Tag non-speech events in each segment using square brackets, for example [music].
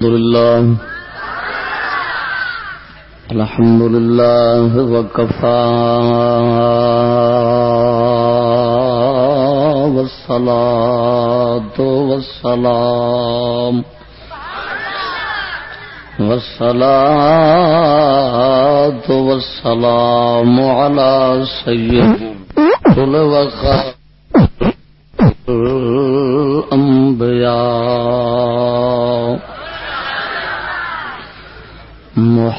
الحمد لله الحمد لله وكفى والصلاة والسلام والصلاة والسلام على سيد الوخار الأنبياء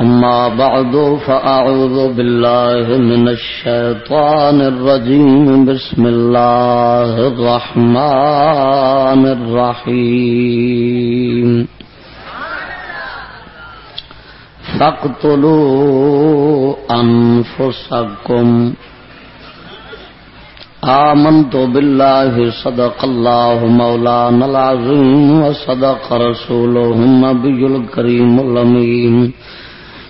أما بعد فأعوذ بالله من الشيطان الرجيم. بسم الله الرحمن الرحيم. فاقتلوا أنفسكم. آمنت بالله، صدق الله مولانا العظيم، وصدق رسوله النبي الكريم الأمين.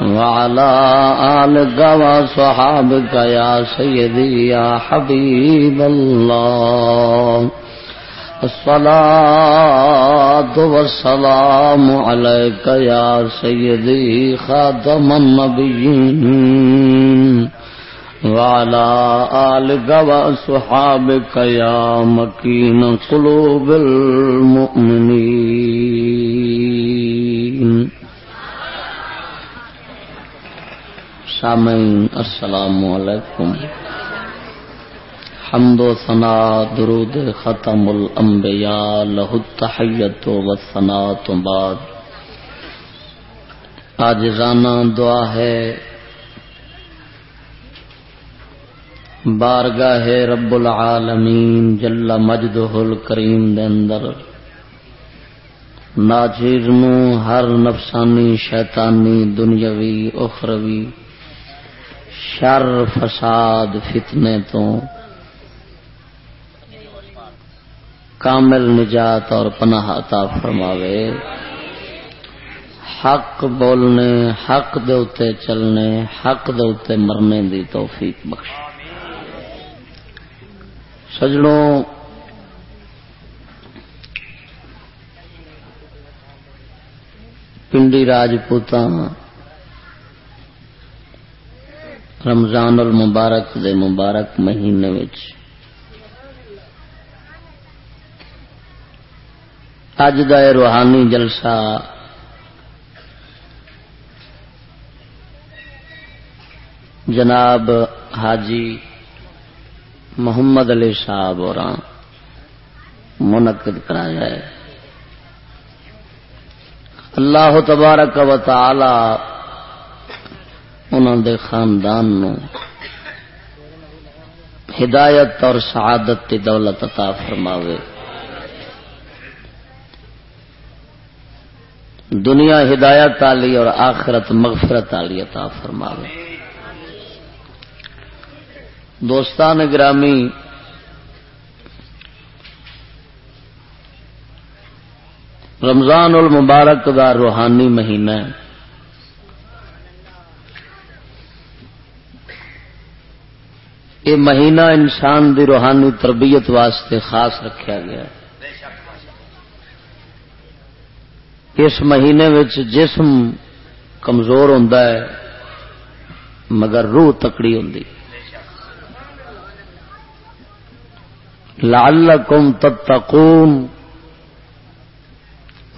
وعلى آلك وصحابك يا سيدي يا حبيب الله. الصلاة والسلام عليك يا سيدي خاتم النبيين. وعلى آلك وصحابك يا مكين قلوب المؤمنين. سامعین، السلام علیکم۔ حمد و ثنا، درود ختم الانبیاء لہ التحیت و ثنا تو بعد۔ آج رانا دعا ہے۔ بارگاہ رب العالمین، جل مجدہ الکریم دے اندر۔ ناچیر ہر نفسانی، شیطانی، دنیاوی، اخروی۔ شر فساد فتنے تو کامل نجات اور پناہ عطا فرماوے۔ حق بولنے، حق دے اتے چلنے، حق دے اتے مرنے دی توفیق بخش سجڑوں پنڈی راجپوتاں رمضان المبارک دے مبارک مہینے وچ۔ اج دا روحانی جلسہ۔ جناب حاجی محمد علی صاحب اور منعقد کرایا ہے۔ اللہ تبارک و تعالی انہوں دے خاندان نو ہدایت اور سعادت کی دولت عطا فرماوے۔ دنیا ہدایت علی اور آخرت مغفرت علی عطا فرماوے۔ دوستان گرامی، رمضان المبارک دا روحانی مہینہ ہے۔ یہ مہینہ انسان دی روحانی تربیت واسطے خاص رکھا گیا ہے۔ اس مہینے وچ جسم کمزور ہوتا ہے، مگر روح تکڑی ہوں لعلکم تتقون۔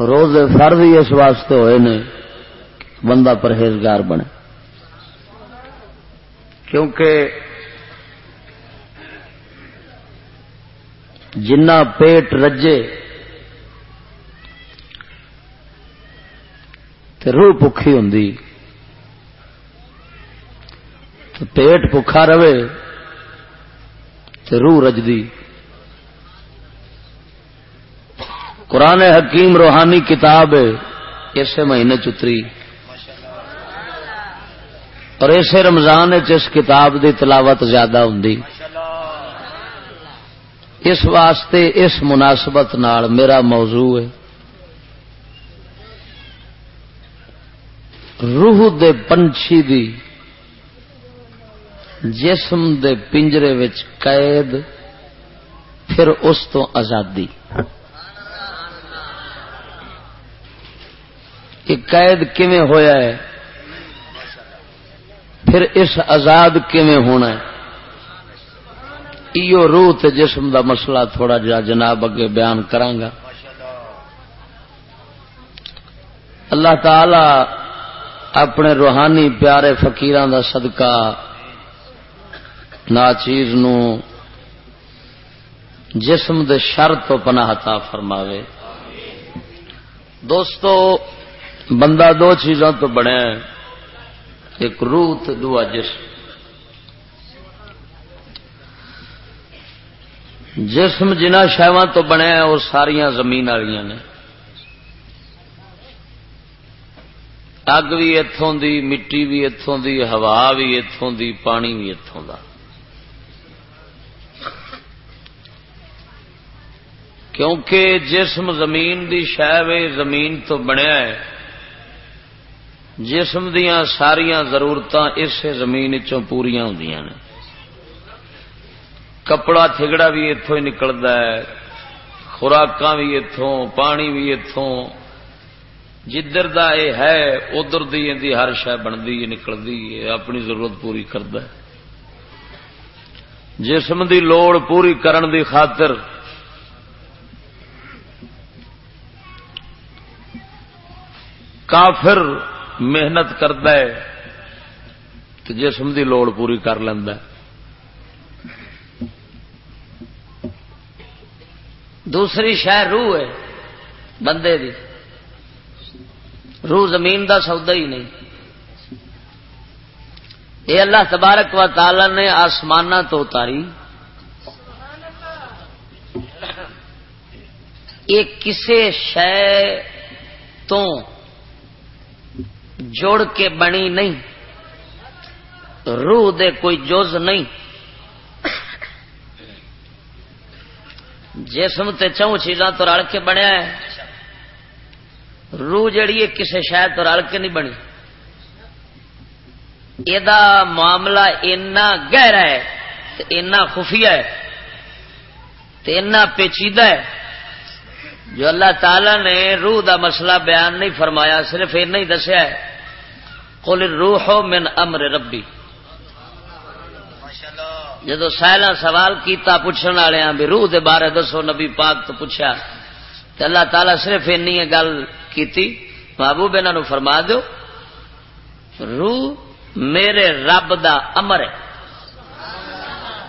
روز فرض ہی اس واسطے ہوئے نے بندہ پرہیزگار بنے۔ کیونکہ جنا پیٹ رجے روح پکھی ہوں تو پیٹ بکھا رہے تو روح رجدی۔ قرآن حکیم روحانی کتاب اسے مہینے چتری اور اسے رمضان اس کتاب دی تلاوت زیادہ ہوں اس واسطے اس مناسبت نال میرا موضوع ہے۔ روح دے پنچھی دی جسم دے پنجرے وچ قید، پھر اس تو آزادی۔ کہ قید کیویں ہویا ہے؟ پھر اس آزاد کیویں ہونا ہے؟ ایو روح تے جسم دا مسئلہ تھوڑا جا جناب اگے بیان کرانگا۔ اللہ تعالی اپنے روحانی پیارے فقیران دا صدقہ ناچیز نو جسم دے شر تو پناہ عطا فرماوے۔ دوستو، بندہ دو چیزوں تو بنے ایک روح تو دعا جسم۔ جسم جنہ شہواں تو بنے وہ ساریا زمین والی نے۔ اگ بھی اتوں دی، مٹی بھی اتوں دی، ہوا بھی اتوں دی، پانی بھی اتوں کا کیونکہ جسم زمین دی شہ زمین تو بنیا ہے جسم دیا ساریا ضرورت اس زمین چ پوریا ہوں نے۔ کپڑا تھگڑا بھی اتوں ہی نکلتا ہے خوراک بھی اتوں پانی بھی اتوں جدھر دا اے ہے، ادھر دی ہر شہ بنتی نکلتی ہے، اپنی ضرورت پوری کرد جسم دی لوڑ پوری کرن دی خاطر کافر محنت کرد جسم دی لوڑ پوری کر لینا دوسری شہ روح ہے، بندے دی۔ روح زمین دا سودا ہی نہیں۔ یہ اللہ تبارک و تعالی نے آسمان تو اتاری۔ یہ کسی شہ تو جوڑ کے بنی نہیں۔ روح دے کوئی جز نہیں۔ جسم تے چون چیزاں تو رل کے بنیا ہے۔ روح جڑی ہے کسی شاید تو رل کے نہیں بنی۔ یہ معاملہ اینا گہرا ہے اینا خفیہ ہے اینا پیچیدہ ہے۔ جو اللہ تعالی نے روح دا مسئلہ بیان نہیں فرمایا، صرف اینا ہی دسیا ہے۔ کل روح من امر ربی جدو سائل سوال کیتا پوچھنے والے بھی روح دے بارے دسو، نبی پاک تو پوچھا۔ تو اللہ تعالیٰ صرف اینی گل کی محبوب انہوں فرما دو روح میرے رب دا امر ہے۔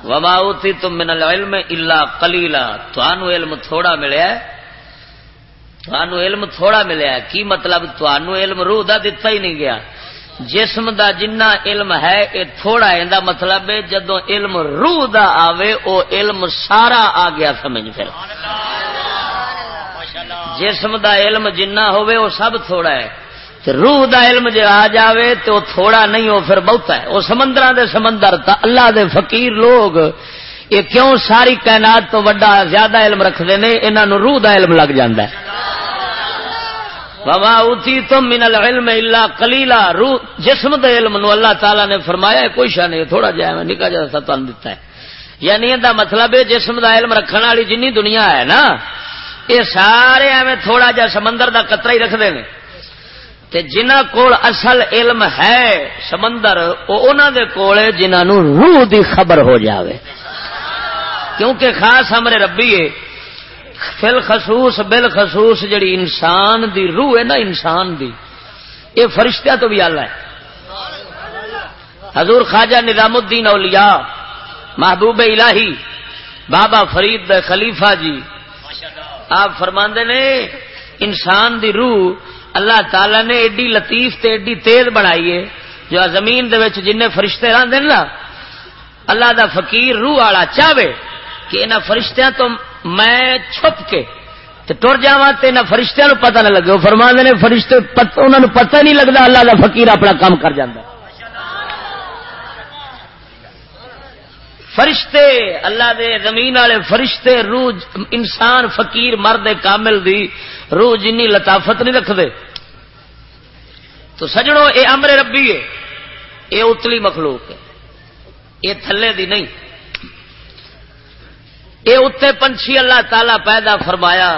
وما اوتی تم من العلم الا قلیلا۔ تھانو علم تھوڑا ملیا ہے۔ تھانو علم تھوڑا ملیا ہے۔ کی مطلب تھانو علم روح دا دتا ہی نہیں گیا۔ جسم دا جنہ علم ہے، اے تھوڑا ہے مطلب ہے جدو علم روح دا آوے، او علم سارا آ گیا، سمجھ پھر۔ جسم دا علم جنہ ہوئے وہ سب تھوڑا ہے۔ روح دا علم جی آ جائے تو تھوڑا نہیں ہو پھر بہت ہے۔ وہ سمندر دے سمندر تا اللہ دے فقیر لوگ، یہ کیوں ساری کائنات تو وڈا زیادہ علم رکھتے ہیں؟ انہوں روح دا علم لگ جاندہ ہے۔ بابا اتی تم من العلم الا کلیلا روح، جسم دے علم نو اللہ تعالی نے فرمایا کوئی شا نہیں تھوڑا جا میں نکا جا سا دیتا ہے۔ یعنی یہ مطلب ہے، جسم دا علم رکھنے والی جنی دنیا ہے نا۔ یہ سارے ایویں تھوڑا جا سمندر دا قطرہ ہی رکھتے ہیں۔ تے جنہ کول اصل علم ہے سمندر، وہ انہوں دے کول جنہوں روح دی خبر ہو جاوے۔ کیونکہ خاص ہمارے ربی ہے فل خصوص بل خصوص جڑی انسان دی روح ہے نا، انسان دی۔ یہ فرشتہ تو بھی آلہ ہے۔ حضور خواجہ نظام الدین اولیاء، محبوب الہی، بابا فرید خلیفہ جی۔ آپ فرما نے، انسان دی روح اللہ تعالی نے ایڈی لطیف تے ایڈی تیز بنائی ہے، جو زمین دے وچ جن فرشتے رہتے نا، اللہ دا فقیر روح والا چاہے کہ انہوں فرشتیاں تو میں چھپ کے ٹر جا تو انہوں فرشتیاں نو پتہ نہ لگے۔ وہ فرما نے فرشتے انہوں نے پتہ نہیں لگتا اللہ دا فقیر اپنا کام کر جاندہ فرشتے اللہ دے زمین والے فرشتے روح انسان فقیر مرد کامل دی روح جنی لطافت نہیں رکھتے تو سجڑوں اے امر ربی ہے، اے اتلی مخلوق ہے۔ اے تھلے دی نہیں۔ اے اتنے پنچھی اللہ تعالی پیدا فرمایا،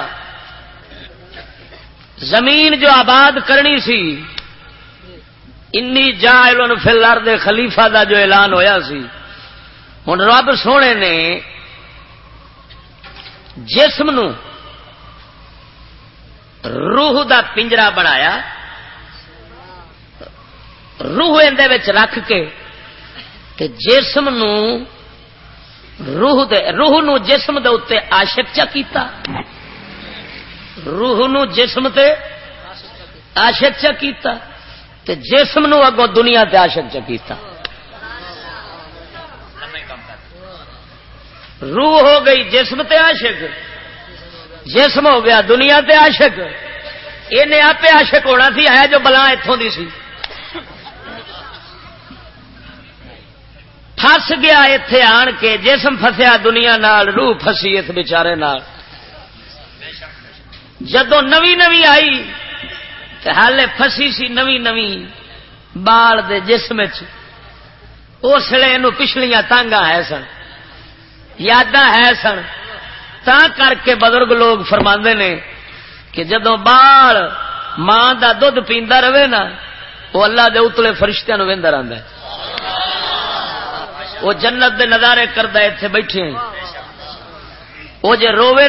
زمین جو آباد کرنی سی، انی جا فل دے خلیفہ دا جو اعلان ہویا سی۔ ہوں رب سونے نے جسم نو روح دا پنجرا بنایا، روح اندر رکھ کے، تے جسم نو روح دے روح نو جسم دے اتنے آشک چا کیتا؟ روح نو جسم تے آشک چا کیتا؟ تے جسم نو اگو دنیا تے آشک چا کیتا؟ روح ہو گئی جسم تے عاشق، جسم ہو گیا دنیا تے عاشق۔ یہ آپ عاشق ہونا سی ہے جو بلا اتوں دی سی۔ فس گیا اتے آن کے، جسم فسیا دنیا نال، روح فسی اس بچارے نال۔ جدو نوی نوی آئی تو حالے فسی سی نوی نوی بال دے جسم اس لیے پچھلیاں تانگا ہے سن یاد ہے سن۔ تا کر کے بزرگ لوگ فرما نے کہ جدو بال ماں کا دھد پیندا رہے نا وہ اللہ دے اتلے فرشتہ نو وہدا رہتا ہے۔ وہ جنت دے نظارے کرتا اتنے بیٹھے وہ جے روے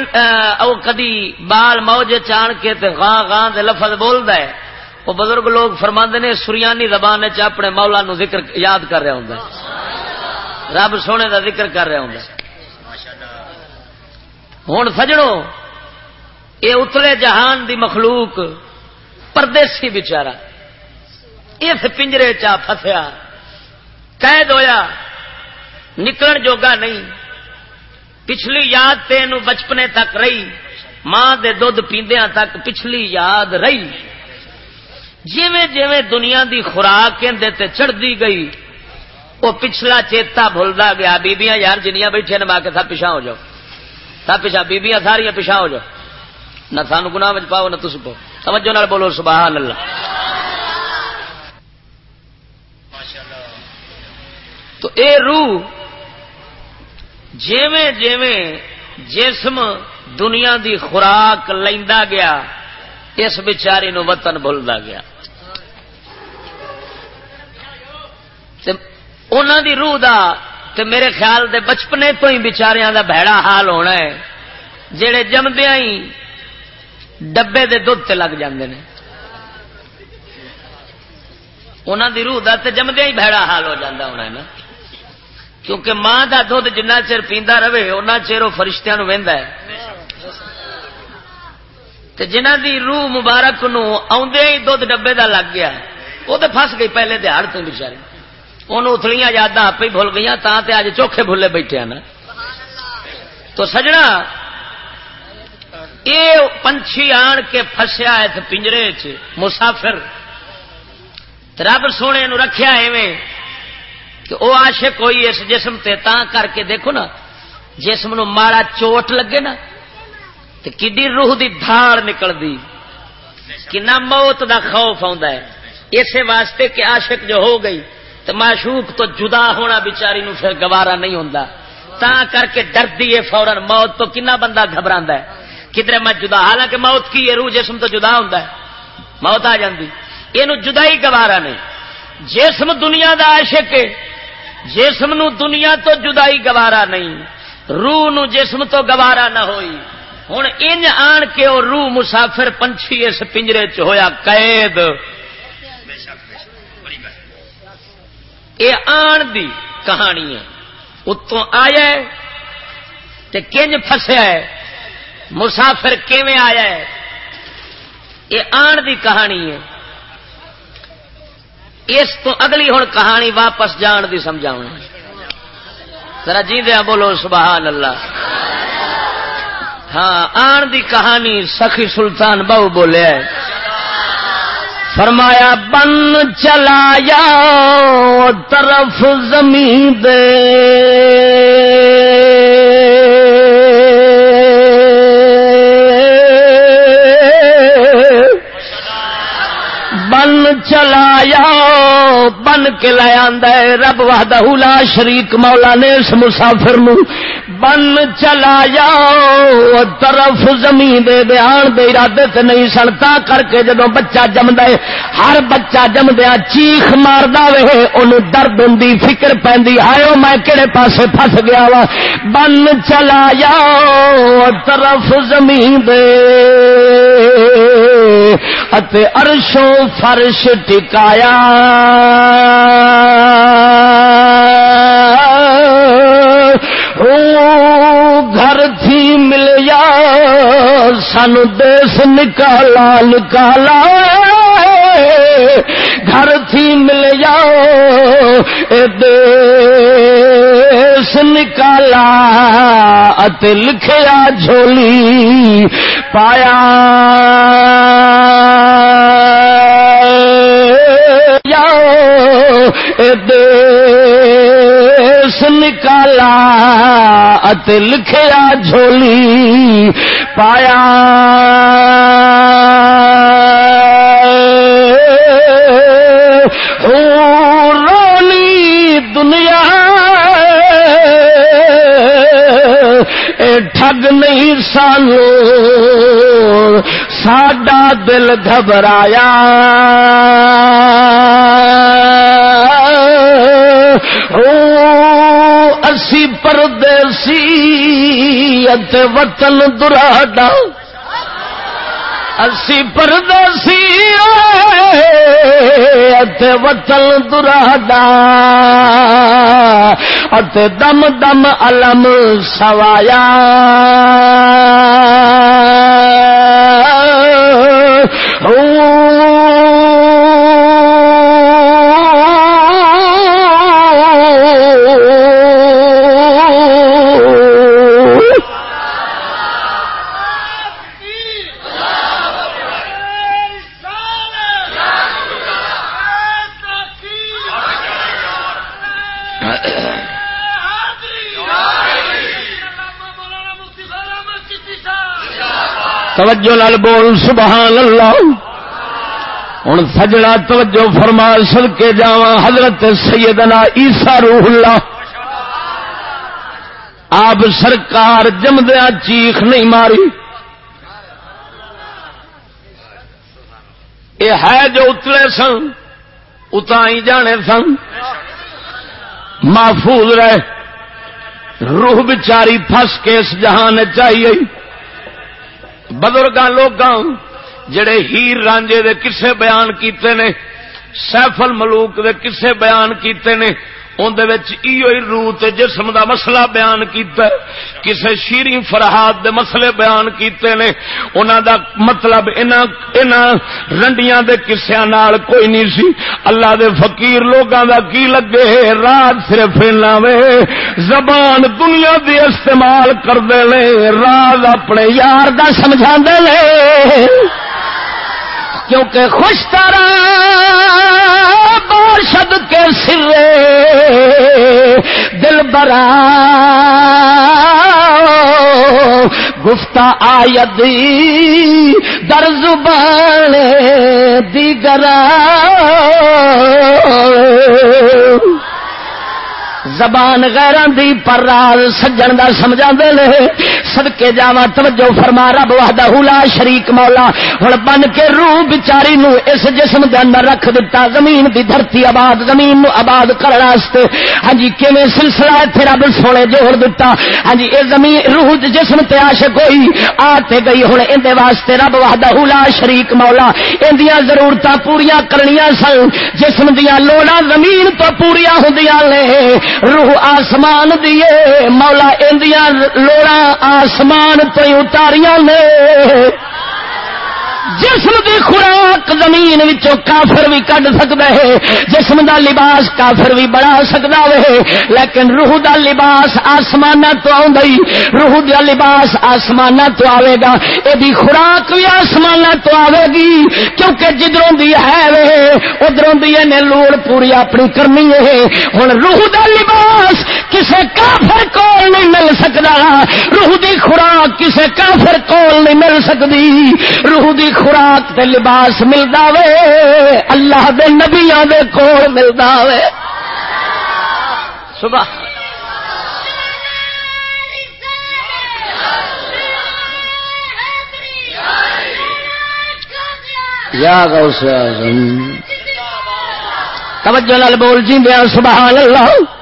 او کدی بال موج چان کے تے گاں گاں دے لفظ بولد ہے۔ وہ بزرگ لوگ فرما نے، سریانی زبان چ اپنے مولا نو ذکر یاد کر رہا ہوں رب سونے دا ذکر کر رہا ہوں ہوں سجڑوں یہ اتلے جہان دی مخلوق، پردیسی بچارا اس پنجرے چا فسیا قید ہویا۔ نکلن جوگا نہیں۔ پچھلی یاد تین بچپنے تک رہی۔ ماں دے دھد پیندیاں تک پچھلی یاد رہی۔ جیویں جیویں دنیا دی خوراک تے چڑھتی گئی۔ وہ پچھلا چیتا بھولتا گیا۔ بیبیاں یار جنیاں بیٹھے نما کے تھا پیچھا ہو جاؤ۔ تھا پیچھا بیبیاں ساریا پیچھا ہو جاؤ۔ نہ سانو گنا پاؤ، نہ تم پاؤ۔ سمجھو نہ بولو سبحان اللہ تو اے روح جیویں جیویں جسم دنیا دی خوراک لیندا گیا، اس بچاری نو وطن بھولتا گیا۔ انہوں دی روح دا تے میرے خیال دے بچپنے تو ہی بچاریاں دا بھڑا حال ہونا ہے، جڑے جمدیا ہی ڈبے دے دھد تے لگ جاندے نے۔ انہوں دی روح دا تے جمدیا ہی بھڑا حال ہو جاندہ ہونا ہے نا۔ کیونکہ ماں کا دھد جنہ چر پیندا رہے ان چر وہ فرشتیاں وہدا ہے۔ جنہ دی روح مبارک نو آدھے ہی دھد ڈبے دا لگ گیا وہ تو فس گئی پہلے دہاڑ تو بچارے ان اتلیاں یاداں آپ ہی بھول گئی تا تے اج چوکھے بھولے بیٹھے نا تو سجنا یہ پنچھی آن کے فسیا ات پنجرے چ مسافر رب سونے نو رکھیا ایویں۔ کہ وہ عاشق ہوئی اس جسم تے تا کر کے دیکھو نا، جسم نو ماڑا چوٹ لگے نا تو کڈی روح دی دھاڑ نکل دی کنا موت دا خوف ہے۔ اسی واسطے کہ عاشق جو ہو گئی تو معشوق تو جدا ہونا بچاری نو پھر گوارا نہیں ہوندا۔ تا کر کے ڈردی ہے فورن موت تو کنا بندہ گھبرا ہے۔ کدھر میں جدا، حالانکہ موت کی ہے روح جسم تو جدا ہوں موت آ جاندی۔ یہ جدائی گوارا نہیں جسم دنیا دا عاشق ہے۔ جسم نو دنیا تو جدائی گوارا نہیں، روح نو جسم تو گوارا نہ ہوئی۔ ہوں ان آن کے روح مسافر پنچھی اس پنجرے چ ہویا قید۔ یہ آن دی کہانی ہے۔ اتوں آیا کنج فسیا ہے۔ مسافر کیویں آیا ہے؟ یہ آن دی کہانی ہے۔ اس تو اگلی ہوں کہانی واپس جان دی سمجھا ذرا جی دیا بولو سبحان اللہ ہاں آن دی کہانی سخی سلطان بہو بولے فرمایا، بن چلایا طرف زمین دے۔ چلایا بن کے لیا رب وحدہ لا شریک مولا نے اس مسافر نو۔ بن چلایا طرف زمین دے بیان دے ارادے تے نہیں سنتا کر کے جدو بچہ جمد ہر بچہ جمدیا چیخ ماردا وے ان درد ہوں فکر پی آئے میں کہڑے پاسے پھس گیا وا بن چلایا طرف زمین دے۔ ارشوں فرش ٹکایا گھر تھی مل جا سن دیس نکالا نکالا گھر تھی مل جاؤ دیس نکالا لکھیا جھولی۔ پایا۔ دیس نکالا لکھیا جھولی پایا۔ رونی دنیا ٹھگ نہیں سانو۔ ساڈا دل گھبرایا۔ اسی پردیسی وطن دراڈا۔ اسی پردیسی وطن دراڈا۔ دم دم علم سوایا۔ Oh, توجہ لال بول، سبحان اللہ۔ ہوں سجڑا توجہ فرما سل کے جا حضرت سیدنا عیسا روح اللہ۔ آپ سرکار جمدیا چیخ نہیں ماری۔ یہ ہے جو اتلے سن اتائی جانے سن۔ محفوظ رہے۔ روح بچاری پھس کے اس جہان چاہیے۔ بزرگ لوگ جڑے ہیر رانجے دے کسے بیان کیتے نے سیفل ملوک دے کسے بیان کیتے نے اندر روت جسم دا مسئلہ بیان کیتا ہے۔ کسے شیری فرحات دے مسئلے بیان کیتے نے۔ انہاں دا مطلب انہاں رنڈیاں دے کسیاں نال کوئی نہیں سی۔ اللہ دے فقیر لوگاں دا کی لگے؟ رات صرف وے۔ زبان دنیا دی استعمال کر دے لے راز اپنے یار دا سمجھا دے لے کیونکہ خوش تارا باشد کے سرے دل برا گفتا آیدی در زبان دیگر زبان غیران دی پر راز سجن دا سمجھا دے لے صدقے جاوا توجہ فرما، رب وحدہ لا شریک مولا۔ ہن بن کے روح بیچاری نو اس جسم دے اندر رکھ دتا۔ زمین دی دھرتی آباد، زمین نو آباد کرن واسطے۔ ہاں جی کیویں سلسلہ ایتھے رب سونے جوڑ دتا۔ ہاں جی اے زمین، روح جسم تے عاشق ہوئی، آ تے گئی۔ ہن ایندے واسطے رب وحدہ لا شریک مولا۔ ایندیاں ضرورتاں پوریاں کرنیاں سن۔ جسم دیاں لوڑاں زمین تو پوریاں ہوندیاں نے۔ روح آسمان دیے مولا اندیاں لوڑا آسمان تو اتاریاں نے۔ جسم دی خوراک زمین وچوں کافر بھی کڈ سکتا ہے۔ جسم دا لباس کافر بھی بنا سکتا ہے لیکن روح دا لباس آسمان تو آئی روح دا لباس آسمان تو آئے گا۔ یہ خوراک بھی آسمان تو آئے گی۔ کیونکہ جدروں دی ہے وے۔ ادھروں دی نے لوڑ پوری اپنی کرنی ہے۔ ہوں روح دا لباس کسے کافر کول نہیں مل سکتا روح دی خوراک کسے کافر کول نہیں مل سکتی روح دی خوراک تے لباس ملتا وے اللہ دے نبیا دے کول ملتا وے صبح یا غوث اعظم۔ توجہ لال بول جی دیا سبحان اللہ۔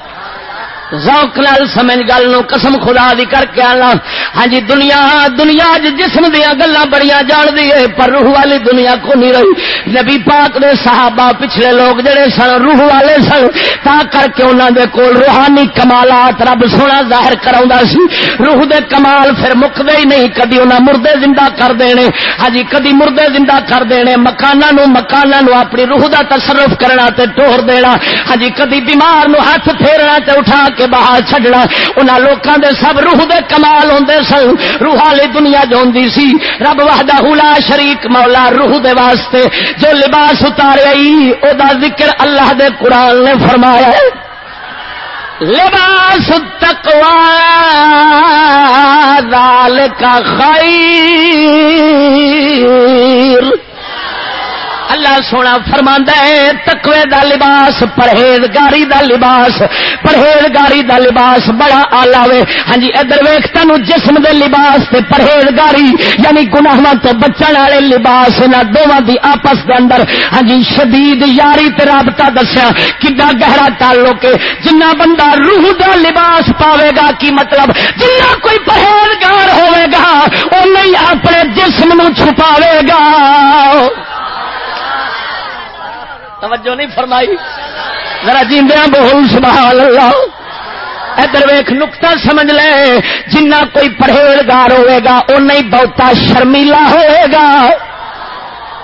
ذوق لال سمجھ گل نو، قسم خدا دی کر کے آنا۔ ہاں جی دنیا دنیا جسم دیا گلا بڑی جان دی ہے پر روح والی دنیا کو نہیں رہی۔ نبی پاک نے صحابہ پچھلے لوگ جڑے سن، روح والے سن، تا کر کے انہوں دے کول روحانی کمالات رب سونا ظاہر کرا سی۔ روح دے کمال پھر مکدے ہی نہیں، کدی انہیں مردے زندہ کر دینے۔ ہاں جی کدی مردے زندہ کر دینے۔ مکانا نو مکانا نو اپنی روح دا تصرف کرنا تے ٹور دینا۔ ہاں جی کدی بیمار نو ہاتھ پھیرنا تے اٹھا کے کے باہر چڈنا ان لوگوں دے سب روح دے کمال ہوں سن۔ روح والی دنیا جو ہوں سی، رب وحدہ لا شریک مولا روح دے واسطے جو لباس اتارے او دا ذکر اللہ دے قرآن نے فرمایا ہے۔ لباس تکوا دال کا خیر۔ اللہ سونا فرما ہے تکوے دا لباس، پرہیزگاری دا لباس، پرہیزگاری دا لباس بڑا آلہ وے۔ ہاں جی ادھر ویخ تین جسم دے لباس تے پرہیزگاری یعنی گناہ تو بچن والے لباس نہ دونوں دی آپس دے اندر۔ ہاں جی شدید یاری تے رابطہ دسیا، کڈا گہرا تعلق ہے۔ جنہ بندہ روح دا لباس پاوے گا، کی مطلب؟ جنہ کوئی پرہیزگار ہوئے گا وہ نہیں اپنے جسم نو چھپاوے گا۔ توجہ نہیں فرمائی۔ ذرا جیندیا بہول سبحان اللہ ادھر ویخ نکتا سمجھ لے۔ جنہ کوئی پرہیزگار ہوئے گا وہ نہیں بہتا شرمیلا ہوئے گا۔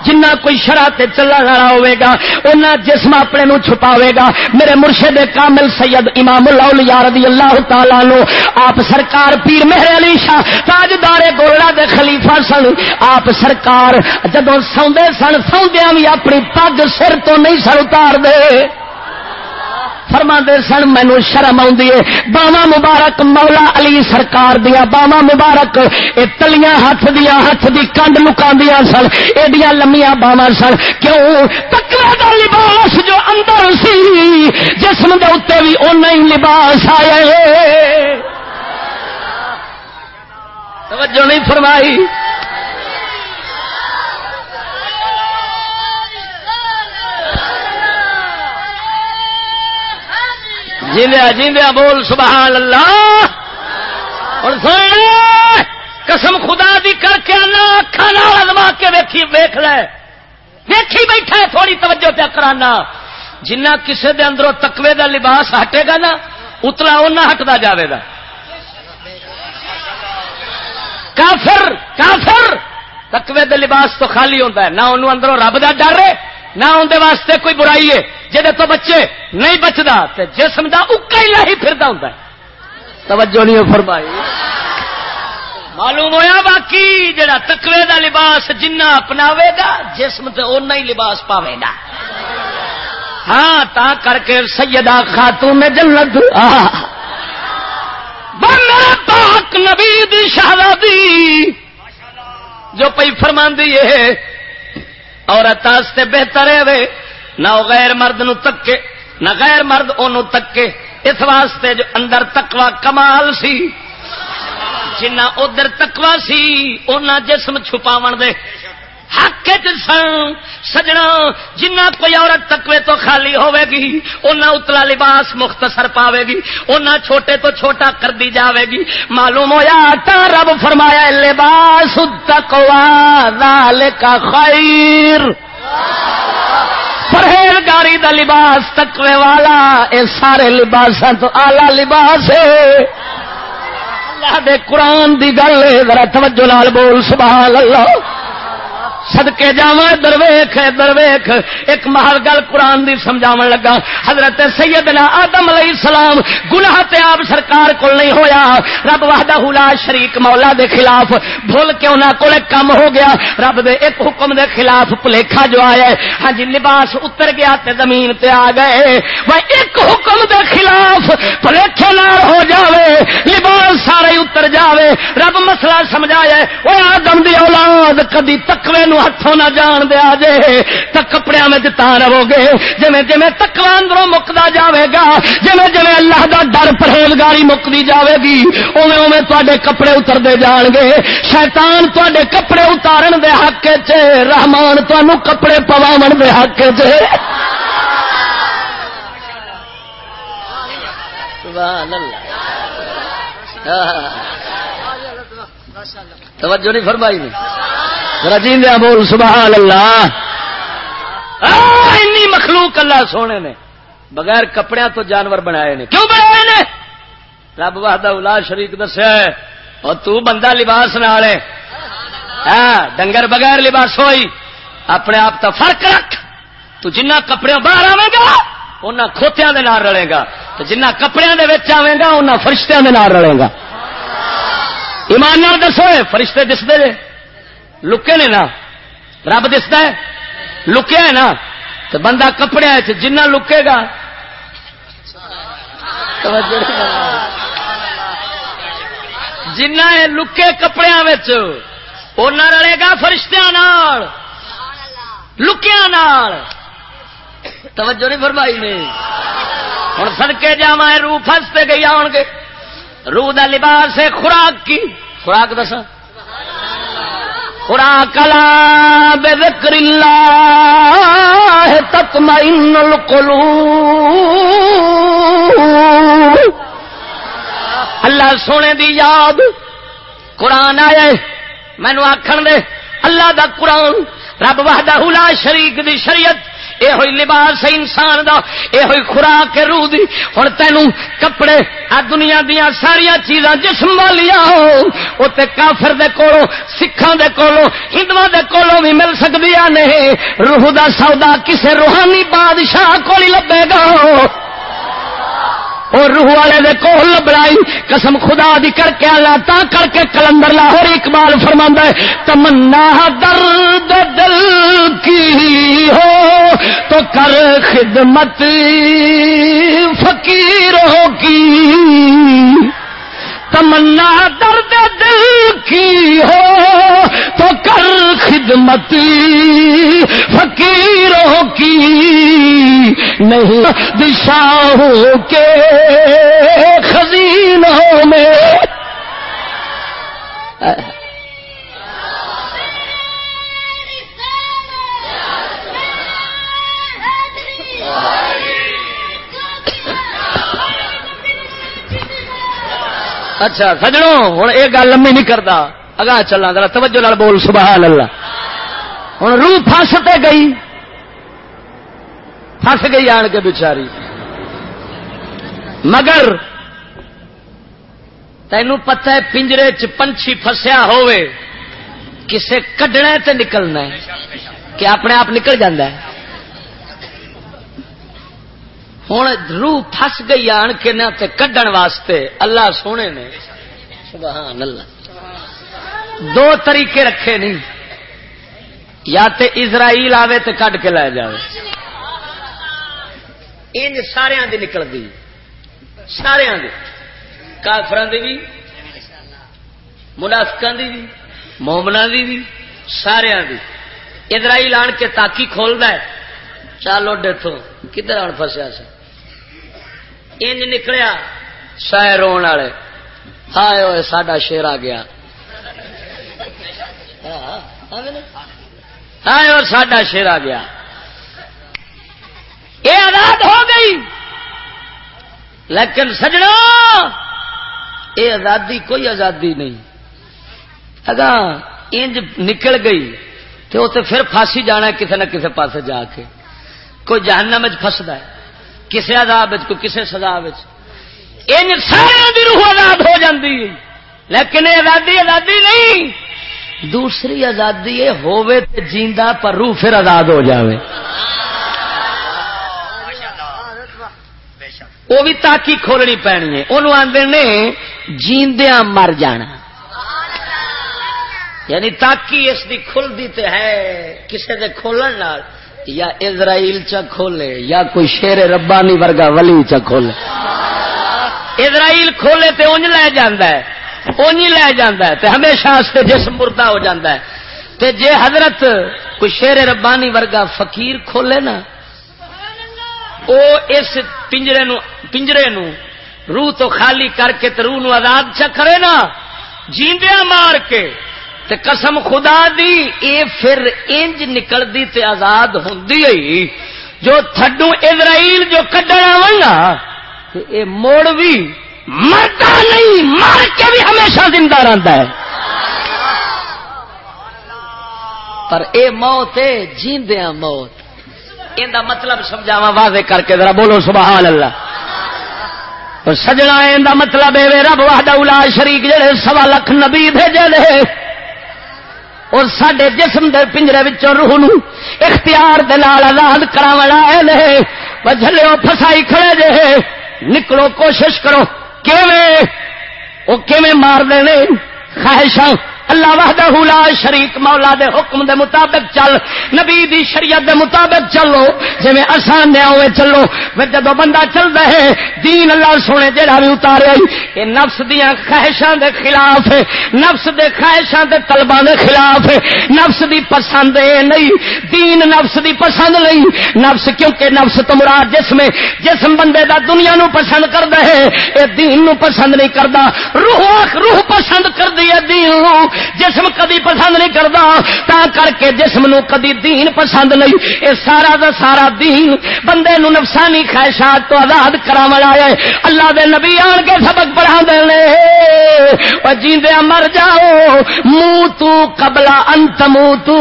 جنہ کوئی شرح تے چلن والا ہوئے گا اُنہ جسم اپنے نو چھپاوے گا۔ میرے مرشد کامل سید امام الاولیاء رضی اللہ تعالی نو آپ سرکار پیر مہر علی شاہ تاجدار گولڑا دے خلیفہ سن۔ آپ سرکار جدوں سوندے سن، سوندیاں بھی اپنی پگ سر تو نہیں سر اتار دے۔ فرما دے سن مینو شرم آئی باوا مبارک مولا علی سرکار دیا باوا مبارک۔ یہ تلیاں ہاتھ دیا، ہاتھ دی کنڈ لکا سن۔ ایڈیاں لمیا باوا سن۔ کیوں؟ تکڑا کا لباس جو اندر سی، جسم دے اتنے بھی اُن ہی لباس آئے۔ توجہ نہیں فرمائی۔ جیندیا جیندیا بول سبحان اللہ۔ اور قسم خدا دی کر کے اللہ اکھان ازما کے ویکھی ویخ لے۔ ویکھی بیٹھا ہے، تھوڑی توجہ پیا کرانا جنہ کسے دے اندروں تکوے دا لباس ہٹے گا نا، اتلا اُنہ ہٹتا جاوے گا۔ کافر کافر! تکوے دے لباس تو خالی ہوتا ہے، نہ انہوں اندروں رب دا ڈر ہے نہ اندر واسطے کوئی برائی ہے۔ جہد تو بچے نہیں بچتا تو جسم کا اکا ہی لاہی پھرتا ہوں توجہ نہیں فرمائی۔ معلوم ہویا باقی جڑا تکوے دا لباس جنہ اپناوے گا، جسم تے اُنہ ہی لباس پاوے گا۔ ہاں تا کر کے سیدہ خاتون میں جنت۔ میرا پاک نبی شہزادی جو پی فرماندی ہے عورت بہتر ہے نہ وہ غیر مرد نو تکے، نہ غیر مرد ان تکے۔ اس واسطے جو اندر تکوا کمال سی جنا ادھر تکوا سی اونا جسم چھپاون دے۔ حق سن سجنا جنا کوئی عورت تکوے تو خالی ہوے گی، اُنہ اتلا لباس مختصر پاوے گی، اُنہ چھوٹے تو چھوٹا کر دی جاوے گی۔ معلوم ہوا تا رب فرمایا، لباس تکوا کا خیر۔ پرہیزگاری دا لباس تکوے والا، اے سارے لباس تو آلہ لباس ہے۔ اللہ دے قرآن دی گل ذرا توجہ لال بول، سبحان اللہ۔ سدکے جا درویخ درویخ ایک محل گل قرآن دی سمجھاو لگا۔ حضرت سیدنا آدم علیہ السلام گناہ تے آپ سرکار کو نہیں ہویا۔ رب وحدہ لا شریک مولا دے خلاف بھول کے انہاں کو کم ہو گیا۔ رب دے ایک حکم دے خلاف پلیکھا جو آیا ہے۔ ہاں جی لباس اتر گیا تے زمین تے آ گئے۔ وہ ایک حکم دے خلاف پلیکھے نہ ہو جاوے۔ لباس سارے اتر جاوے۔ رب مسئلہ سمجھایا وہ آدم دی اولاد، کدی تکوے نو ہاتھوں نہ جان دیا جے تو کپڑے میں تا رہو گے جی جی تکوا اندروں مکتا جاوے گا جی جی اللہ دا ڈر پرہیزگاری مکتی جاوے گی اوے اوے تے کپڑے اترتے جان گے شیطان تے کپڑے اتارن دے حق چ رحمان تمہوں کپڑے پواو دے حق چ اللہ۔ توجہ نہیں فرمائی نہیں رجیندیا بول سبحان اللہ ای مخلوق اللہ سونے نے۔ بغیر کپڑے تو جانور بنائے نے۔ کیوں بنائے نے؟ رب وحدہ الا شریک دسیا اور تو بندہ لباس نال ہاں ڈنگر بغیر لباس ہوئی۔ اپنے آپ تو فرق رکھ۔ تو جنہ کپڑے باہر آئے گا ان کھوتیا رلے گا۔ تو جنہ کپڑے آئے گا ان فرشتوں کے نال رلے گا۔ ایمان دسو فرشتے دستے لکے نے نا۔ رب دستا ہے لکیا ہے نا۔ تو بندہ کپڑے جنہ لکے گا۔ جنہ لکے کپڑے رلے گا فرشتہ لکیا توجہ نہیں فرمائی نے۔ ہوں سڑکے جا روح فستے گئی، آن گے روح کا لباس ہے خوراک کی۔ خوراک دسا خوراک لا بے ذکر اللہ تطمئن القلوب۔ اللہ سونے دی یاد۔ قرآن آئے مینو آخر دے، اللہ دا قرآن، رب وحدہ لا شریک دی شریعت۔ یہ ہوئی لباس انسان دا یہ ہوئی خوراک روح دی۔ ہوں تینوں کپڑے، آ دنیا دیا ساریا چیزاں جسم والیا وہ کافر دے کولو سکھان دے کولو ہندو دے کولو بھی مل سکتی نہیں۔ روح دا سودا کسے روحانی بادشاہ کو لبے گا۔ اور روح والے دے کول لبڑائی قسم خدا دی کر کے اللہ تا کر کے کلندر لاہور اقبال فرما ہے، تمنا درد دل کی ہو، تو کر خدمت فقیروں کی۔ تمنا درد دل کی ہو تو کر خدمت فقیروں کی۔ نہیں، دشاہوں کے خزینوں میں۔ اچھا سجڑوں ہوں یہ گل لمبی نہیں کرتا اگاں چلنا ذرا توجہ لال بول سبحان اللہ ہوں روح فس تے گئی۔ فس گئی آن کے بچاری مگر تینوں پتہ ہے پنجرے چ پنچھی فسیا ہوئے کسے کڈنا تے نکلنا ہے، کہ اپنے آپ نکل جاندہ ہے۔ ہوں روح فس گئی آن کے نہ کڈن واسطے۔ اللہ سونے نے۔ سبحان اللہ۔ دو طریقے رکھے نہیں۔ یا تے اسرائیل آوے تے کڈ کے لے جائے ان سارے دی نکل گئی۔ سارے دی۔ کافران دی بھی منافقان دی بھی مومنا دی بھی سارے دی۔ اسرائیل آن کے تاکی کھول ہے۔ چالو ڈیتھو کدھر آن فسیا سا؟ انج نکلیا سہ رو والے۔ ہائے ہوئے ساڈا شیر آ گیا۔ ہائے اور ساڈا شیر آ گیا۔ یہ آزاد ہو گئی۔ لیکن سجنا یہ آزادی کوئی آزادی نہیں۔ اگا انج نکل گئی تو پھر پھانسی جانا کسی نہ کسی پاس جا کے۔ کوئی جہنم فسدا ہے۔ کسی عذاب کوئی کسی سزا انج سارے روح آزاد ہو جاتی لیکن یہ آزادی آزادی نہیں۔ دوسری آزادی یہ ہوے جیندا پر روح پھر آزاد ہو جاوے۔ وہ بھی تاکی کھولنی پینی ہے۔ انہوں آدھے نے جیندیا مر جانا۔ یعنی تاکی اس دی کھلتی تے ہے، کسے دے کھولن نال۔ یا اسرائیل چا کھولے، یا کوئی شیر ربانی ورگا ولی چا کھولے۔ اسرائیل کھولے تے انج لے جاندہ ہے انج لے جاندہ ہے تے ہمیشہ اس جسم مردہ ہو جاندہ ہے۔ تے جے حضرت کوئی شیر ربانی ورگا فقیر کھولے نا، او اس پنجرے نو پنجرے نو روح تو خالی کر کے تے روح نو آزاد چا کرے نا۔ جیندیا مار کے تے قسم خدا دی، اے پھر انج نکل دی تے آزاد ہوندی ہے جو تھڈو اسرائیل جو کڈنا آوگا تے اے موڑ بھی مرتا نہیں، مر کے بھی ہمیشہ زندہ رہتا ہے۔ پر اے موت ہے جیندیاں موت۔ ان دا مطلب سمجھاوا واضح کر کے ذرا بولو سبحان اللہ۔ سجنا ان دا مطلب ہے رب وحدہ الا شریک جڑے سوا لکھ نبی بھیجے نے۔ اور سڈے جسم دے پنجرے روح نو اختیار دلال آزاد کرا جلے فسائی کھڑے جے نکلو، کوشش کرو۔ کیویں؟ مار دے خواہشاں۔ اللہ وحدہ لا شریک مولا دے حکم دے مطابق چل، نبی دی شریعت دے مطابق چلو۔ جی آسان دیا ہوئے چلو پھر جب بندہ چل رہے دین اللہ سونے جڑا بھی اتارے یہ نفس دیا خواہشاں دے خلاف ہے نفس دے خواہشاں دے طلباں دے خلاف ہے نفس دی پسند اے نہیں، دین نفس دی پسند نہیں۔ نفس کیونکہ نفس تو مراد جسم جسم بندے دا دنیا نو پسند کردا ہے، اے دین نو پسند نہیں کردا۔ روح روح پسند کردی ہے دین نو۔ جسم کدی پسند نہیں کرتا تا کر کے جسم نو کدی دین پسند نہیں۔ یہ سارا دا سارا دین بندے نو نفسانی خواہشات تو آزاد کرا ہے۔ اللہ دے نبی آن کے سبق پڑھا دے جیندیا مر جاؤ منہ تو قبلا انت منہ تو۔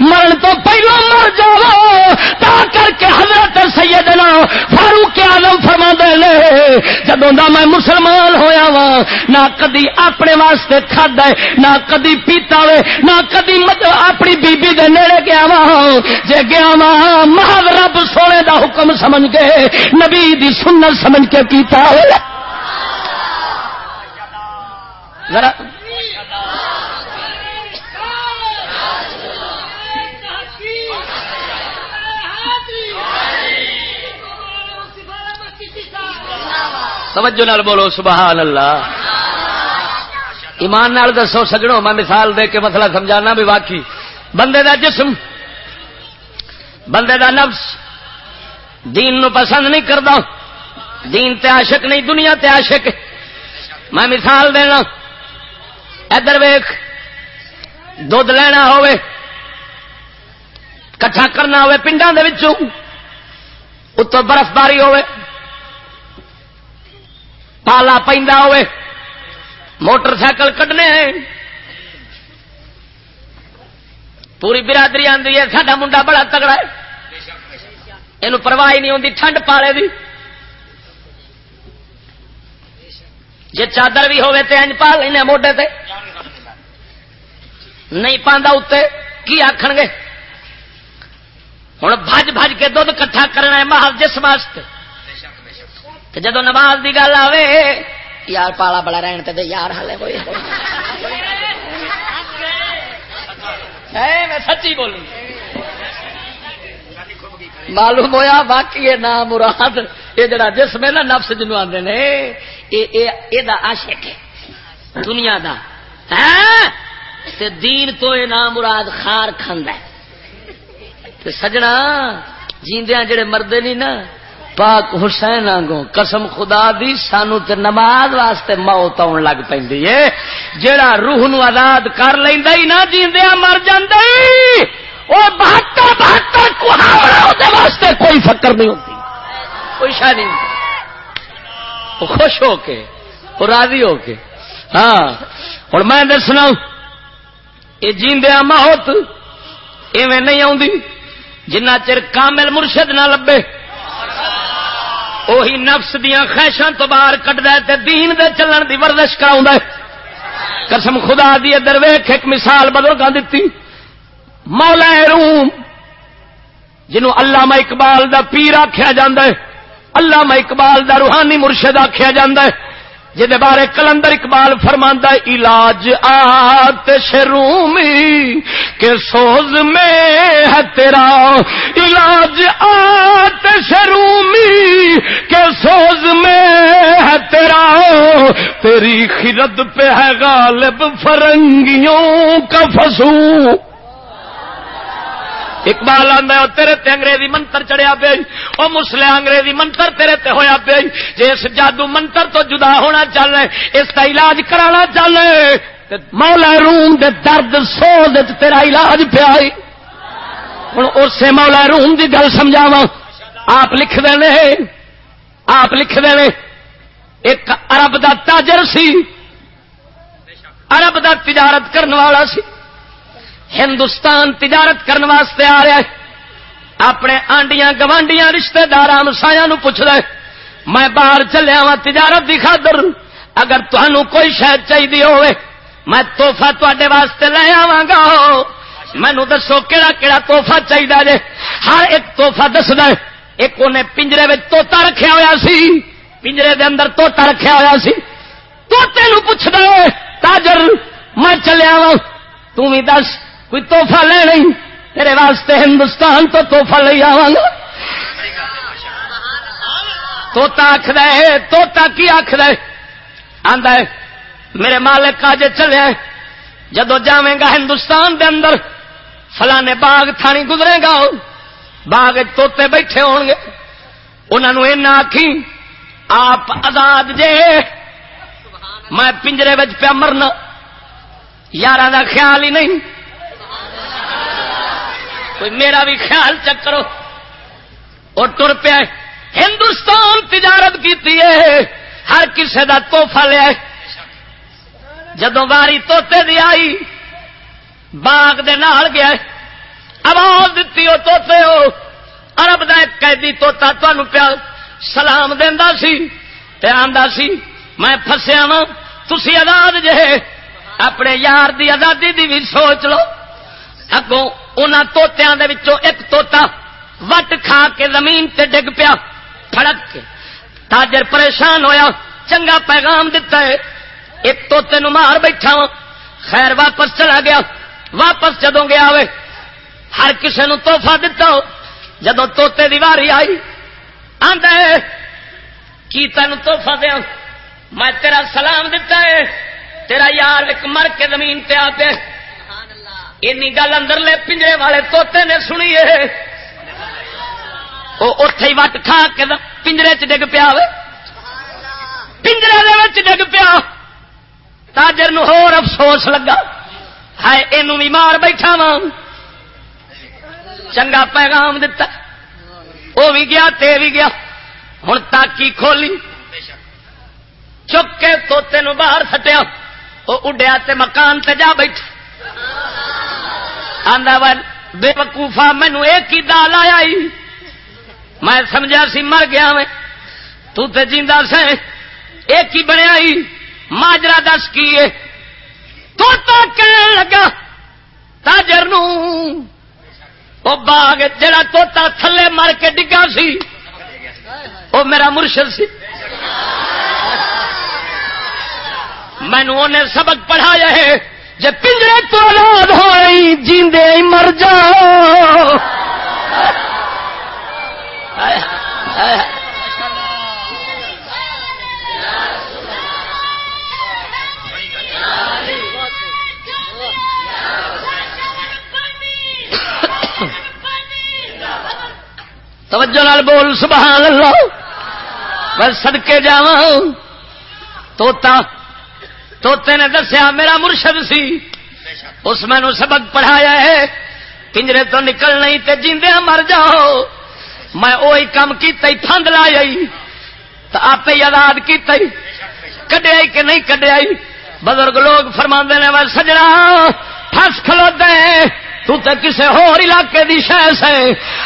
مرن تو پہلو مر جاؤ۔ تا کر کے حضرت سیدنا فاروق آلم فرما دے جدوں دا میں مسلمان ہویا وا نہ کدی اپنے واسطے کھد ہے، نہ کدی پیتا وے، نہ کدی اپنی بیبی دے نیڑے گیا وا جے گیا وا محض رب سونے دا حکم سمجھ کے، نبی دی سنت سمجھ کے پیتا ہو توجہ نال بولو، سبحان اللہ۔ ایمان نال دسو سجڑوں میں مثال دے کے مسئلہ سمجھانا بھی واقعی۔ بندے دا جسم، بندے دا نفس، دین نو پسند نہیں کرتا دین تے عاشق نہیں، دنیا تے عاشق۔ میں مثال دینا۔ ادھر ویخ دھد لینا ہوئے کٹھا کرنا ہوئے پنڈا اتو برف باری ہوئے پالا پہ ہوئے موٹر سائیکل کٹنے ہیں۔ پوری برادری آدھی ہے، ساڈا منڈا بڑا تگڑا ہے۔ یہ پرواہ نہیں ہوتی ٹھنڈ پالے دی۔ جی چادر بھی ہوے تو اج پا لینا موڈے تے۔ نہیں پاندہ اتنے کی آخ گے؟ ہوں بج بج کے دھد کٹھا کرنا ہے محل جس واسطے۔ جدو نماز کی گل آئے یار پالا بڑا رہن تے یار ہالے کوئی میں سچی بولی معلوم ہوا باقی نا مراد، یہ جڑا جسم ہے نا، نفس جنو آدھے نے، یہ عاشق ہے، دنیا دا۔ ہاں؟ تے دین تو یہ نام مراد خار کھانا ہے۔ سجنا، جیندیاں جڑے مردے نہیں نا پاک حسین آگوں قسم خدا دی، سانو تے نماز واسطے موت آن لگ پی جیڑا روح نو آزاد کر لینا ہی نہ جیندیا مر جی بہتر بہتر واسطے کوئی فکر نہیں ہوتی کوئی شا نہیں وہ خوش ہو کے وہ راضی ہو کے۔ ہاں ہوں میں دسنا یہ جیندیا موت ایویں نہیں آتی جنہ چر کامل مرشد نہ لبے۔ وہی نفس دیا خیشاں تو باہر کٹ دین دے چلن دی ورزش کراؤں قسم خدا دی درویخ ایک مثال بدل دیتی مولا روم، جنوں علامہ اقبال دا پیر آخیا جا علامہ اقبال دا روحانی مرشد آخیا جا جہد بارے کلندر اقبال فرماندہ علاج آتش رومی کے سوز میں ہے تیرا۔ علاج آتش رومی کے سوز میں ہے تیرا۔ تیری خرد پہ ہے غالب فرنگیوں کا فسو۔ اقبال آدھا تیرے تے انگریزی منتر چڑھیا پیا جی، وہ مسلے انگریزی منتر تیرے تے ہویا پیا جی۔ جادو منتر تو جدا ہونا چل رہے اس کا علاج کرانا چل رہے مولا روم دے درد سو تیرا علاج پیا جی۔ ہوں اسے مولا روم دی گل سمجھاوا آپ لکھ دے آپ لکھ دے ایک ارب دا تاجر سی۔ ارب دا تجارت کرنے والا سی۔ ہندوستان تجارت کرنے واسطے آ رہا ہے۔ اپنے آنڈیاں گوانڈیاں رشتے دار مسایا پوچھ لے میں باہر چلیا وا تجارت کی خاطر، اگر تمہوں کوئی شاید چاہیے ہوئے میں توحفہ تے واسطے لے آوا گا۔ مینو دسو کہڑا کہڑا توحفہ چاہیے جی ہر ایک توحفہ دس دے ایک انہیں پنجرے میں توتا رکھا ہوا سی۔ پنجرے دے اندر توتا رکھا ہوا سی۔ توتے پوچھ دے تاجر، میں چلیا وا تھی دس کوئی توحفہ لے نہیں تیرے واسطے ہندوستان تو توحفہ لے آوا گا۔ توتا آخر توتا کی آخر آدھا میرے مالک آج چلے جدو جاویں گا ہندوستان دے اندر، فلانے باغ تھانی گزرے گا باغ توتے بیٹھے ہون گے۔ انہوں نے آخی آپ آزاد جے۔ میں پنجرے بچ پیا مرنا۔ یار کا خیال ہی نہیں۔ کوئی میرا بھی خیال چکرو اور تر پیا ہندوستان تجارت کی ہر کسی کا توحفہ لیا جدو باری توتے دی آئی، باغ دے نال گیا آواز دیتی وہ توتے ہو۔ ارب کا ایک قیدی توتا تمہوں پیا سلام دینا سی آدھا سی، میں فسیا وا تھی آزاد جے۔ اپنے یار دی آزادی دی بھی سوچ لو۔ اگوں ان توتیا ایک توتا وٹ کھا کے زمین تے ڈگ پیا پڑک کے۔ تاجر پریشان ہویا، چنگا پیغام دتا ہے۔ ایک توتے نو مار بیٹھا وا خیر واپس چلا گیا۔ واپس جدو گیا وے، ہر کسی نو توحفہ دتا ہو۔ جدو توتے دی واری آئی آدھا کی تین توحفہ دیا؟ میں تیرا سلام دتا ہے، تیرا یار ایک مر کے زمین تے آ پہ اینی گل اندر لے پنجرے والے توتے نے سنی ہے وہ اتے ہی وٹ کھا کے پنجرے چ ڈگ پیا پنجرے ڈگ پیا تاجر ہور افسوس لگا ہے یہ بھی مار بیٹھا وا چنگا پیغام دتا وہ بھی گیا تے بھی گیا ہوں تاکی کھولی چک کے توتے نو باہر سٹیا وہ اڈیا تے مکان تے جا بیٹھا آدھا بے وقوفا مینو ایک ہی دال آیا میں سمجھا سی مر گیا میں۔ تو تے جیندا سے ایک ہی بنیا ماجرا دس کی تو کہنے لگا، تاجر نو۔ وہ باغ، جڑا توتا تھلے مر کے ڈگا سی۔ وہ میرا مرشد سی۔ مینو انہیں سبق پڑھایا ہے۔ جب پنجرے تو آزاد ہوئی، جیندے مر جاؤ۔ توجہ نال بول، سبحان اللہ۔ بس سدکے جا توتا توتے نے دسیا میرا مرشد سی۔ اس میں سبق پڑھایا ہے۔ پنجرے تو نکل نہیں تے جیندیا مر جاؤ۔ میں وہی کام کیتا ہی پھند لایا تو آپ ہی آزاد کیتا ہی۔ کڈیا کہ نہیں کڈیا بزرگ لوگ فرما نے بس سجنا پس کھلو دے تو تے کسے ہور علاقے دی شہ سے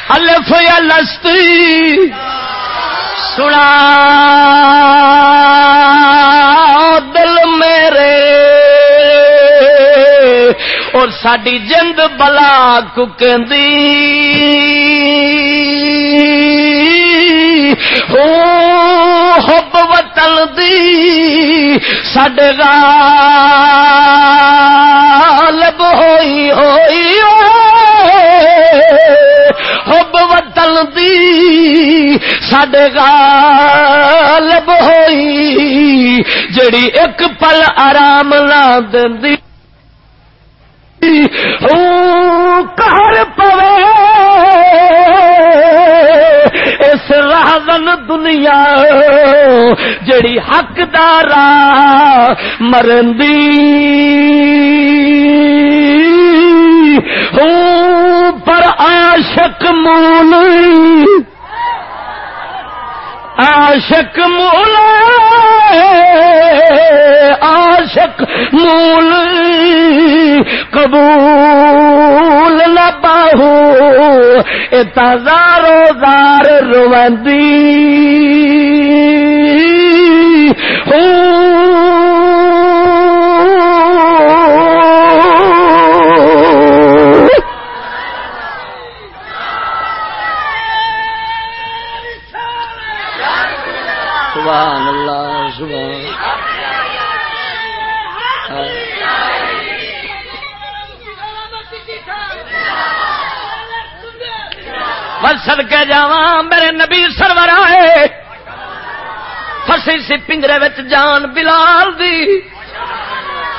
الف یا لستی سنا۔ اور ساری جند بلا ککندی۔ حب وطن دی سڈے غالب ہوئی ہوئی حب وطن دی سڈے غالب ہوئی جڑی ایک پل آرام نہ دندی کر پوے اس راہن دنیا جڑی حق حقدار مرندی پر عاشق مول عاشق مول عاشق مول قبول نہ باہو اتارو دار روندی۔ سبحان اللہ، سبحان بس سد کے جا میرے نبی سرور آئے۔ فسی سی پنجرے جان بلال دی۔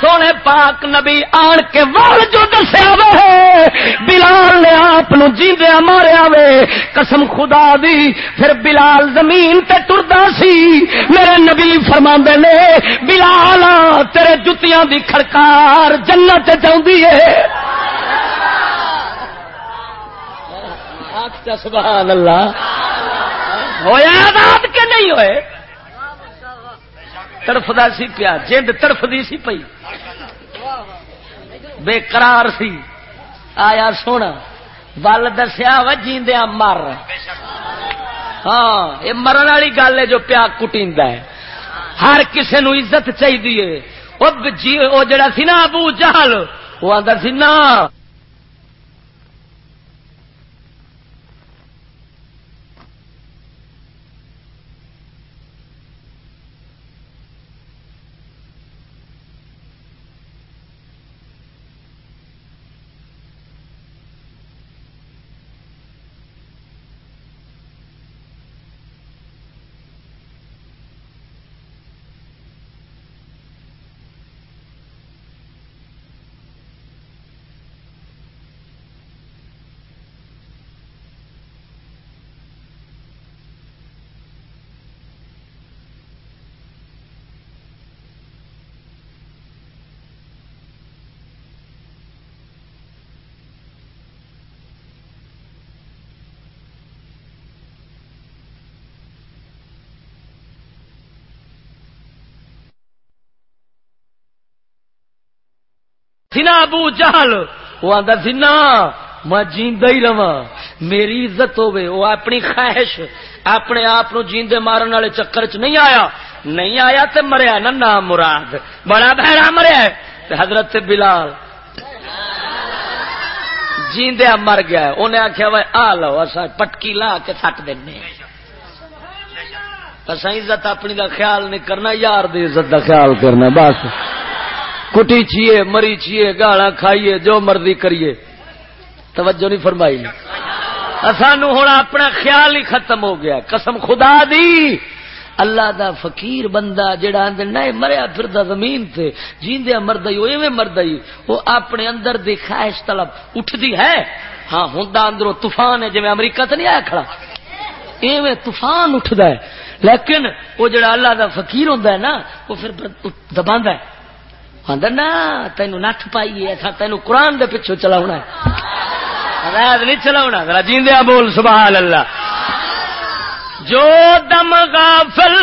سونے پاک نبی آن کے وال جو دسیا وے بلال نے آپ جیندیا ماریا وے۔ قسم خدا دی پھر بلال زمین تے ٹردا سی۔ میرے نبی فرما نے بلال تیرے جتیاں دی کھڑکار جنت چاہتی ہے۔ سبحان اللہ۔ ہویا آزاد کے نہیں ہوئے؟ تڑفدا سی پیا جند تڑفدی سی پئی۔ بے قرار سی۔ آیا سونا۔ ول دسیا و جیندیا مر۔ ہاں یہ مرن والی گل ہے جو پیا کٹی ہے۔ ہر کسی نو عزت چاہیے جی، وہ جڑا سی نا ابو جہل، وہ آدھا سی، نا۔ سنا ابو جہل۔ وہ آتا سنا میں جیند ہی رہا میری عزت ہوے وہ اپنی خواہش، اپنے آپ جیندے مارن والے چکر چ نہیں آیا۔ نہیں آیا تے مریا نا نام مراد۔ بڑا بہرا مریا حضرت بلال۔ جیندیا مر گیا انہیں آخیا بھائی آ لو اصا پٹکی لا کے تھک دینا اصا عزت اپنی دا خیال نہیں کرنا، یار دی عزت دا خیال کرنا، بس۔ کٹی چیے مری چیے گالا کھائیے، جو مرضی کریے۔ توجہ نہیں فرمائی۔ سانو ہوں اپنا خیال ہی ختم ہو گیا۔ قسم خدا دی۔ اللہ دا فقیر بندہ جڑا نئے مریا پھر زمین تے، جیندیا مرد ایویں مرد وہ اپنے اندر دی خواہش طلب اٹھتی ہے۔ ہاں ہوں اندروں طوفان ہے جی امریکہ تو نہیں آیا کھڑا۔ ایویں طوفان اٹھد لیکن وہ جڑا اللہ دا فقیر ہوتا ہے نا وہ پھر دبا ہے۔ آدھا نا تینوں نٹ پائی ہے تینوں قرآن دے پچھو چلا ہونا ہے. رات نہیں چلا ذرا جیندیا بول سبحان اللہ جو دم غافل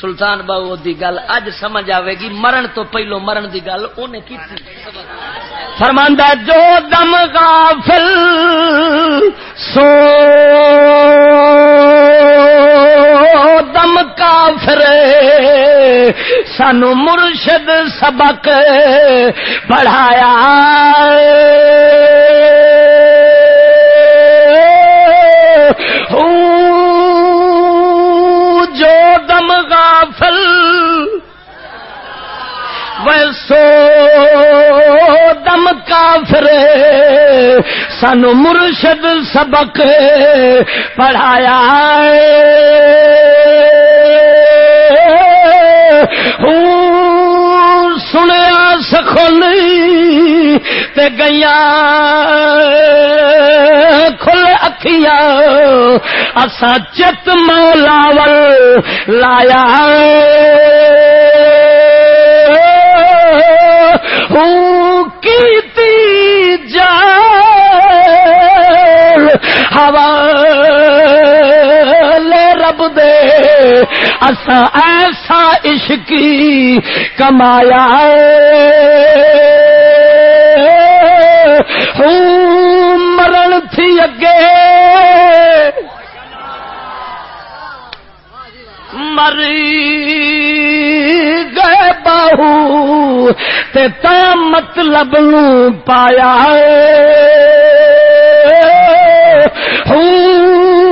سلطان بابو دی گل اج سمجھ آئے گی، مرن تو پہلو مرن دی گل انہیں کی فرماندہ، جو دم غافل سو دم کافر سانو مرشد سبق پڑھایا جو دم غافل ویسو دم کافر سانو مرشد سبق پڑھایا سنیا سکھولی تے گیا کھل اکھیا اسا چت مولاول لایا کی جا ہوا لے رب دے۔ اسا ایسا عشقی کمایا مرن تھی اگے۔ مر گئے باہو تے تا مطلب نو پایا ہوں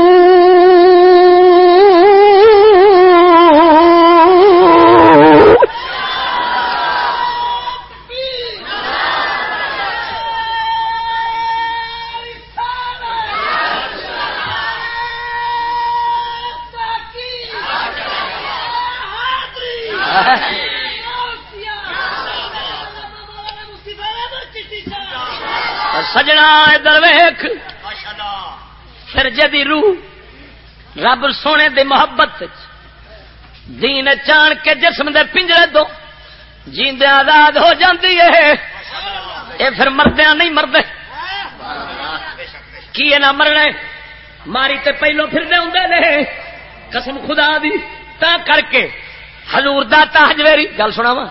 پھر جدی روح، رب سونے دی محبت دین چان کے جسم دے پنجرے دو جیندے آزاد ہو جاندی ہے۔ اے پھر مردیا نہیں مردے۔ کی نہ مرنا ماری تے پہلو پھر دے ہوں نے۔ قسم خدا دی، تا کر کے حضور دا تاج تاجویری گل سنا وا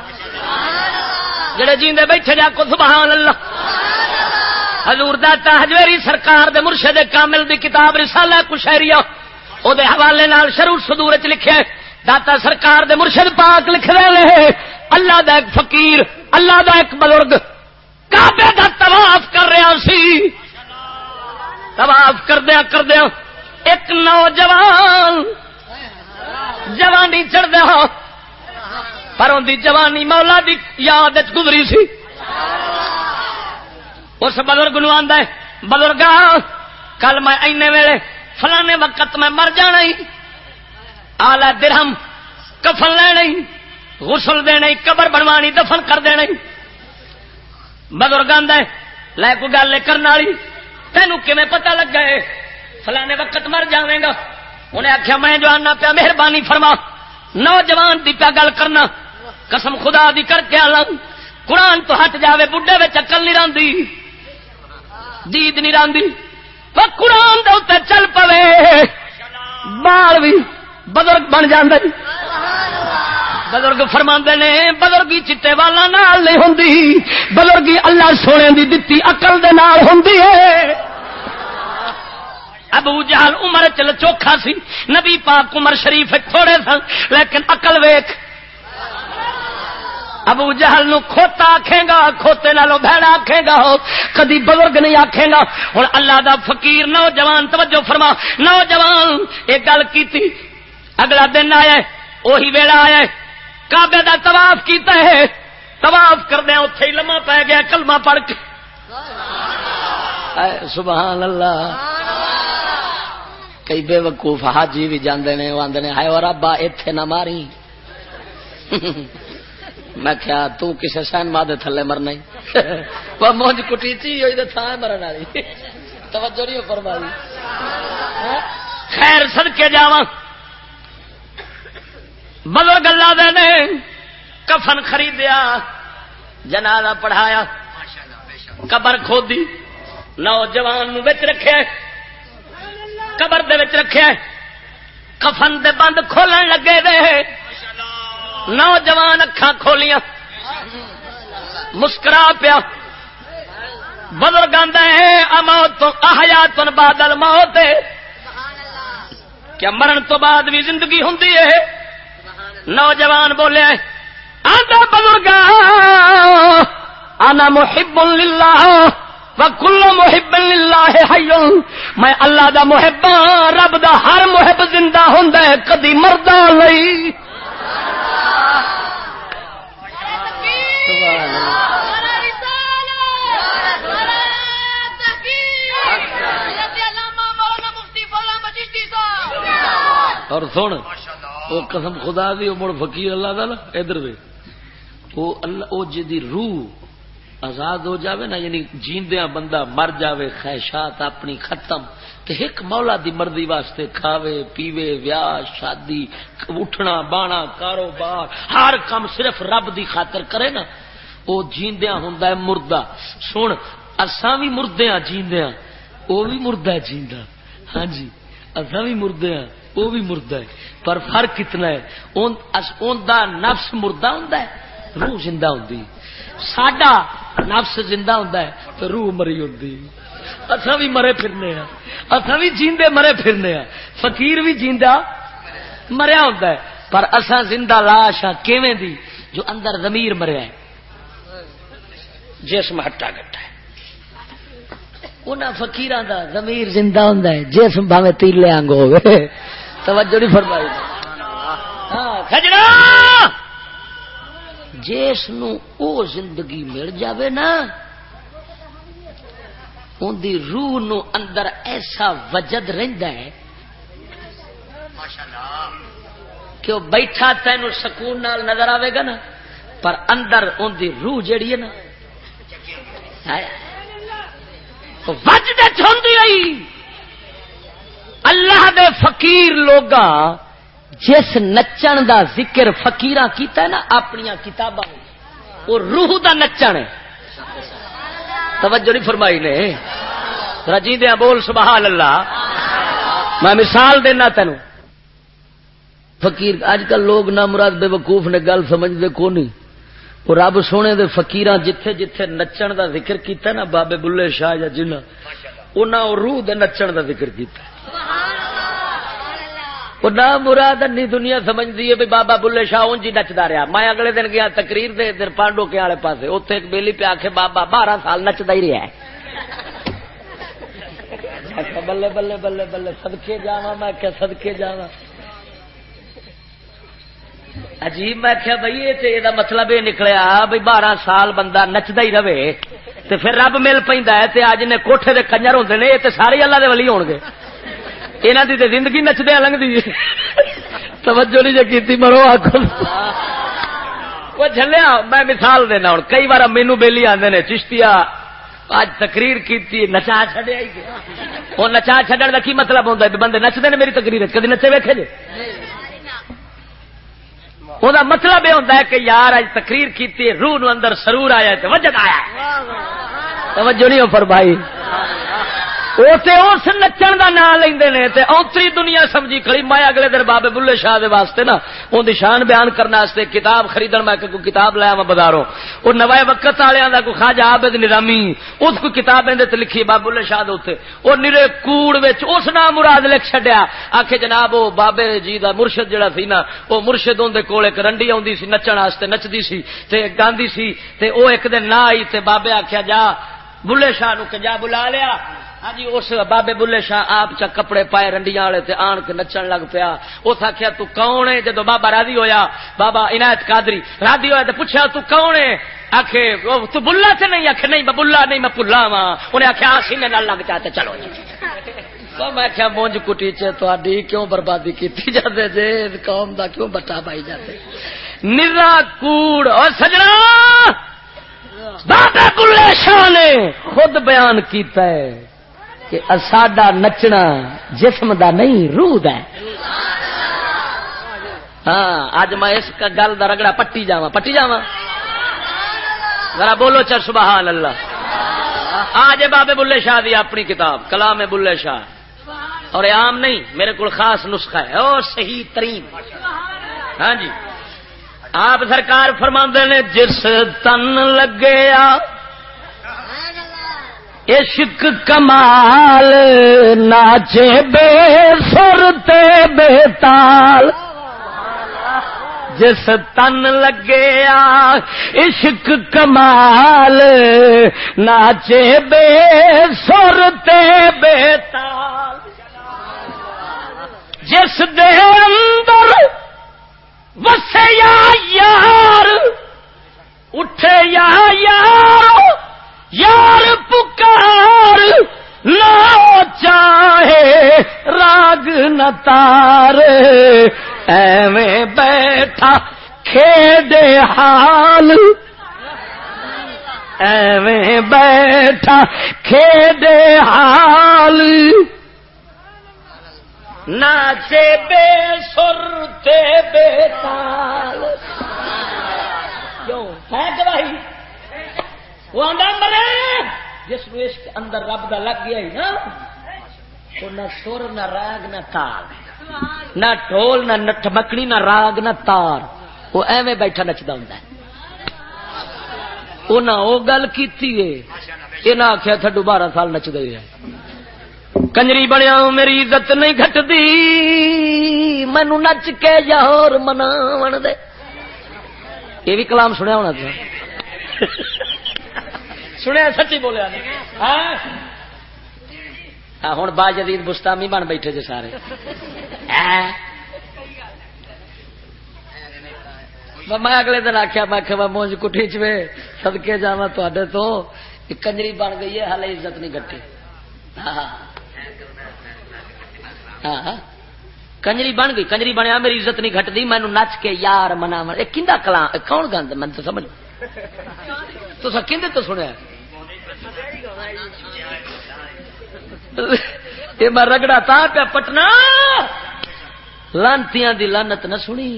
جڑے جیندے بیٹھے جا کو سبحان اللہ۔ حضور دا تاجویری سرکار دے مرشد کامل دی کتاب رسالہ کشہریہ او دے حوالے نال شروع صدور چ لکھیا داتا سرکار دے مرشد پاک لکھ رہے ہیں۔ اللہ دا ایک فقیر، اللہ دا ایک بزرگ۔ کعبے دا طواف کر رہا سی۔ طواف کردیا کردیا ایک نوجوان جوانی چڑھ دیا ہاں۔ پر ان دی جوانی مولا دی یاد گزری سی۔ اس بزرگ نو آدھا بزرگ کل میں اینے ویلے فلانے وقت میں مر جانا آلہ درہم کفن لینا غسل دینا قبر بنوانی، دفن کر دینا بزرگ آدھا لے کو گل کرنے والی تینوں کیون پتا لگ گئے فلانے وقت مر جائے گا؟ انہیں آخیا میں جو آنا پیا، مہربانی فرما، نوجوان دی پیا گل کرنا، قسم خدا دی کر کے آ قرآن تو ہٹ جاوے، بڈھے میں چکل نہیں راندی. دید نہیں راندی۔ وہ قرآن دے اتنے چل پوے۔ بال بھی بزرگ بن جاندے۔ بزرگ فرما نے، بزرگی چٹے والا نال نہیں ہوں بزرگی اللہ سونے دی دتی اقل دے نال ہوں ابو جہل عمر چل چوکھا سی۔ نبی پاک عمر شریف تھوڑے سن، لیکن اقل ویخ ابو جہل نو کھوتا آکھے گا، کھوتے لالو بھڑا آکھے گا، کدی بزرگ نہیں آکھے گا۔ ہوں اللہ دا فقیر نوجوان، توجہ فرما، نوجوان ایک گل کی اگلا دن آیا وہی ویڑا آیا کابے دا طواف کیتا ہے۔ طواف کردیا ہاں، اتے ہی لما پی گیا کلمہ پڑھ کے۔ سبحان اللہ۔ کئی بے وقوف حاجی بھی جاندے نے، وہ آدھے ہائے اور ابا اتے نہ ماری۔ [laughs] میں کیا تو کسے سین ماں دے تھلے مرنا [laughs] وہ مونج کٹی چی ہوئی دے تھا مرن والی. [laughs] توجہ نہیں فرمائی. [laughs] خیر سد کے جا بدل گلا دے کفن خریدیا، جنازہ پڑھایا، قبر کھودی، نوجوان بچ رکھے، قبر دے رکھے، کفن دے بند کھولن لگے دے۔ نوجوان اکھا کھولیاں۔ مسکرا پیا۔ بزرگ اموت احیات بادل موت کیا مرن تو بعد بھی زندگی ہوں نوجوان بولے آدھا بزرگ، آنا محب للہ وکل محب للہ میں اللہ دا محب رب دا ہر محب زندہ ہوں کدی مردہ لئی اور سن، وہ قسم خدا دی مڑ فقیر اللہ دا نا، ادھر وے۔ وہ اللہ او جی روح آزاد ہو جاوے نا یعنی جیندیا بندہ مر جاوے، خواہشات اپنی ختم، تے ایک مولا دی مرضی واسطے کھاوے، پیوے، ویاہ، شادی، اٹھنا بانا کاروبار، ہر کام صرف رب دی خاطر کرے نا۔ وہ جیندیا ہوں مردہ۔ سن، اساں بھی مردیاں جیندیاں۔ وہ بھی مردہ جیندا۔ ہاں جی اساں بھی مردیاں وہ بھی مردہ ہے۔ پر فرق کتنا ہے؟ ان دا نفس مردہ ہوں روح زندہ ہوں ساڈا نفس زندہ ہوں تو روح مری ہوں اصا بھی مرے پھرنے ہاں۔ اصا بھی جیندے مرے پھرنے ہاں۔ فقیر بھی جیندا مریا ہوں پر اصا زندہ لاش ہاں کیویں دی؟ جو اندر ضمیر مریا ہے۔ جسم ہٹا گٹا ہے۔ انہاں فقیراں دا ضمیر زندہ ہوں جسم بھاویں تیلے آنگ ہوگے توجہ نہیں فرمائی۔ ہاں جس نو او زندگی مل جاوے نا ان دی روح نو اندر ایسا وجد رہندا ہے کہ وہ بیٹھا تین سکون نال نظر آئے گا نا، پر اندر ان دی روح جیڑی ہے نا وجد چاہتی آئی اللہ دے فقیر لوگا جس نچن دا ذکر فکیر کیتا ہے نا اپنی کتاباں وہ روح دا نچن ہے. توجہ نہیں فرمائی نے. رجی دیا بول، سبحان اللہ. میں مثال دینا تینوں. فقیر اج کل لوگ نہ مراد بے وقوف نے گل سمجھتے کو نہیں؟ وہ رب سونے دے فقیر جتھے جتھے نچن دا ذکر کیتا نا بابے بلے شاہ یا جنہ انہوں روح دے نچن دا ذکر کیتا وہ نہ مراد انی دنیا سمجھتی ہے بھی بابا بلے شاہ ان جی نچتا رہا۔ میں اگلے دن گیا تقریر دے ادھر پانڈو کے آلے پاسے۔ اتنے ایک بیلی پہ آخے بابا بارہ سال نچتا ہی رہا ہے۔ بلے بلے بلے بلے سدکے جا میں سدکے جا عجیب، میں کیا بھائی یہ مطلب یہ نکلیا بھائی بارہ سال بندہ نچتا ہی رہے تو پھر رب مل پہ اج نے کوٹھے دے کنجر ہوتے ہیں یہ سارے اللہ دے ولی ہو گے۔ یہاں کی زندگی نچدیا لگتی توجہ نہیں جی مرو آخو وہ جلیا میں مثال دینا ہوں۔ کئی بار مینو بہلی آدھے نے چشتیا اج تقریر کی نچا چڈیا وہ نچا چڈن کا کی مطلب ہوتا ہے؟ بندے نچتے ہیں میری تقریر، کدی نچے ویکے جی وہ مطلب یہ ہوتا ہے کہ یار اج تقریر کی روح نو اندر سرور آیا وجد آیا توجہ نہیں ہو پر بھائی اس نچن کا نام لے اوتری دنیا سمجھی کھڑی، میں اگلے دن بابے بلے شاہ دے واسطے نا ان کی شان بیان کرنے واسطے کتاب خرید میں کوئی کتاب لیا وا بازاروں۔ وہ نوائے وقت والوں کا کوئی خاجا آبد نظامی، اس کو کتاب لکھی بابے بلے شاہ دے وہ نیرے کوڑ اس نام مراد لکھ چڈیا آخ جناب وہ بابے جی کا مرشد جہا سی نا وہ مرشد اندر کول ایک رنڈی آدھی سی، نچن واسطے نچتی سی گاندھی سی وہ ایک دن نہ آئی بابے آخیا جا بلے شاہ نو جا بلا لیا۔ ہاں جی اس بابے بلے شاہ آپ چا کپڑے پائے رنڈیاں والے تے آن کے نچن لگ پیا اس آخیا تو کون ہے جدو بابا راضی ہویا بابا عنایت قادری راضی ہوا تو پوچھا تو کون ہے آخ تو بلا سے نہیں آخ نہیں میں بلا نہیں میں پلا وا انہیں آخیا سینے نہ لگ جاتے چلو جی تو میں کیا مونج کٹی چی کیوں بربادی کی جاتے جی قوم دا کیوں بٹا پائی جاتے نرا کوڑ اور سجنا بابے بلے شاہ نے خود بیان کیتا ہے کہ ساڈا نچنا جسم دا نہیں، روح دا ہے۔ ہاں اج میں اس گل کا رگڑا پٹی جا پٹی جا ذرا بولو چل، سبحان اللہ۔ آج بابے بلے شاہ دی اپنی کتاب، کلام بلے شاہ۔ اور عام نہیں، میرے کو خاص نسخہ ہے۔ اور صحیح ترین۔ ہاں جی۔ آپ سرکار فرما نے، جس تن لگیا عشق کمال، ناچے بے سرتے بے تال۔ جس تن لگیا عشق کمال، ناچے بے سرتے بے تال۔ جس دے اندر وسیا یار، اٹھے یا یار یار پکار نہ چاہے، راگ نہ تار ایویں بیٹھا کھیڈے حال۔ ایویں بیٹھا کھیڈے حال۔ ناچے بے سرتے بے تال۔ کیوں ہے گواہی وہ آدھا مرے، جس کو اس اندر رب دا لگ گیا ہی نا تو نہ سر، نہ راگ، نہ تال نہ ٹول نہ نٹ مکڑی، نہ راگ، نہ تار۔ وہ ایویں بیٹھا نچتا ہوں انہیں وہ گل کی یہ آخیا تھڈو بارہ سال نچ گئی ہے کنجری بنیا میری عزت نہیں گٹتی مینو نچ کے یار منا دے۔ یہ بھی کلام سنیا ہونا تھا۔ سنیا سچی بولیا ہاں؟ ہوں با جدید بستامی بن بیٹھے جی سارے۔ ہاں؟ میں اگلے دن آخیا میں آخیا مونج کٹھی چوے سدکے جا تو۔ کنجری بن گئی ہے ہال عزت نہیں گٹی ہاں،, ہاں۔, ہاں کنجری بن گئی، کنجری بنیا، میری عزت نہیں گٹتی مینو نچ کے یار منا کلا کون گند؟ من تو سمجھ۔ تو تو سنیا؟ یہ میں رگڑا تا پیا پٹنا لانتی دی لانت نہ سنی۔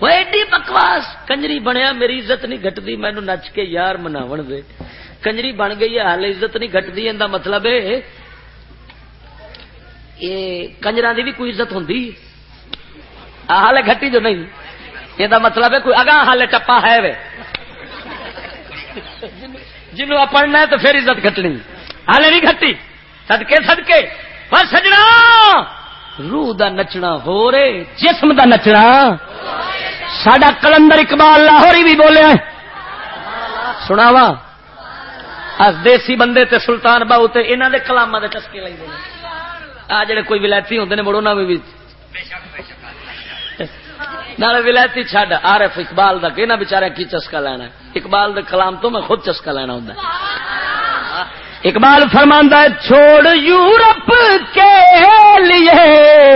وہ ایڈی بکواس، کنجری بنیا، میری عزت نہیں گٹتی مینو نچ کے یار مناو دے۔ کنجری بن گئی ہے ہال عزت نہیں گٹتی یہ مطلب ہے، یہ کنجر کی بھی کوئی عزت ہوں ہال گٹی جو نہیں، یہ مطلب ہے، کوئی اگاں ہال ٹپا ہے وے۔ جنوب پڑھنا ہے تو پھر عزت گٹنی ہال نہیں گٹی سدکے سدکے پر سجنا! روح دا نچنا ہو رہے، جسم دا نچنا۔ سڈا کلندر اقبال لاہوری بھی بولیا سنا وا دیسی بندے تے سلطان باؤ تے انہوں دے کلاما دے چسکے لے آ جڑے کوئی ولایتی ہوتے ہیں مڑو بھی۔ ولایتی چڈ آر ایف اقبال کا کہ بچارا کی چسکا لینا اقبال دے کلام تو میں خود چسکا لینا ہوں اقبال فرماندہ چھوڑ یورپ کے لیے۔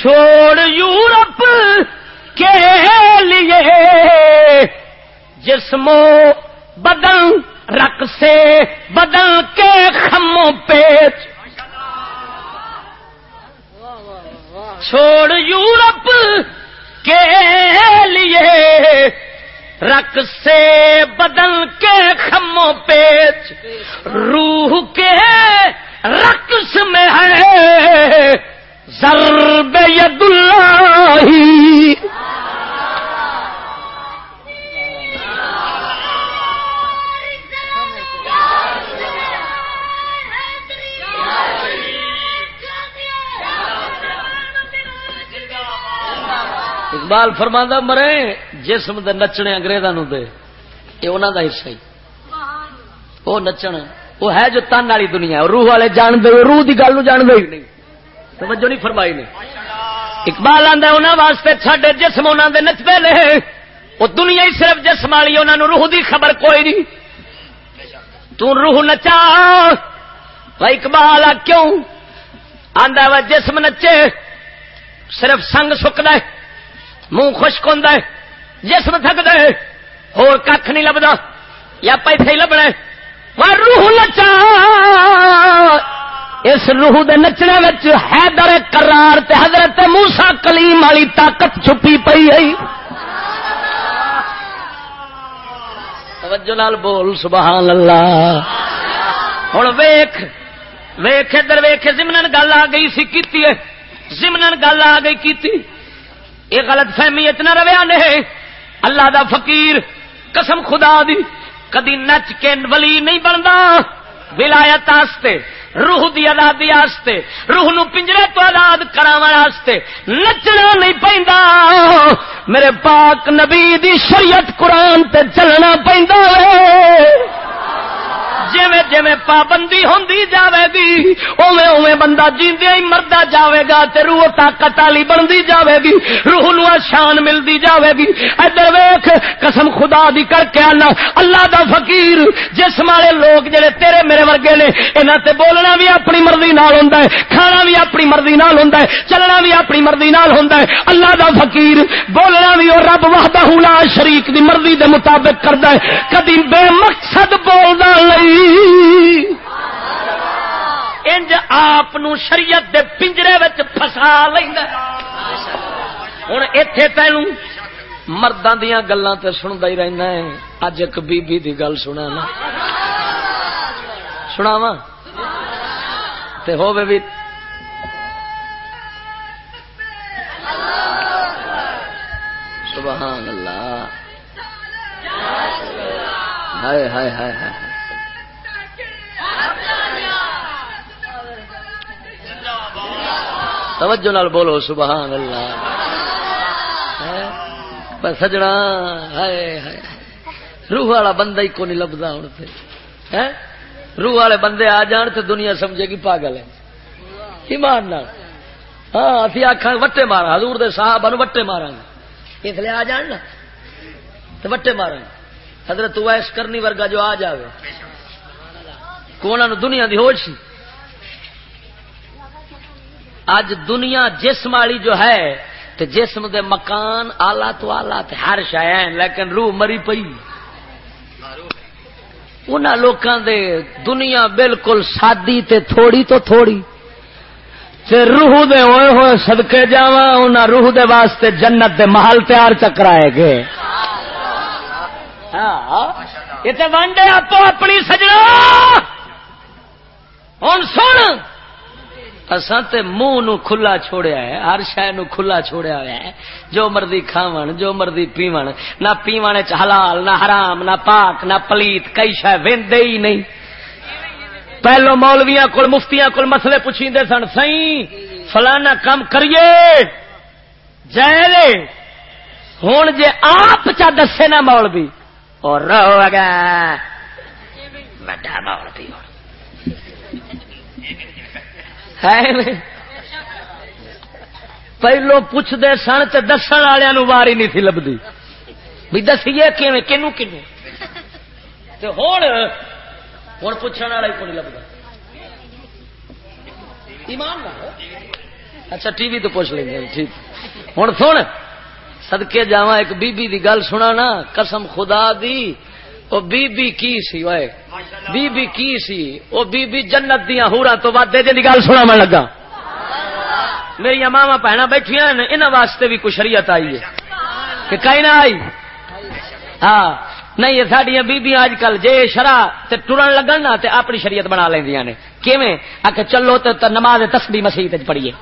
چھوڑ یورپ کے لیے۔ جسموں، بدن رق سے بدل کے خموں پیچ چھوڑ یورپ کے لیے رق سے بدل کے خموں پیچ روح کے رقص میں ہے، ضرب ید اللہ اقبال فرما مرے جسم دے نچنے اگریزوں دے۔ یہ انہوں دا حصہ ہی۔ وہ نچن وہ ہے جو تن والی دنیا روح والے جان دے روح کی گل جان دے ہی نہیں۔ توجہ نہیں فرمائی نے۔ اقبال آدھا انہوں واسطے چھڈ جسم انہوں دے نچتے رہے وہ دنیا ہی صرف جسم والی انہوں روح دی خبر کوئی نہیں۔ تو روح نچا۔ اقبال آ کیوں؟ آدھا وا جسم نچے صرف سنگ سکتا ہے۔ منہ خشک ہوں جسم تھک دے ہو کھ نہیں لبدا، یا پیسے ہی لبنا روح نچا۔ اس روح دے نچنے وچ حیدر کرار تے حضرت موسا کلیم والی طاقت چھپی پئی ہے۔ توجہ نال بول، سبحان اللہ۔ ہوں ویخ ویخ ادھر ویخ زمن گل آ گئی سی کی زمن گل آ گئی کی یہ غلط فہمی اتنا رویا نے اللہ دا فقیر، قسم خدا دی، کدی نچ کے ولی نہیں بنتا ولایت روح دی آزادی آستے، روح نو پنجرے تو آزاد کراستے نچنا نہیں پہنتا میرے پاک نبی دی شریعت قرآن تے چلنا پہنتا ہے۔ جویں جویں پابندی ہوندی جاوے گی، اوویں اوویں بندہ جیندیا ہی مردا جاوے گا تے روح طاقت والی بندی جاوے گی، روح نو شان ملدی جاوے گی۔ ادھر ویکھ، قسم خدا دی کر کے آنا، اللہ دا فقیر جسم والے لوگ جڑے تیرے میرے ورگے نے، انہاں تے بولنا بھی اپنی مرضی نال ہوندا ہے، کھانا بھی اپنی مرضی نال ہوندا ہے، چلنا بھی اپنی مرضی نال ہوندا ہے۔ اللہ دا فقیر، بولنا بھی اور رب وحدہ لا شریک دی مرضی دے مطابق کردا ہے۔ کدی بے مقصد بولدا نہیں انج آپ شریعت دے پنجرے فسا لینا ہوں اتے تین مردوں دیا گلان تے سنتا ہی رہنا ہے۔ اج ایک بی بی دی گل سنا نا۔ سنا وا ہو بھی سبحان اللہ۔ ہائے ہائے ہائے ہائے۔ توجہ نال بولو، سبحان اللہ۔ سجنا روح والا بندہ ہی کو نہیں لبدا ہوں روح والے بندے آ جان تو دنیا سمجھے گی پاگل ہے۔ ایمان نال۔ ہاں ابھی آخا وٹے مارا۔ حضور دے صاحب وٹے مارا گے۔ اس لیے آ جان نا۔ تو وٹے مارا گے۔ حضرت ویس کرنی ورگا جو آ جائے کو دنیا دی ہوش سی۔ اج دنیا جسم والی جو ہے تو جسم دے مکان آلہ تو آلہ تے ہر شہ لیکن روح مری پئی۔ ان لوکاں دے دنیا بالکل سادی تے تھوڑی تو تھوڑی۔ تے روح دے ہوئے ہوئے سدکے جا ان روح دے واسطے جنت دے محل تیار چکرائے گئے۔ ہاں, ہاں۔ یہ تو ونڈے آپ اپنی سجنا۔ ہوں سن اصا تے منہ نو کھلا چھوڑیا ہے ہر شہ نو کھلا چھوڑیا ہوا ہے جو مرضی کھاون جو مرضی پیون نہ پیونے چ حلال نہ حرام نہ پاک نہ پلیت کئی شہ وے ہی نہیں پہلو مولویا کول مفتیاں کول مسئلے پوچھیندے سن سی فلانا کام کریے جائے ہوں جے آپ چا دسے نا مولوی اور رہو گا بڑا مولوی ہو پہلو پوچھتے سن تو دس والوں نہیں تھی لبھی بھی دسیے کنو کنو ہوں ہوں پوچھنے والا کو نہیں لگتا اچھا ٹی وی تو پوچھ لیں گے ٹھیک ہوں سن سدکے جا ایک بی بی دی گل سنا نا قسم خدا دی او بی بی کی سی وے بی بی کی سی؟ او بی بی جنت دیا ہورا تو ودے جی گل سنا میں لگا میری ماوا بہن بیٹھیا انہوں واسطے بھی کچھ شریعت آئی ہے۔ کہ کئی نہ آئی؟ ہاں۔ نہیں، یہ سڈیا بیبیاں اج کل جے شرح تے ٹرن لگن نا تے اپنی شریعت بنا لیندیاں نے۔ کیویں؟ آ کے چلو تو نماز تسبیح مسیح پڑھیے۔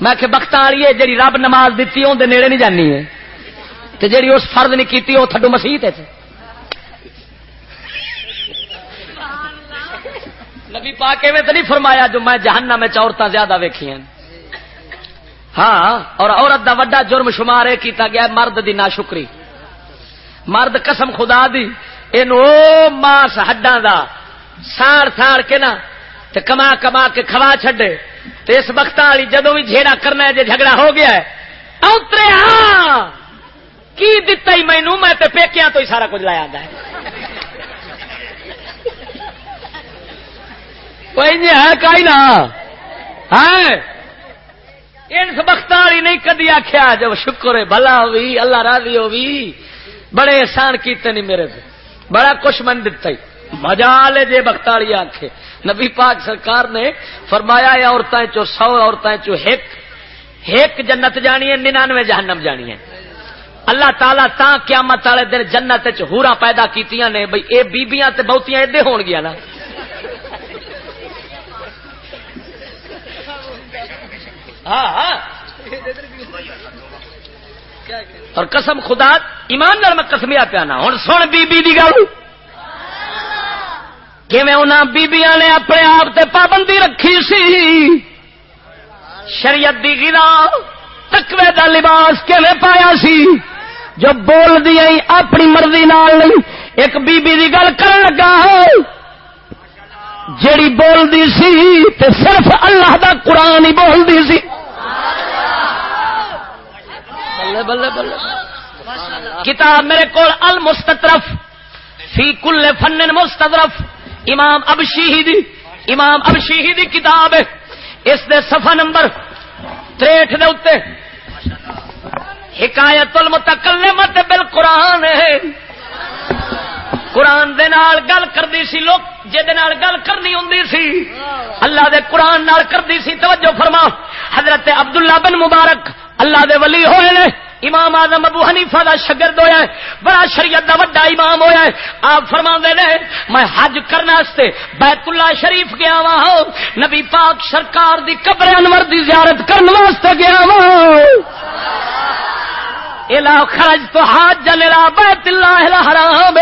میں کہ بخت والی ہے جی رب نماز دیتی اندر نیڑے نہیں جانی ہے۔ تے جیڑی اس فرد نہیں کیتی وہ تھڈو مسیح نبی پاک میں تو نہیں فرمایا جو میں جہنم میں عورتیں زیادہ ویکھی ہیں۔ ہاں اور عورت دا وڈا جرم شمار یہ کیتا گیا مرد دی ناشکری۔ مرد قسم خدا دی این او ماس ہڈاں دا ساڑ ساڑ کے نا، تے کما کما کے کھوا چھڈے۔ تے اس وقت والی جدو بھی جھیڑا کرنا ہے، جے جھگڑا ہو گیا ہے، اوترے ہاں! کی دتا ہی مینوں؟ میں تے پیکیاں تو ہی سارا کچھ لایا ہے۔ کوئی نہیں جی ہے کئی نہ ان نہیں کدی آخیا جب شکر ہے، بھلا اللہ راضی ہو بھی بڑے احسان کیتے نہیں میرے سے بڑا کچھ من دتا ہی۔ مزا لے جے بختالی آخ نبی پاک سرکار نے فرمایا عورتیں چو سو، عورتیں چو ایک ایک جنت جانی ہے، ننانوے جہنم جانی ہے۔ اللہ تعالیٰ تا قیامت والے دن جنت چورا پیدا کیتیاں نے۔ بھئی اے بیبیاں تے بہتیاں ادے ہون گیا نا۔ ہاں ہاں۔ اور قسم خدا، ایمان نال میں قسمیا پیانا۔ ہوں سن بی بی دی گل۔ بیبیاں نے اپنے آپ تے پابندی رکھی سی؟ شریعت دی گرا تکوے دا لباس کیویں پایا سی؟ جو بول دیا اپنی مرضی نال نہیں، ایک بی بی دی گل کر لگا۔ جیڑی بول دی سی تے صرف اللہ دا قرآن ہی بول دی سی۔ بلے بلے بلے۔ کتاب میرے کو المستطرف، فی کل فن مستطرف۔ امام اب شیدی امام اب شیدی کتاب ہے۔ اس دے صفحہ نمبر تریٹ دے اتنے حکایت المتکلمت بالقرآن ہے۔ قرآن دے نال گل کردی سی لوگ جے نال گل کرنی ہوندی سی، اللہ دے قرآن نال کردی سی، توجہ فرما۔ حضرت عبداللہ بن مبارک اللہ دے ولی ہوئے نے، امام آزم ابو حنیفہ دا شگرد ہویا ہے بڑا شریعت دا وڈا امام ہویا ہے آپ فرما دے نے، میں حج کرنا استے بیت اللہ شریف گیا وا ہوں نبی پاک سرکار دی قبر انور دی زیارت کرنے واسطے گیا وا الا خرج تو حاج جللا بیت اللہ الحرام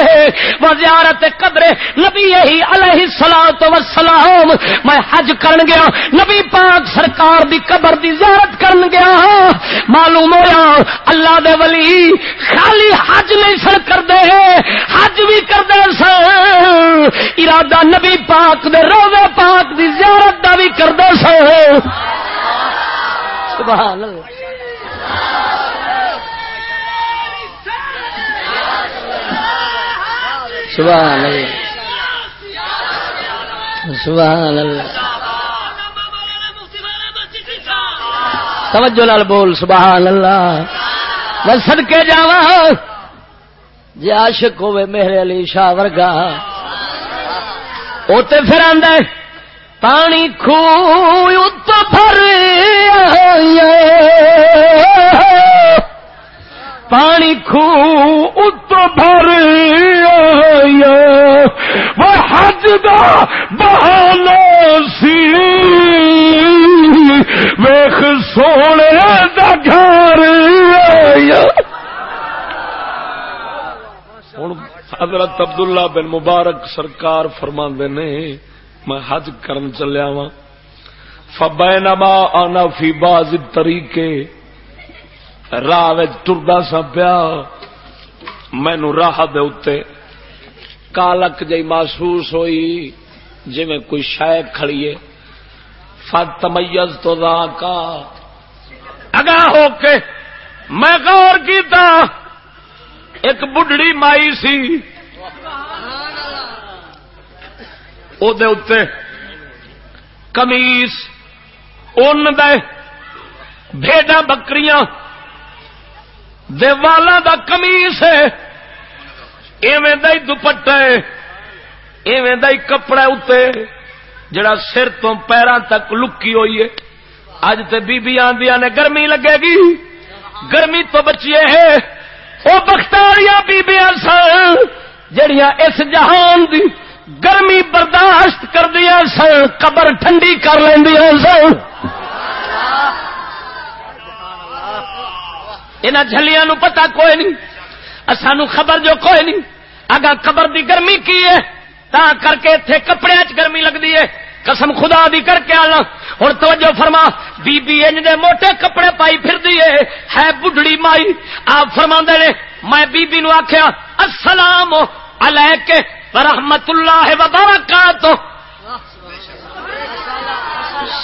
و زیارت قبر نبی ہی علیہ الصلوۃ والسلام۔ میں حج کرن گیا نبی پاک سرکار دی قبر دی زیارت کرن گیا معلوم ہویا اللہ دے ولی خالی حج نہیں سن کر دے حج بھی کر دے سن۔ ارادہ نبی پاک دے روزے پاک دی زیارت دا بھی کر دے سن۔ سبحان اللہ۔ سبحان اللہ سبحان اللہ۔ توجہ لال بول، سبحان اللہ۔ بس سڑکے جا جی عاشق ہوئے میرے علی شاہ ورگا۔ وہ تو پھر آدھا پانی خو تو بھر پانی خو اتو بھر وہ حج دا بہانا سی۔ ویخ سونے دا گھر ہوں حضرت عبداللہ بن مبارک سرکار فرما نے، میں حج کرن چلیا وا فبینما آنا فی باز طریقے راہ ٹردا سا پیا۔ مینو راہ دے کالک جی محسوس ہوئی جی میں کوئی شہ کھڑیے فت میز تو کا اگا ہو کے میں غور کیتا، ایک بڑھڑی مائی سی۔ او دے اتے کمیس اون دے بھیڈا بکریاں۔ دیوالا دا کمیس ہے۔ ایویں دا دوپٹا ہے۔ ایویں دا کپڑا اتنے جڑا سر تو پیروں تک لکی ہوئی ہے۔ اج تے بی آدیا نے گرمی لگے گی۔ گرمی تو بچیے ہے۔ وہ بختاریاں بیبیاں سن جڑیاں اس جہان دی گرمی برداشت کر دیا سن، قبر ٹھنڈی کر لیندیاں سن۔ یہاں جلیا نو پتا کوئی نہیں۔ سانو خبر جو کوئی نہیں۔ اگا قبر دی گرمی کی ہے۔ تا کر کے اتنے کپڑے چ گرمی لگتی ہے۔ قسم خدا دی کر کے آنا۔ ہوں توجہ فرما۔ بی بی انج دے موٹے کپڑے پائی پھر دیے ہے بڑھڑی مائی۔ آپ فرما نے، میں بی بی نو آخیا السلام علیک ورحمت اللہ وبرکاتہ۔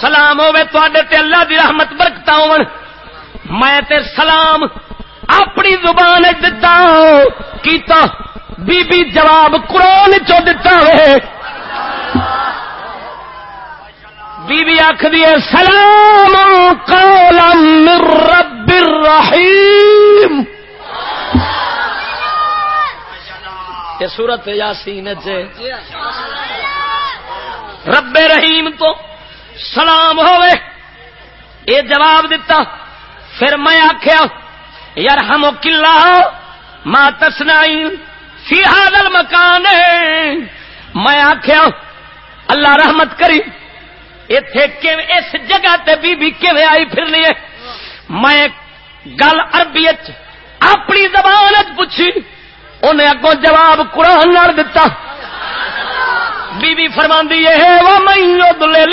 سلام ہوے تے اللہ دی رحمت برکت ہون۔ میں تے سلام اپنی زبان دتا کیتا بی بی جواب قرآن چو دتا وے بی بی آخ دیے سلام قولا من رب الرحیم۔ یہ سورت یاسین چ رب رحیم تو سلام ہوئے۔ یہ جواب دیتا پھر میں آخیا یار ہم کلا ماں تسنائی فی حاضر مکان میں آخیا اللہ رحمت کری اتے اس جگہ تے بی بی کیویں آئی پھر لیے میں گل عربی اپنی زبان پوچھی، انہیں اگوں جواب قرآن نہ دتا۔ بی بی فرما ہے وہ میں دلے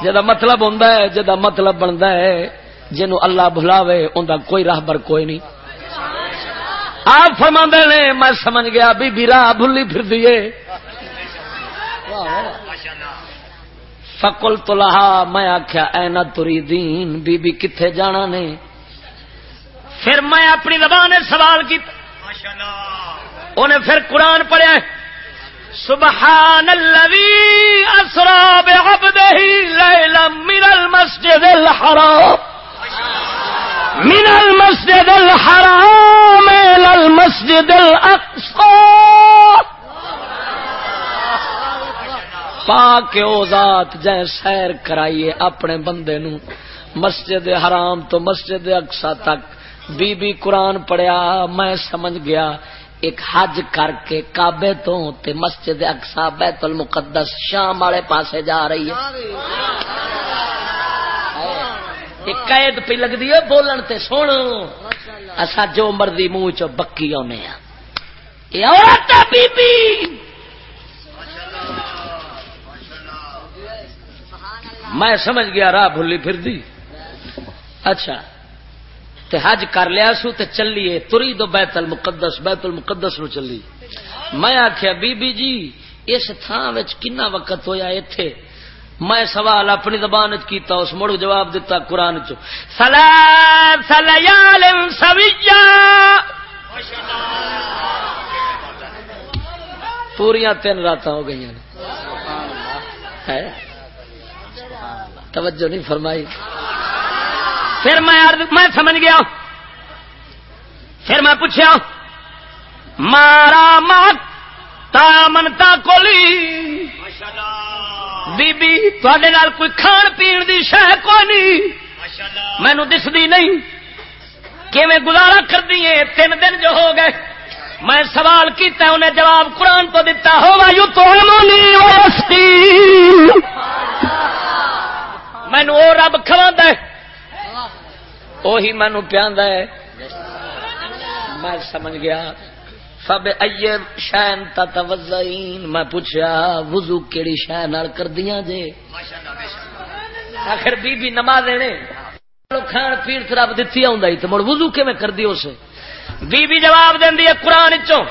فلا دے جا مطلب ہوں جا مطلب بنتا ہے جن اللہ بلاوے ان کوئی راہ بر کوئی نہیں۔ آپ فرما نے، میں سمجھ گیا، بی بی راہ بھلی پھر دیے فکل تو لہا، میں آخیا اینا تری دین بی بی کتنے جانا نے؟ پھر میں اپنی زبان سوال کیا انہیں پھر قرآن پڑھیا سبحان الذي اسرا بعبده ليلا من المسجد الحرام. من المسجد الحرام الى المسجد الاقصى. پاک او ذات جے سیر کرائیے اپنے بندے نو مسجد حرام تو مسجد اقصا تک. بی بی قرآن پڑھیا، میں سمجھ گیا ایک حج کر کے کابے تو تے مسجد اقسا بیت المقدس شام والے پاسے جا رہی ہے۔ قید پہ لگ دی بولن تے سن اسا جو مرضی منہ چ بکی آنے ہاں۔ میں سمجھ گیا راہ بھلی پھر دی۔ اچھا۔ تے حج کر لیا سو تے چلیے، تری دو بیت المقدس بیت المقدس نو چلی۔ میں آخیا بی بی جی اس تھان کنا وقت ہویا ایتھے؟ میں سوال اپنی زبان کیتا، اس مڑ جواب دیتا قرآن چ پوریا تین رات ہو گئی توجہ نہیں فرمائی۔ پھر میں میں سمجھ گیا۔ پھر میں پوچھا مارا مات تا منتا کولی بی بی نال کوئی کھان پین دی شہ کو نہیں مینو دستی نہیں۔ کیویں گزارا کر دیے تین دن جو ہو گئے۔ میں سوال کیتا انہیں جواب قرآن تو دتا ہوگا یو تو مینو رب کھوا دے وہی مینو پیا میں سمجھ گیا۔ سب ایے شین توزین میں پوچھا وضو کیڑی شہ نال کر دیا جے؟ آخر بی بی نماز دینے کھان پیر رب دتی آ تو مڑ وضو کی کر دی اسے بی بی جواب دینی ہے قرآن چو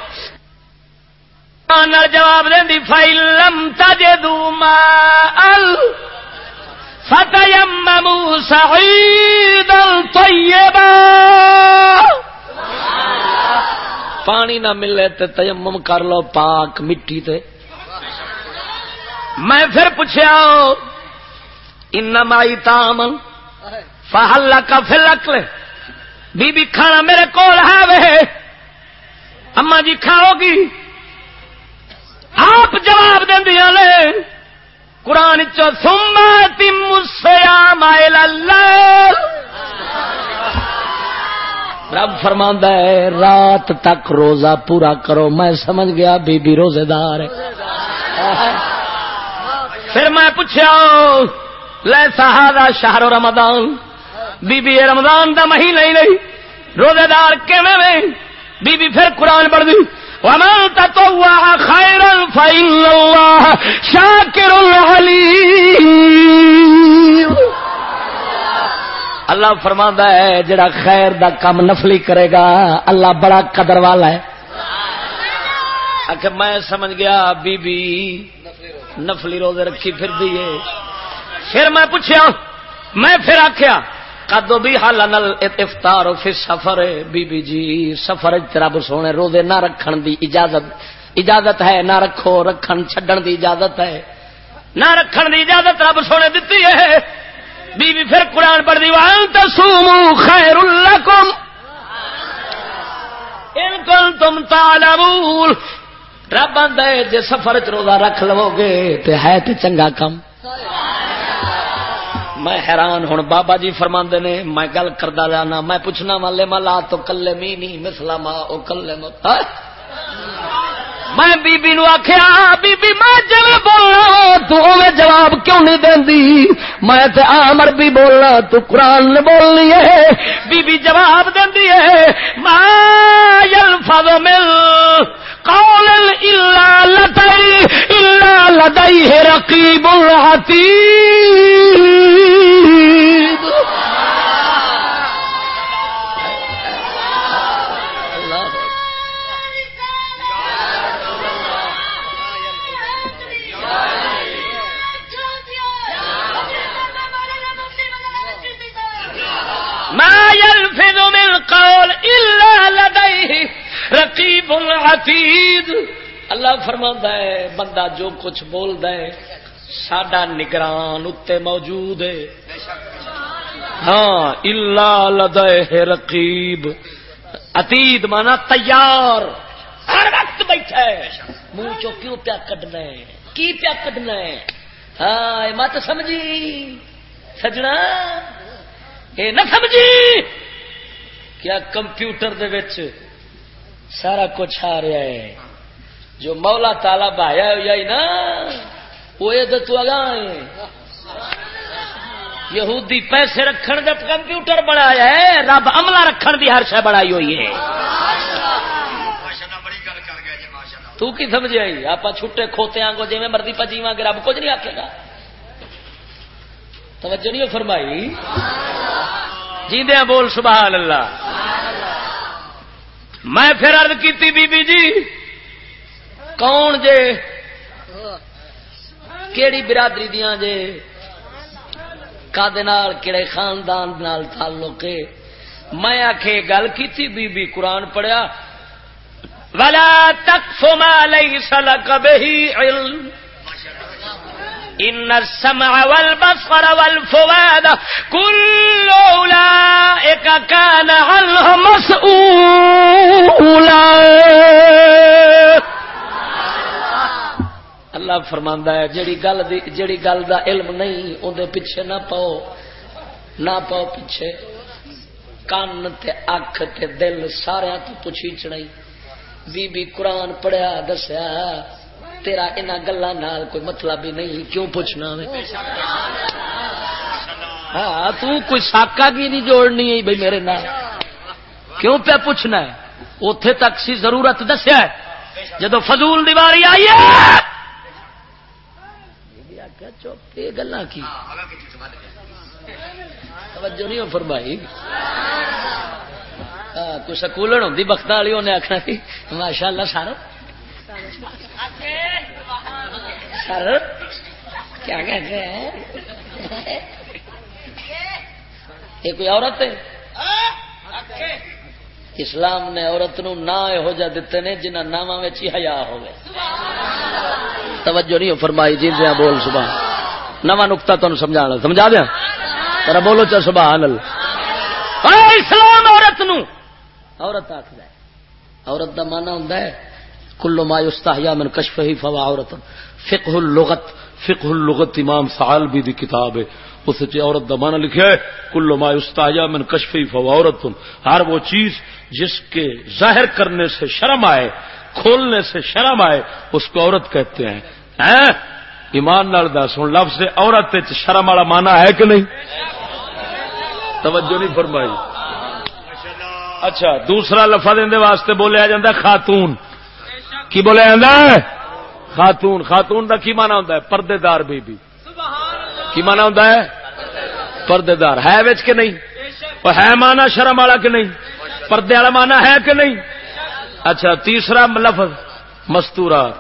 جواب دینی فائلم تجدو ما ال فتيمموا سعيدا طيبا. پانی نہ ملے تو تیمم کر لو پاک مٹی تے. میں پھر پوچھا ان مائی تام فہل کا فلک لے بی بی کھانا میرے کول ہے وے. اما جی کھاؤ گی؟ آپ جواب دیا لے قرآن رب فرما ہے، رات تک روزہ پورا کرو۔ میں سمجھ گیا بی بی روزے دار پھر میں پوچھا، لے سہارا شہر رمضان، بی بی رمضان دا مہینہ ہی نہیں۔ روزے دار کیون بی بی پھر قرآن پڑھ دی۔ ومن تطوع خيرا فإن الله شاكر عليم۔ اللہ فرما ہے، جڑا خیر دا کم نفلی کرے گا، اللہ بڑا قدر والا ہے۔ میں سمجھ گیا، بی بی نفلی روزے رکھی پھر دیے پھر میں پوچھا میں پھر آخیا کدو بھی حال نل افطار فی سفر بی بی جی سفر رب سونے، روزے نہ رکھن دی اجازت اجازت ہے، نہ رکھو، رکھن، چھڈن دی اجازت ہے۔ نہ رکھن دی اجازت رب سونے دیتی ہے۔ بی بی پھر قرآن پڑھ دی وان خیر لکم ان کن تم تعلمون۔ رب آندا ہے، جے سفر چ روزہ رکھ لو گے تے ہے تے چنگا کم۔ میں حیران ہوں۔ بابا جی فرما نے، میں گل کردا لانا میں پوچھنا والے ملا تو کلے می نہیں مسلا ماں او کلے مت ہاں؟ میں بی بی نو آخیا بی بی میں جب بولنا تو میں جواب کیوں نہیں دینی میں تے آمر بھی بولنا، تو قرآن نے بولنی ہے۔ بی بی جواب دینی ہے، ما یلفظ مل قول الا لدی الا لدی رقیب العتید۔ يلفظ من قول الا لديه رقيب عتيد. اللہ فرماندا ہے، بندہ جو کچھ بولدا ہے، ساڈا نگران اتنے موجود ہے۔ ہاں الا لديه رقیب عتید مانا تیار۔ ہر وقت بیٹھا ہے۔ منہ چو کیوں پیا کڈنا ہے؟ کی پیا کڈنا ہے؟ ہاں مت سمجھی۔ سجنا، یہ نہ سمجھی۔ کیا کمپیوٹر دے وچ سارا کچھ آ رہا ہے؟ جو مولا تالا بہایا ہوا نا وہ تو اگاں یہودی پیسے رکھن دے کمپیوٹر بنایا ہے رب عملہ رکھن دی ہر شے بنائی ہوئی ہے۔ تو کی سمجھ آئی؟ آپ چھٹے کھوتے آنگو جی میں مرضی پا جیواں گے رب کچھ نہیں آکے گا۔ توجہ نہیں فرمائی؟ جیندیا بول سبحان اللہ۔ میں پھر ارد کی بی بی جی کون جے؟ کیڑی برادری دیا جے؟ کہڑے خاندان نال تعلق ہے؟ میں آخ گل کی بی بی قرآن پڑھیا۔ ولا تقف ما ليس لك به علم۔ ان السمع والبصر والفؤاد كل اولئك كان عنه مسؤولا. اللہ فرماندا ہے، جڑی گل دی، جڑی گل دا علم نہیں، اون پیچھے نہ پاؤ نہ پاؤ پیچھے۔ کان تے اکھ تے دل سارے تو پوچھی چڑائی بی بی قرآن پڑھیا، دسیا تیرا ان گلا کوئی مطلب ہی نہیں، کیوں پوچھنا ہاں تو کوئی ساکا کی نہیں جوڑنی ہے بھائی میرے نام کیوں پہ پوچھنا ہے؟ اتے تک سی ضرورت دسیا جدو فضول دیواری آئی ہے۔ چوپ یہ گلا کی؟ توجہ نہیں فرمائی۔ ہاں، کوئی سکولن ہوں بخت والی انہیں آخنا سی۔ ماشاء اللہ سر سر کیا کہتے ہیں؟ یہ کوئی عورت ہے؟ اسلام نے عورت نو نا یہو جہ دیتے نے جنہ ناواں ہی حیا ہوئے توجہ نہیں فرمائی جی دیا بول صبح نواں نقطہ تمہیں سمجھا سمجھا دیا؟ ترا بولو چل صبح اسلام عورت نو! عورت آخر عورت دا مانا ہوں کلو ما یستحیا من کشف ہی فوا عورت. فقہ اللغت فقہ اللغت امام سعال بھی دی کتاب ہے. اس عورت دا مانا لکھا ہے کلو ما یستحیا من کشف ہی فوا عورت. ہر وہ چیز جس کے ظاہر کرنے سے شرم آئے، کھولنے سے شرم آئے، اس کو عورت کہتے ہیں۔ ہاں؟ ایمان نال دس ہوں لفظ عورت شرم والا مانا ہے کہ نہیں؟ توجہ نہیں فرمائی۔ اچھا دوسرا لفظ اندر واسطے بولیا جا خاتون۔ کی جا خاتون خاتون کا کی مانا ہوں پردے دار بی بی کی مانا ہوں پردے دار ہے بچ کے نہیں؟ وہ ہے مانا شرم والا کہ نہیں؟ پردے والا مانا ہے کہ نہیں؟ اچھا تیسرا لفظ مستورات۔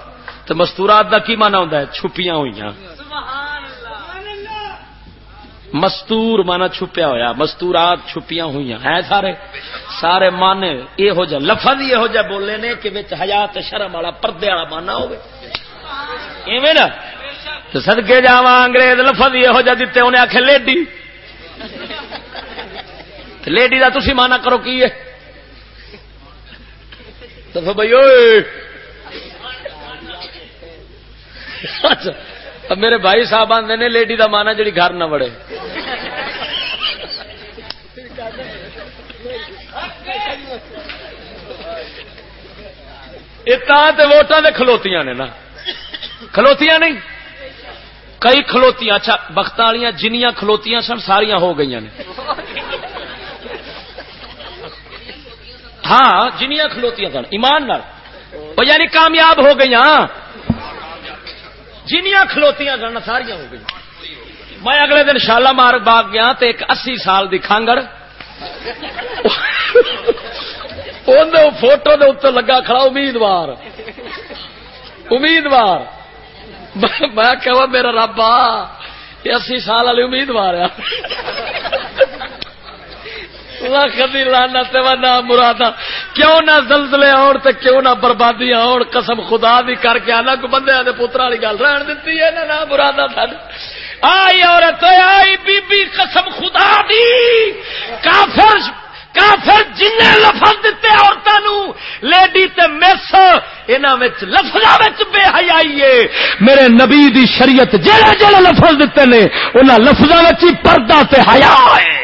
تو مستورات کا کی مانا ہوں چھپیاں ہوئی مستور مانا چھپیا ہوا مستورات چھپیاں ہوئی ہیں سارے؟ سارے مانے یہ جا لفظ یہ جا بولے نے کہ حیات شرم والا پردے والا مانا ہو سدکے جا انگریز لفظ یہ جا دیتے انہیں آخ لیڈی۔ لیڈی کا تھی مانا کرو کی ہے؟ تو بھائی میرے بھائی صاحب آتے نے لیڈی کا مانا جی گھر نہ بڑے ووٹان دے کھلوتیاں نے نا۔ کھلوتیاں نہیں۔ کئی کھلوتیاں اچھا بخت والی جنیاں کھلوتیاں سن، ساریاں ہو گئی نے۔ ہاں جنیاں کھلوتیاں سن، ایمان نال۔ یعنی کامیاب ہو گئی جنیاں کھلوتیاں سن، ساریاں ہو گئی۔ میں اگلے دن شالامار باغ گیا تو ایک اسی سال کی کانگڑ فوٹو دے اتر لگا کھڑا، امیدوار۔ امیدوار۔ میں کہ میرا رب آ اسی سال والی امیدوار آ کدی لانا نہ مرادا۔ کیوں نہ زلزلے آن تے کیوں نہ بربادی آن۔ قسم خدا بھی کر کے آنا کو بندے آدھے پتر والی گل رہن دیتی ہے، نہ مرادا آئی عورت آئی بی بی، قسم خدا دی۔ کافر کافر جن لفظ دیتے عورتوں لیڈی تے مس لفظ بے حیائی ہے۔ میرے نبی دی شریعت جہاں جہاں لفظ دیتے نے انہوں لفظوں پردہ تے حیا ہے۔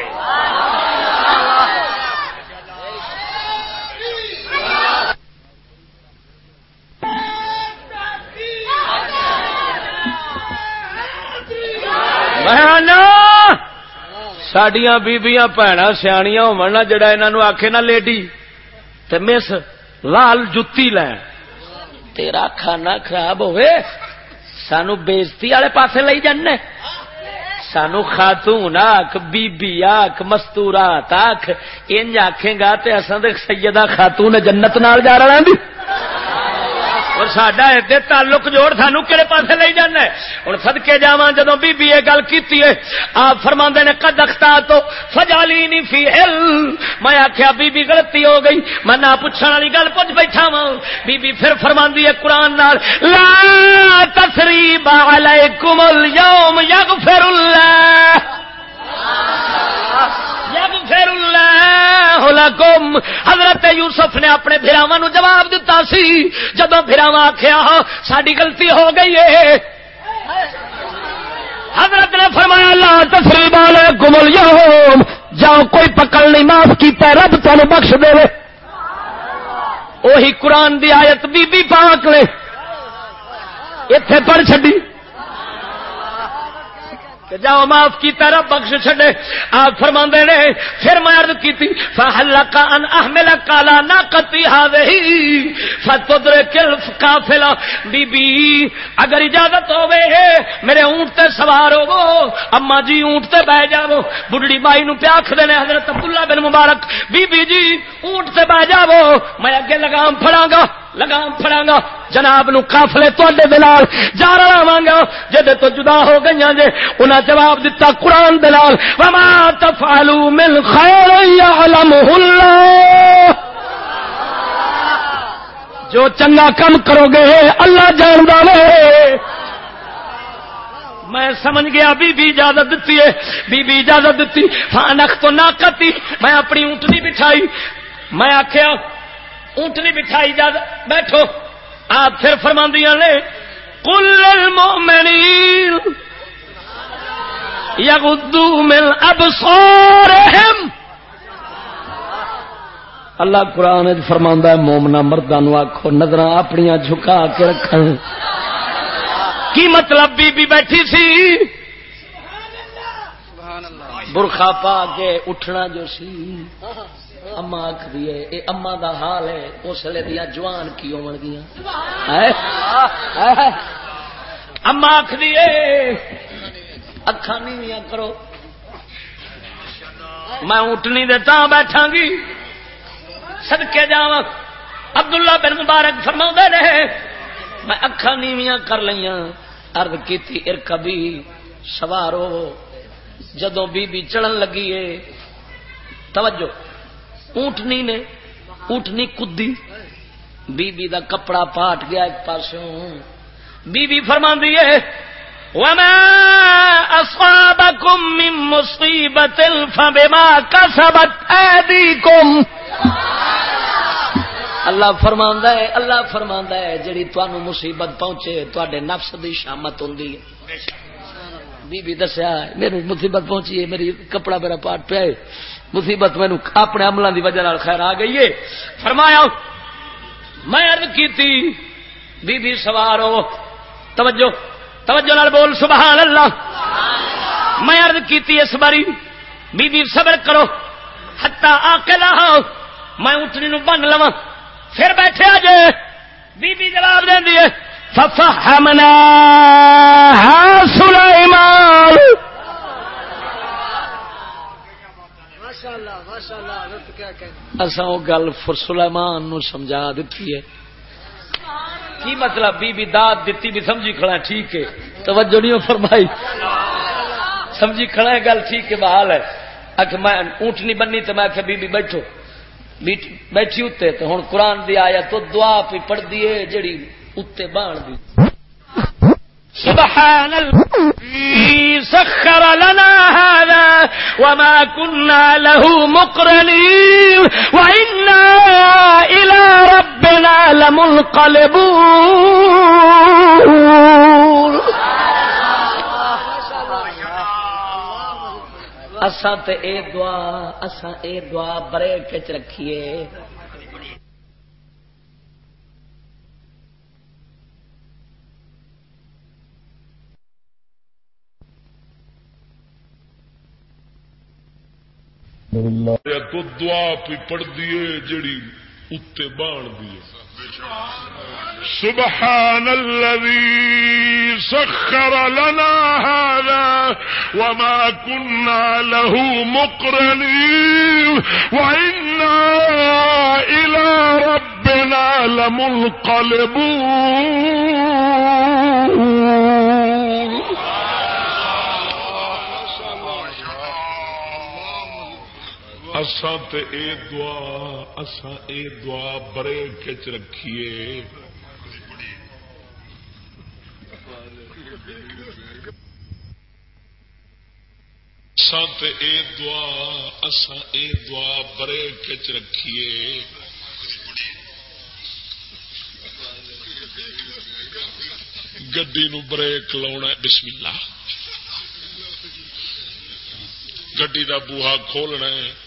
سڈیا بیبیاں بھن سیاح ہو جڑا انہوں آخے نا لیڈی تے مس لال جتی لین تیرا کھانا خراب ہوئے سانو بےزتی والے پاسے لئی جانے سانو خاتون آخ بی بی آخ مستورات آخ انج آخے گا تے اصل سیدہ خاتون جنت نال جا رہا بھی اور سڈا ادے تعلق جوڑ سانو کہڑے پاس لے جانا ہوں سدکے جا جدو بی بی گل کی آپ فرما نے کد اختا تو فجالی نہیں فی ہل میں آخیا بی بی غلطی ہو گئی۔ میں نہ پوچھنے والی گل پوچھ بیٹھا وا بی بی پھر فرما ہے قرآن نال، لا تسریب علیکم اليوم یغفر اللہ حضرت یوسف نے اپنے براوا نو جواب دتا سی. جدو براوا آخیا ساری غلطی ہو گئی ہے۔ حضرت نے فرمایا، لا تسری بال گمل جاؤ کوئی پکڑ نہیں معاف کیتا، رب تمہیں بخش دے۔ وہی قرآن دی آیت بی بی پاک نے۔ اتے پڑھ چڈی جاؤ معاف کی طرح بخش چڈے آپ فرما نے، پھر میں ارد کی کا ان احمل کالا نہ کتی ہاوی فتر کل کافلا بی بی اگر اجازت ہوے میرے اونٹ تے سوار ہو اما جی اونٹ تے بہ جاو بڑھڑی بائی نو پیاکھ دینے حضرت عبداللہ بن مبارک۔ بی بی جی اونٹ تے بہ جاو میں اگے لگام پھڑاں گا۔ لگام پڑا گا جناب نو کافلے تے دلال جا رہا گا جد تو جدا ہو گئی جے انہیں جواب دتا قرآن دلال، وما تفعلوا من خیر یعلمہ اللہ جو چنگا کم کرو گے، اللہ جان دے میں سمجھ گیا، بی بی اجازت دیتی ہے، بی بی اجازت دیتی فانخ تو نہ کرتی میں اپنی اونٹنی بٹھائی۔ میں آخیا اونٹنی بٹھائی جا بیٹھو۔ آپ پھر فرما نے کل المؤمنین یغدو من ابصارہم اللہ قرآن فرما ہے مومنا مردوں آخو نظر اپنی جھکا کے رکھ کی مطلب بی بی بیٹھی سی؟ برخا پا کے اٹھنا جو سی۔ اما آخری ہے یہ اما دا حال ہے اس لیے دیا جوان کی ہو گیا اما آخری اکھا نہیں کرو۔ میں اٹھنی دے تا بیٹھا گی۔ سدکے جا عبداللہ بن مبارک فرما رہے، میں اکھا نیویاں کر لیا ارد کی ارکبی سوارو جدو بی بی چڑھن لگی ہے، توجہ۔ اونٹنی نے، اونٹنی کدی۔ بی بی دا کپڑا پاٹ گیا ایک پاس بی بی فرما ہے، وما أصابكم من مصيبة فبما كسبت أيديكم۔ اللہ فرما ہے، اللہ فرما ہے، جڑی تہن مصیبت پہنچے تے نفس دی شامت ہوں بی بی دسیا میرے مصیبت پہنچی ہے، میری کپڑا میرا پاٹ پیا مصیبت مینو اپنے عملوں دی وجہ خیر آ گئی ہے۔ فرمایا، میں ارد کی تھی بی بی سوارو توجہ توجہ نال بول، سبحان اللہ۔ میں ارد کی اس باری بی بی صبر کرو۔ ہتا آ کے لاؤ میں اٹھنی نو بن لوا پھر بیٹھے آ جائے۔ بی بی جواب دیں دیے ففہمنا سلیمان اصا وہ گل سلیمان نو سمجھا دیتی ہے۔ کی مطلب بی بی داد دیتی بھی سمجھی کھڑا ٹھیک ہے۔ توجہ نہیں فرمائی۔ سمجھی کھڑا ہے، گل ٹھیک ہے، بحال ہے۔ اک میں اونٹ نہیں بننی، تو میں کہ بی بی بیٹھو بیٹھی اتنے تو ہوں قرآن دی آیا تو دعا پی پڑھ دیے جڑی اتنے بان دی۔ سبحان الذي سخر لنا هذا وما كنا له مقرنين وإنا إلى ربنا لمنقلبون. اساں تے اے دعا، اساں اے دعا بریک وچ رکھیے۔ تو دعا پی پڑھ دیے جڑی اتنے بان دیے سبحان الذي سخر لنا هذا وما كنا له مقرنين وإنا إلى ربنا لمنقلبون۔ اساں تے اے دعا اساں اے دعا برے کچ رکھیے۔ اساں تے اے دعا اساں اے دعا برے کچ رکھیے۔ گڈی نو بریک لاؤنا بسم اللہ۔ گڈی دا بوہا کھولنا ہے۔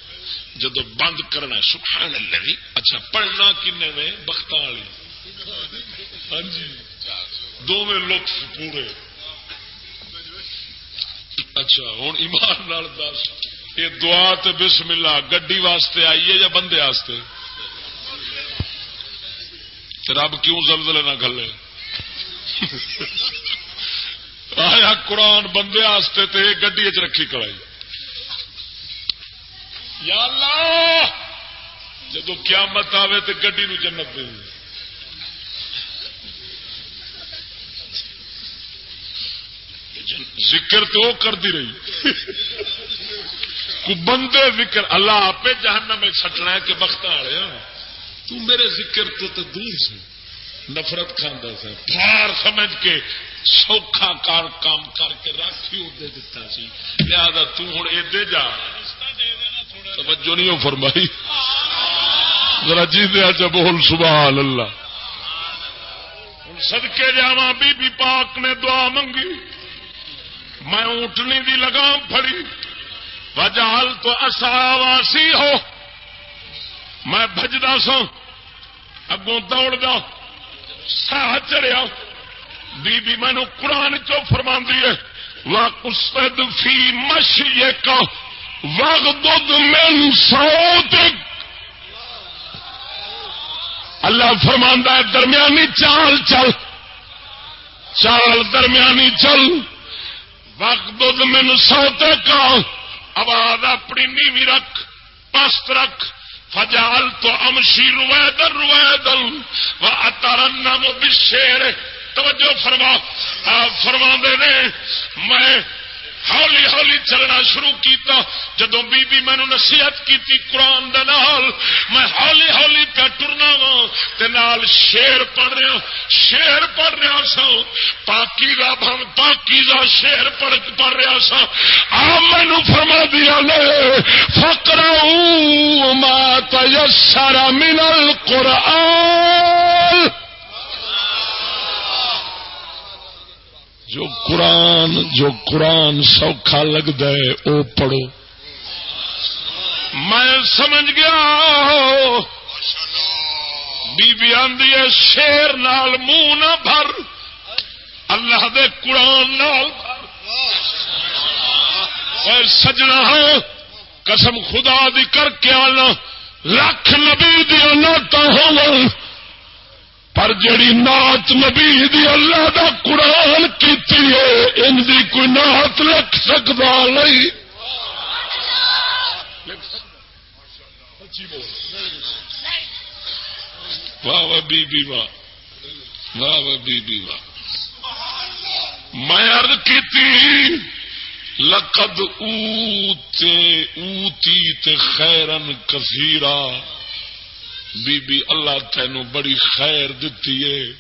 جدو بند کرنا سبحان اللہ اچھا پڑھنا کن میں؟ بخت والی ہاں جی۔ دونوں لطف پورے اچھا ہوں ایمان نال دس۔ یہ دعا تے بسم اللہ، گڈی واسطے آئیے یا بندے واسطے؟ رب کیوں زلزلے نہ کھلے آیا قرآن بندے واسطے تے گڈی چ رکھی کڑائی یا اللہ، جدو قیامت آوے تو گڈی نو جنت دے ذکر تو کرتی رہی۔ کو بندے ذکر اللہ آپ جہنم میں سٹنا ہے کہ بخت والے تو میرے ذکر تو تو دور سے نفرت کھانا سا۔ پھار سمجھ کے سوکھا کار کام کر کے راکھی ادے دتا سی۔ لہذا تو ہوں ادے جا۔ توجہ نہیں ہو فرمائی۔ ذرا جی دیا جب بول، سبحان اللہ۔ سدکے جا بی بی پاک نے دعا منگی۔ میں اونٹنی دی لگام پھڑی۔ وجال تو اصاواسی ہو۔ میں بجدا سا اگوں دوڑ دا ساہ چڑیا بی بی مینو قرآن چو فرما ہے وہ اسد فی مش یہ کا من صوتك اللہ فرماندہ ہے، درمیانی چال چل۔ چال درمیانی چل۔ وغضض من صوتك کا آواز اپنی نیوی رکھ، پست رکھ۔ فجال تو امشی رویدن رویدن۔ و اترنم بشیر۔ توجہ فرما۔ فرما دے میں ہولی ہولی چلنا شروع کیتا۔ جدو بی بی مینو نصیحت کی قرآن دال میں ہولی ہولی پہ ٹرنا وا نال شیر پڑھ رہا شیر پڑھ رہا سا پاکی کا بھن پاکی کا شیر پڑھ پڑھ رہا سا آ مینو فرما دیا لے فکر مات سارا منل قرآن جو قرآن جو قرآن سوکھا لگتا ہے، او پڑھو۔ میں سمجھ گیا بی بی آدھی ہے، شیر نال منہ نہ بھر۔ اللہ دے قرآن نال اور سجنا ہے قسم خدا دی کر کے آنا۔ لکھ نبی دیا نعت ہو پر جڑی نعت نبی دی اللہ دا قرآن کیتی ہے، ان دی کوئی نعت لکھ سکتا نہیں۔ واہ واہ بی بی واہ۔ واہ واہ بی بی واہ۔ میں ارد کی لقد اوتے، اوتی تے خیرن کثیرا۔ بی بی اللہ تینو بڑی خیر دتی ہے۔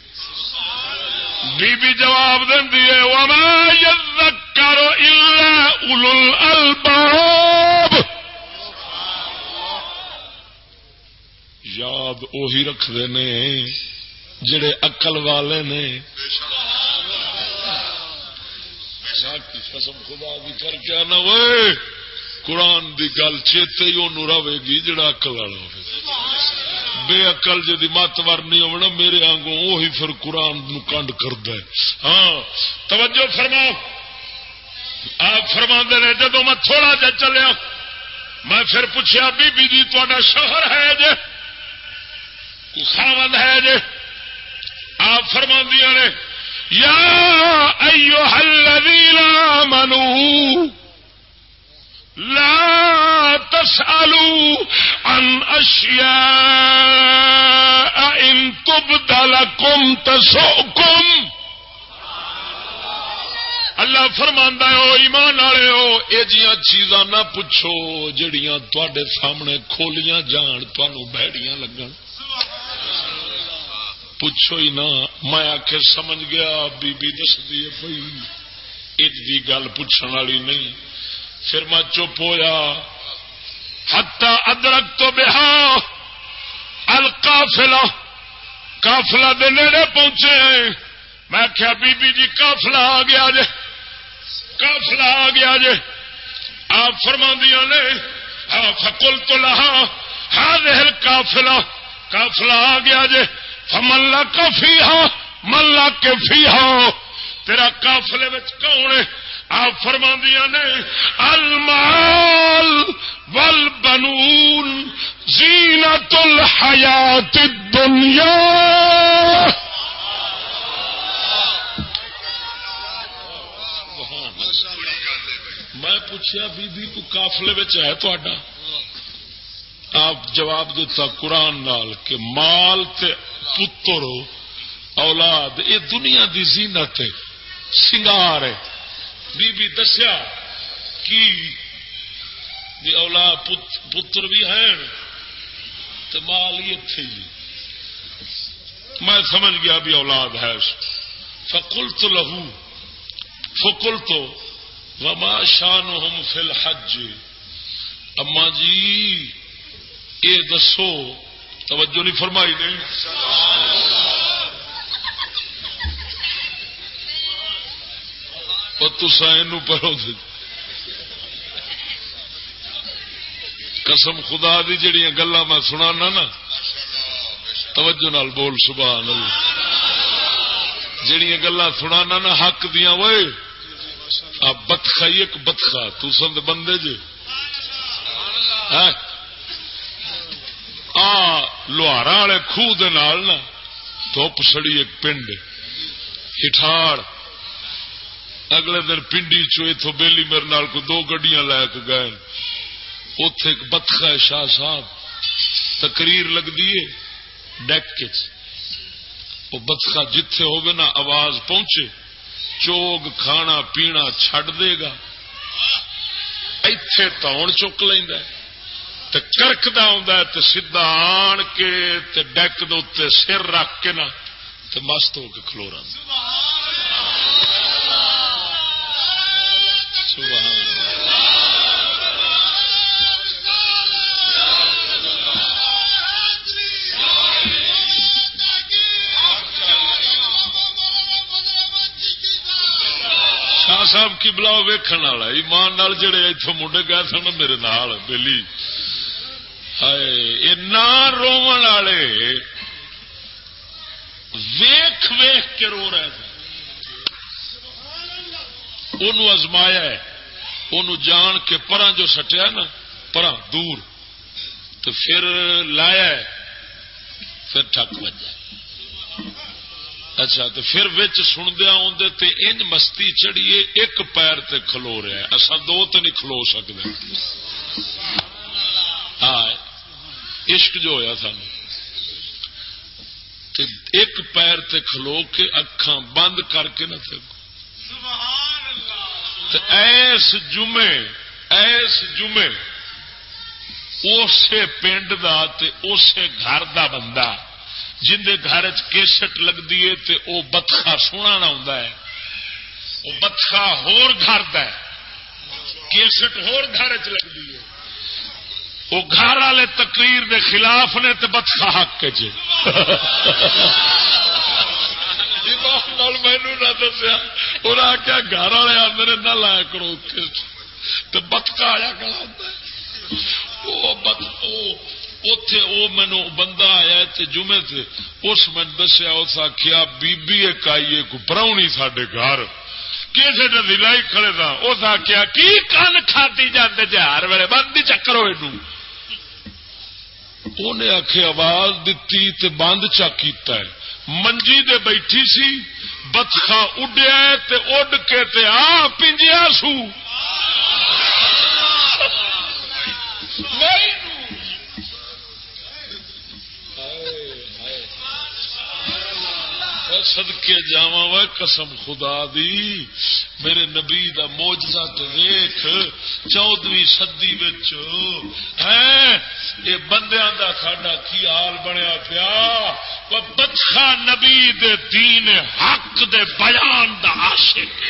بی بی جواب دینی ہے، وما یذکر الا اولو الالباب یاد اوہی رکھتے نے جڑے اقل والے نے۔ کی قسم خدا بھی کر کے آنا وہ قرآن دی گل چیتے ہی انہوں رہے گی جڑا اقل والا ہو بے اقل جی مت ورنی ہونا میرے آنگوں وہی پھر قرآن نو کنڈ کرد ہاں توجہ فرما آپ فرما نے جدو میں تھوڑا جا چلیا، میں پھر پوچھا بی بی جی تا شوہر ہے جی خاون ہے جی آپ فرما نے، یا ایو الذین آمنو۔ لا تسألوا عن اشیاء ان تبد لکم تسؤکم اللہ فرماندا ہے، او ایمان والے ہو اے جیاں چیزاں نہ پوچھو، جڑیاں تواڈے سامنے کھولیاں جان تانوں بہڑیاں لگن۔ پوچھو ہی نہ، میں آخ سمجھ گیا، بی بی دس دی پی اج دی گل پوچھنے والی نہیں۔ پھر میں چپ ہویا۔ ہتا ادرک تو بہا القافلہ کافلا دے نیڑے پہنچے ہیں۔ میں کیا بی بی جی کافلا آ گیا جے۔ کافلا آ گیا جے۔ آپ فرما دیا نے ہاں فکل تو لہا ہاں رہل کافلا کافلا آ گیا جے۔ فملا کافی ہاں ملا کے فی ہاں تیرا کافلے کون ہے؟ آپ فرما دیا نے، المال ول بنون زینت الحیات الدنیا۔ میں پوچھا بی بی تو کافلے ہے تا آپ جواب دیتا قرآن نال کہ مال تے پتر، اولاد یہ دنیا دی زینت ہے، سنگار ہے۔ بی بی دسیا کی اولاد پتر بھی ہیں تو مال ہی اتے جی میں سمجھ گیا بھی اولاد ہے۔ فکل تو لہو فکل تو وما شان ہوم فل حج اما جی یہ دسو، توجہ نہیں فرمائی نہیں پڑھو قسم خدا دی جڑیاں گلا میں سنا نا، توجہ نال بول، سبحان اللہ۔ جڑیاں گلا سنا نا، حق دیا وے۔ وہ بتخا ایک بتخا۔ تسند بندے جی آ۔ لوہارا والے خوہ دھوپ سڑی ایک پنڈ۔ ہٹھاڑ۔ اگلے دن پنڈی چو بیلی میرے نال کو دو گڈیاں لے کے گئے۔ اتے ایک بتخا ہے شاہ صاحب، تقریر لگتی ہے ڈیک وہ بتخا جتھے ہوگا نا آواز پہنچے، چوگ کھانا پینا چھڈ دے گا۔ اتے تون چک لینا کرک آ سیدا آن کے ڈیک دے سر رکھ کے نا مست ہو کے کھلو رہا۔ شاہ صاحب کی بلاؤ ویکن والا ایمان نال جڑے اتوں منڈے گئے سن میرے نال بہلی رو والے۔ ویخ ویخ کے رو رہے تھے ان ازمایا ان جان کے پرا جو سٹیا نا پرا دور۔ تو پھر لایا ہے۔ پھر ٹک بجا۔ اچھا تو پھر بچ سندیا آدھے تے انج مستی چڑھیے، ایک پیر تے کھلو رہا ہے۔ اصا دو تو نہیں کھلو سکتے ہاں عشق جو ہوا سان ایک پیر تے کھلو کے اکھاں بند کر کے نہ ایس جمے ایس جمے اسے پنڈ دا تے اسے گھر دا بندہ، جن دے گھر چیسٹ لگتی ہے تے او بتخا سونا نہ وہ بتخا ہور گھر کیسٹ ہور گھر چ لگتی ہے۔ وہ گھر والے تقریر دے خلاف نے تے بتخا حق کے [laughs] جی مینو نہ دسیا انہیں آخیا گھر والے آدھے نہ لایا کرو تو بتکا آیا کرا اتے وہ مینو بندہ آیا جمعے سے اس میں دسیا اس آخیا بی ایک آئیے کو پراؤنی سڈے گھر کسی نے دلائی کھڑے تھا اس آخیا کی کن کھاتی جاتے جی ہر ویلے بند ہی چکر ہوئے انہیں آخ آواز دیتی تے بند چکیتا ہے منجی دے بیٹھی سی بتخا اڈیا تے اڈ کے تے آ پنجیا سو۔ سدکے جا قسم خدا دی. میرے نبی دا موجزہ تو ویخ چودویں سدی یہ بندیا دا ساڈا کی حال بنیا پیا؟ بچا نبی دے دین حق دے بیان دا عاشق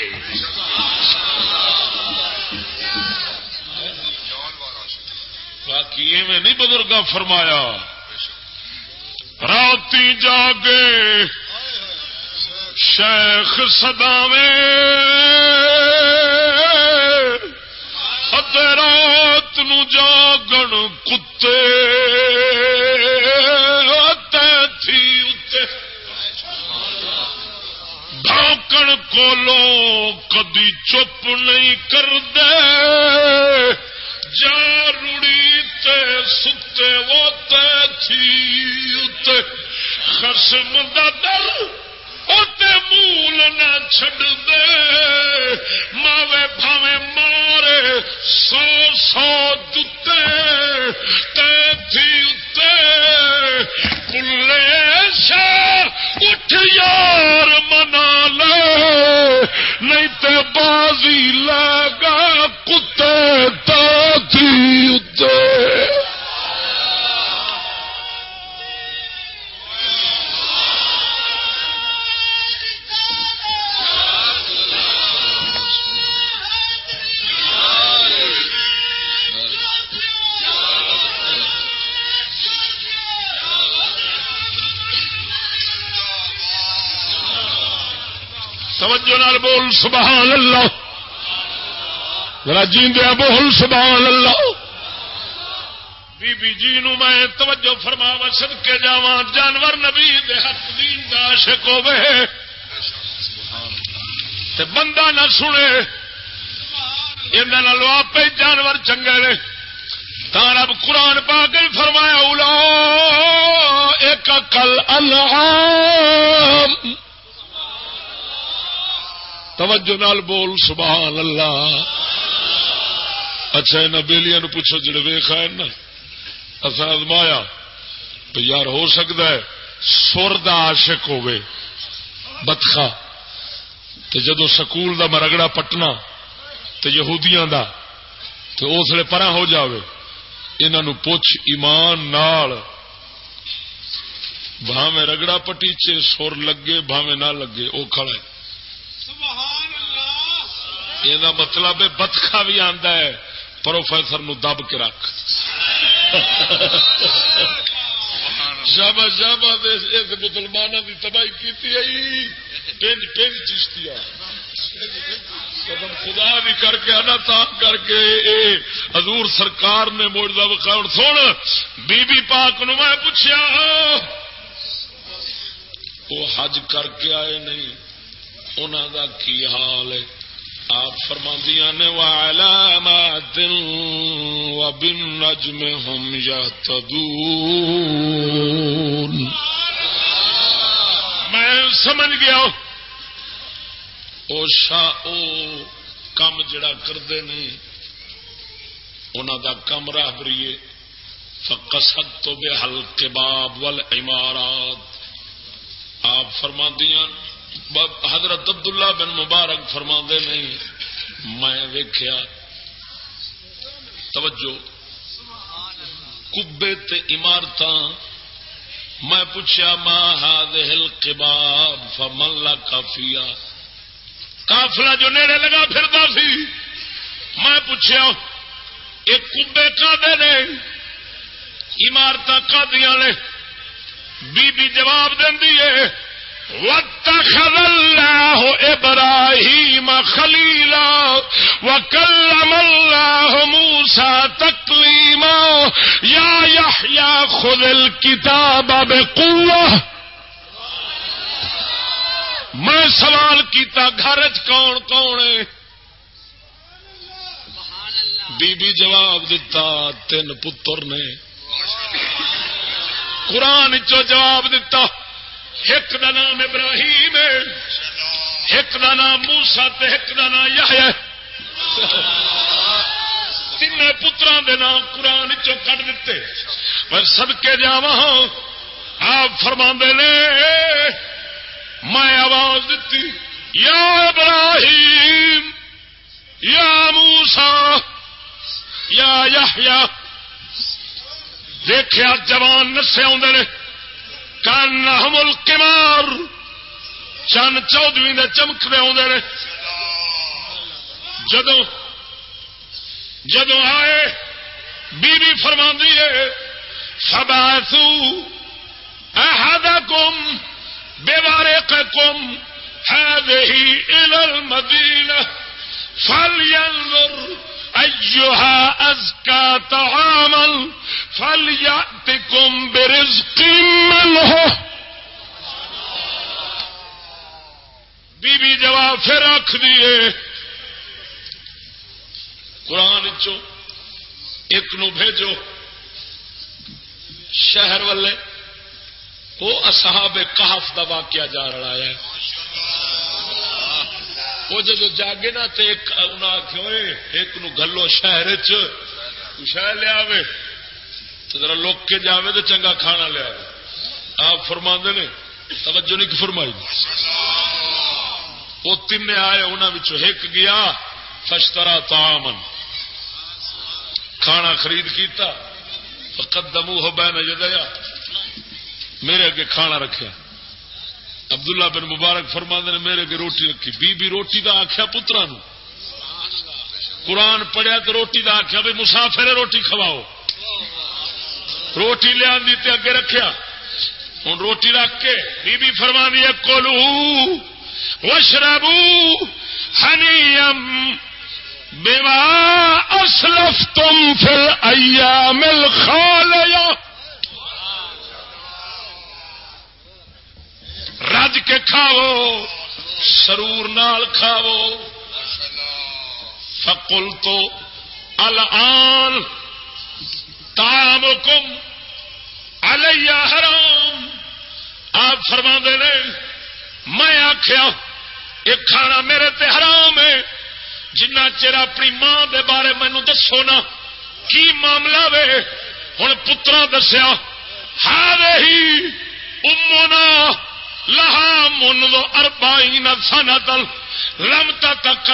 باقی ایویں نہیں بزرگ فرمایا۔ راتی جاگے شیخ سداوے رات نو جاگن کتے تھی ڈھاکن کولو کدی چپ نہیں کر دے جا روڑی تے ستے وہ تھی خسم دا در مول نہ چھڈ دے، ماوے بھاوے مارے، سو سو جتے دتے۔ کلے شاہ اٹھ یار منا لے، نہیں تے بازی لگا توجہ نال بول، سبحان اللہ۔ ذرا جیندیا بول، سبحان اللہ۔ بی بی جی نو میں توجہ فرماوا سد کے جاوا جانور نبی دے حق دین دا عاشق ہوے تے بندہ نہ سنے یہ آپ جانور چنگے نے۔ رب قرآن پا کے فرمایا اولا ایک کل الحام توجہ نال بول، سبحان اللہ۔ اچھا یہاں بےلیاں پوچھو، جڑے ویخ آئے نا اصا ازمایا یار ہو سکتا ہے، سر دا عاشق ہوے بتخا تو جدو سکول دا مرگڑا پٹنا تو یہودیاں دا تو اس لیے پرا ہو جاوے۔ انہوں پوچھ، ایمان نال۔ بھاوے رگڑا پٹیچے سر لگے بھاوے نہ لگے وہ کھڑا ہے۔ یہ مطلب بتخا بھی آتا ہے۔ پروفیسر نو دب کے رکھ۔ جب جب مسلمانوں کی تباہی کی پنج پنج چشتی خدا بھی کر کے آنا تام کر کے اے حضور سرکار نے موجودہ بخا سن بی بی پاک نو میں پوچھا وہ حج کر کے آئے نہیں۔ انہوں دا کی حال ہے؟ آپ فرماندیاں نے، وعلامات وبالنجم هم يهتدون۔ میں سمجھ گیا او شاہ، او کم جڑا کرتے نہیں انہوں دا کم راہ بریے۔ فقصد تو بے حل کے باب ول عمارات آپ فرماندیاں حضرت عبداللہ بن مبارک فرما نہیں، میں ویخیا توجہ۔ کبے تے عمارت میں پوچھا ماں ہاد ہل کباب فملا کافیا کافلا جو نیڑے لگا پھرتا سی، میں پوچھا یہ کبے کا نے؟ عمارت کا دیا نے؟ بی بی جواب دینی ہے واتخذ الله إبراهيم خليلا وكلم الله موسى تكليما. يا يحيى خذ الكتاب بقوة. میں سوال کیتا، گھر کون کون ہے؟ بی بی جواب دیتا تین پتر نے۔ قرآن چو جواب دیتا ایک دا نام ابراہیم ایک دا نام موسا ایک دا نام یا تین پترا دے نام قرآن چو کٹ دیتے میں سدکے جا ہاں، آپ فرما نے، میں آواز دیتی یا ابراہیم، یا موسا یا یا دیکھا جوان نسے آدھے کان القمار۔ چند چودوی نے چمکتے آدھے جدو جدو آئے بی بی فرما ہے سب آسو احدا کم بے بارے کم ہے المدین فل ایوہا ازکا طعاما فلیاتکم برزق منہ بی بی جواب پھر رکھ دیے قرآن چو ایک نو بھیجو. شہر والے، وہ اصحاب کہف دا واقعہ جا رہا ہے. وہ جب جاگے نا تو ایک آخو ایک نو گلو شہر شہ لیا ذرا لوک کے جاوے تو چنگا کھانا لیا آپ فرما نے توجہ نہیں فرمائی وہ تین آئے انہوں ایک گیا فشترا تامن کھانا خرید کیتا قدمو ہو بہن جدیا میرے اگے کھانا رکھا عبداللہ بن مبارک فرما نے میرے کے روٹی رکھی۔ بی بی روٹی کا آخیا پترا نو۔ قرآن پڑھیا تو روٹی کا آخیا بھی مسافر روٹی کھواؤ۔ روٹی لیا اگے رکھیا۔ ہوں روٹی رکھ کے بی بی فرما دی کولو وشربو ہنی بیما اسلف تم پھر ایا مل کھا لیا رج کے کھاو سرور نال کھاو فکل تو الان تام کم حرام۔ آپ فرما دے میں آخیا یہ کھانا میرے تے حرام ہے۔ جنہ چر اپنی ماں دے بارے مینو دسو نا، کی معاملہ وے؟ ہوں پترا دسیا ہار ہی امونا لہا من اربائی نہ سن تل لم تک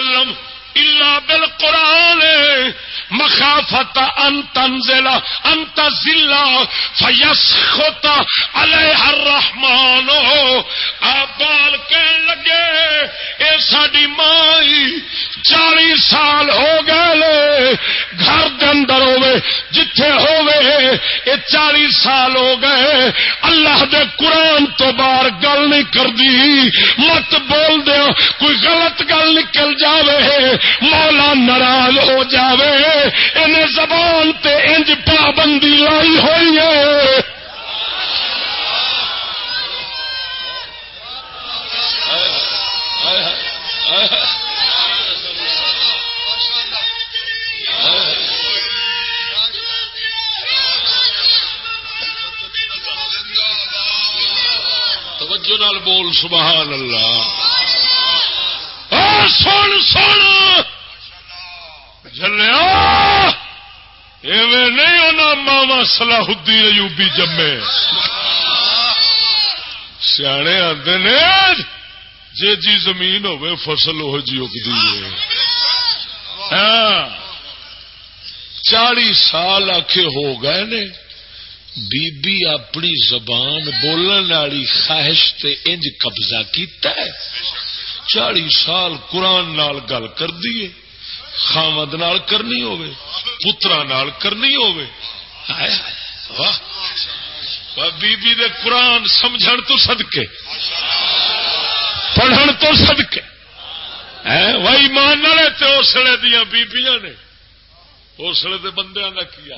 کلم الا مخافت ان تنزل، ان تزل فيسخط عليها الرحمن. ابال کہن لگے، اے ساڈی مائی، چالی سال ہو گئے گھر دے اندر ہوے جتھے ہوے اے چالی سال ہو گئے، اللہ دے قرآن تو باہر گل نہیں کر دی مت بول دیا کوئی غلط گل نکل جاوے مولا ناراض ہو جاوے۔ انہیں زبان تے انج پابندی لائی ہوئی ہے۔ توجہ نال بول، سبحان اللہ۔ سن سن جلیا ایویں نہیں ہونا ماوا صلاح الدین ایوبی جمے سیانے آتے نے جی جی زمین ہوے فصل وہ جی اگتی ہے چالی سال آخے ہو گئے نے بی بی اپنی زبان بولن والی خواہش تے انج قبضہ کیتا ہے چالی سال قرآن نال گل کر دیے خامد نال کرنی ہوے پترا نال کرنی ہوے بی بی دے قرآن سمجھن تو صدقے۔ پڑھن تو صدقے۔ وہی مان والے تے اسلے دیا بیبیاں نے۔ اسلے دے بندیاں دا کیا؟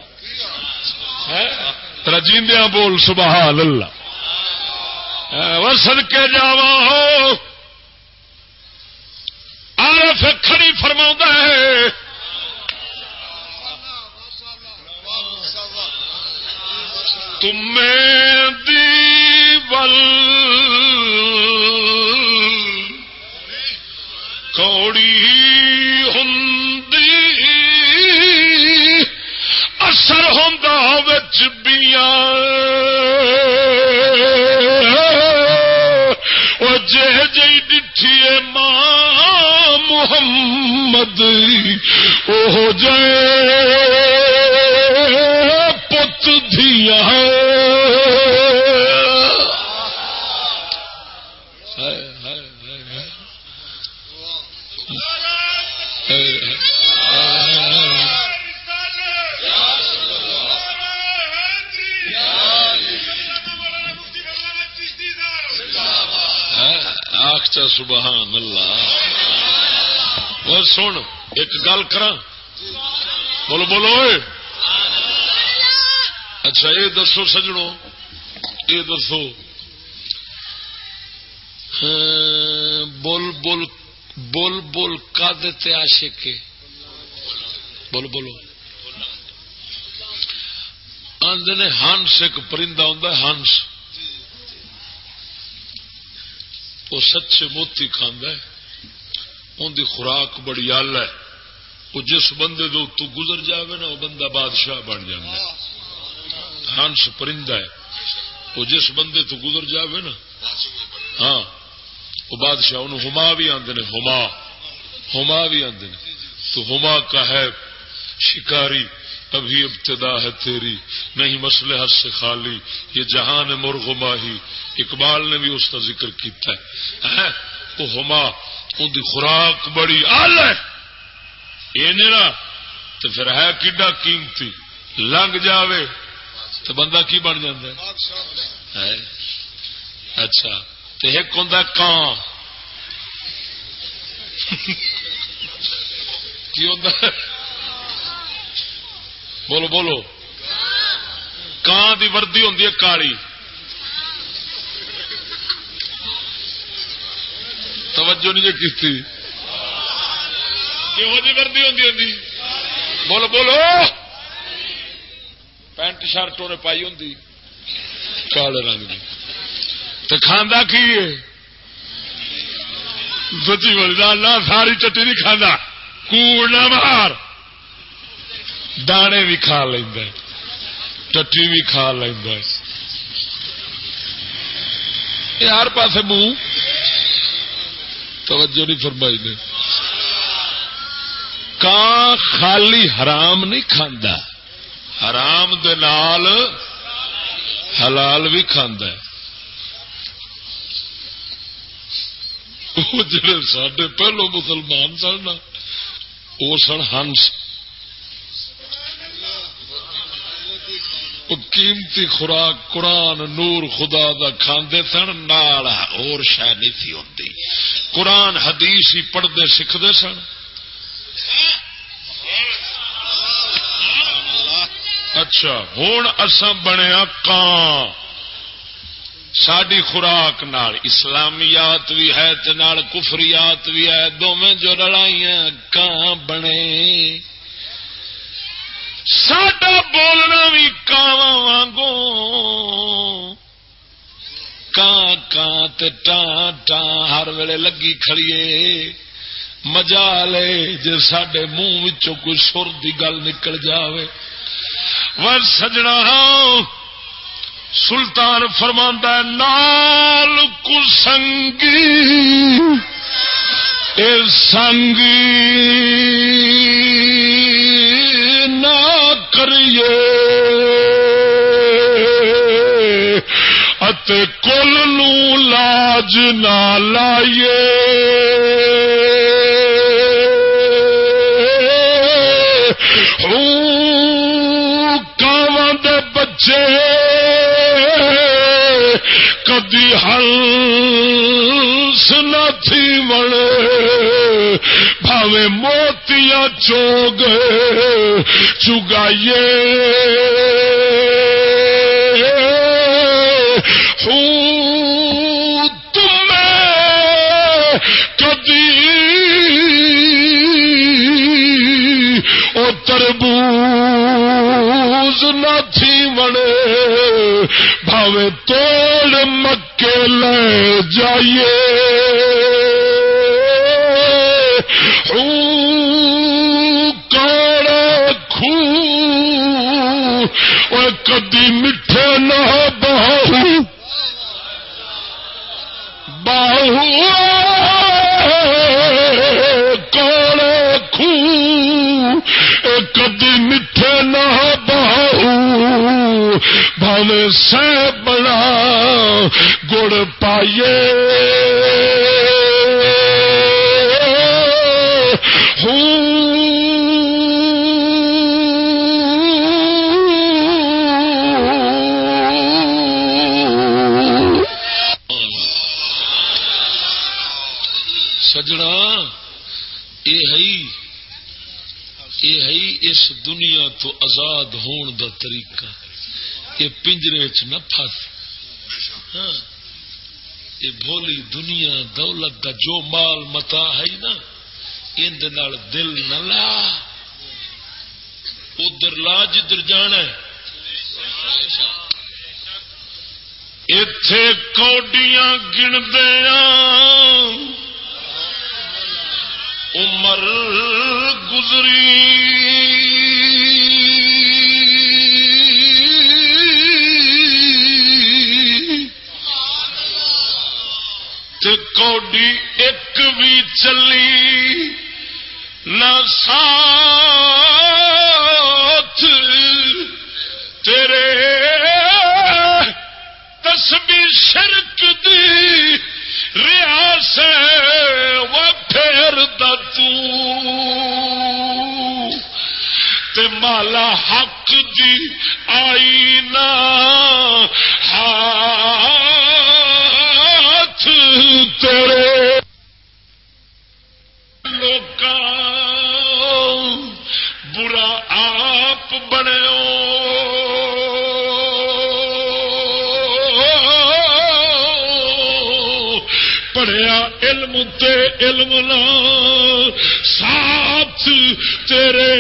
رجیندیا بول سبحان اللہ۔ وہ سدکے جاوا ہو۔ آرف کھڑی فرما ہے۔ تمہیں دیول کوڑی ہندی اثر ہوں بیا وہ جے جی ڈٹھی ماں محمد وہ جے پت دیا۔ سبحان اللہ۔ اور سن، ایک گل کر بولو بولو اچھا یہ دسو سجڑو یہ دسو۔ ہاں، بول بول بول بول کا دیتے آشے کے بولو بولو۔ آدھے ہنس، ایک پرندہ ہوں ہنس۔ وہ سچے موتی کھانا ان کی خوراک بڑی آل ہے۔ وہ جس بندے دو تو گزر جاوے نا وہ بندہ بادشاہ بن جائے ہنس پرندہ ہے۔ وہ جس بندے تو گزر جاوے نا ہاں وہ بادشاہ انہوں ہما بھی آدھے نے، ہما ہما بھی آدھے تو ہما کا ہے شکاری ابھی ابتدا ہے تیری۔ نہیں مسئلے حد سے خالی، یہ جہان مرغ ماہی۔ اقبال نے بھی اس کا ذکر کیتا ہے۔ ہاں، وہ ہما ان کی خوراک بڑی آل ہے۔ یہ نا تو پھر ہے کڈا قیمتی؟ لنگ جاوے تو بندہ کی بن جائے اچھا تو ایک ہوں کان۔ [laughs] کی ہوتا بولو بولو۔ کان کی وردی ہوں کالی توجہ نہیں جی کی جی وردی ہوں بولو بولو۔ پینٹ شرٹ انہیں پائی ہوں کالے رنگ کی تو کھانا کی سچی بول ساری چٹی نہیں کھانا کوڑ نہ مار۔ دانے بھی کھا لینا ٹٹی بھی کھا لینا ہر پاس منہ۔ توجہ نہیں فرمائی نے۔ کان خالی حرام نہیں کھاندا۔ حرام دے نال حلال بھی کھاندا کھانا جڑے سڈے پہلو مسلمان سن وہ سن ہنس۔ قیمتی خوراک قرآن نور خدا دا کھاندے سن، نال اور شہ نہیں تھی ہوتی قرآن حدیث ہی پڑھتے سیکھتے سن۔ اچھا ہوں اصا بنیا کان ساری خوراک نال اسلامیات بھی ہے کفریات بھی ہے دونوں جو لڑائیاں کان بنے۔ ساڈا بولنا بھی کاواں وانگو کان ٹان ٹان ہر ویلے لگی کھڑیے۔ مزا لے جی سڈے منہ کوئی سر کی گل نکل جائے وہ سجنا ہاں، سلطان فرماندہ نال کسنگی اے سنگی نہ کریے۔ کل نو لاج نہ لائیے۔ بچے کدی ہنس نہ تھی بڑے بھاوے موتیاں چوگ چگائیے۔ توڑ مکے لے جائیے۔ بھاوے سہ بڑا گڑ پائیے۔ سجڑا یہ ہے اس دنیا تو آزاد ہون دا طریقہ۔ یہ پنجرے چ نہ پس ہاں۔ یہ بھولی دنیا، دولت دا جو مال متا ہے نا اندر دل نہ لا۔ ادھر لا جدھر جانا اتے کوڈیاں گندیا عمر گزری۔ کوڈی ایک بھی چلی نہ ساتھ تیرے تسبی شرک دی ریاس و پھر تے مالا حق دی آئی نا ہاتھ تیرے برا آپ بنے پڑھیا علم تے علم ساتھ تیرے۔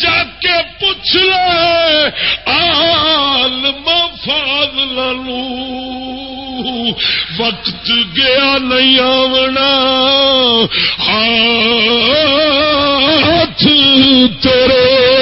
جا کے پوچھ لے آل مفاد لو وقت گیا نہیں آونا۔ ہاتھ تیرے۔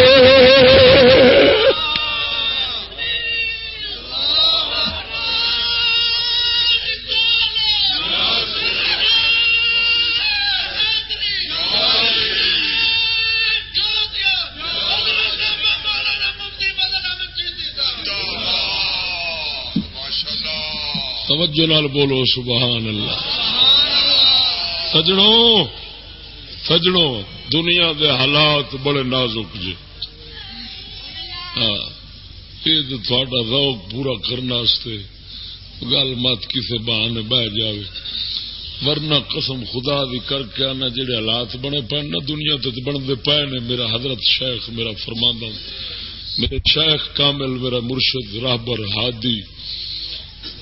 توجہ نال بولو، سبحان اللہ۔ سجڑوں سجڑوں دنیا دے حالات بڑے نازک جی ہاں یہ تھوڑا روک پورا کرنے گل مت کسی بہانے بہ جائے ورنہ قسم خدا دی کر کے آنا، جڑے حالات بنے پے نا، دنیا تے بنتے پے نے۔ میرا حضرت شیخ، میرا فرماندہ، میرے شیخ کامل، میرا مرشد راہبر ہادی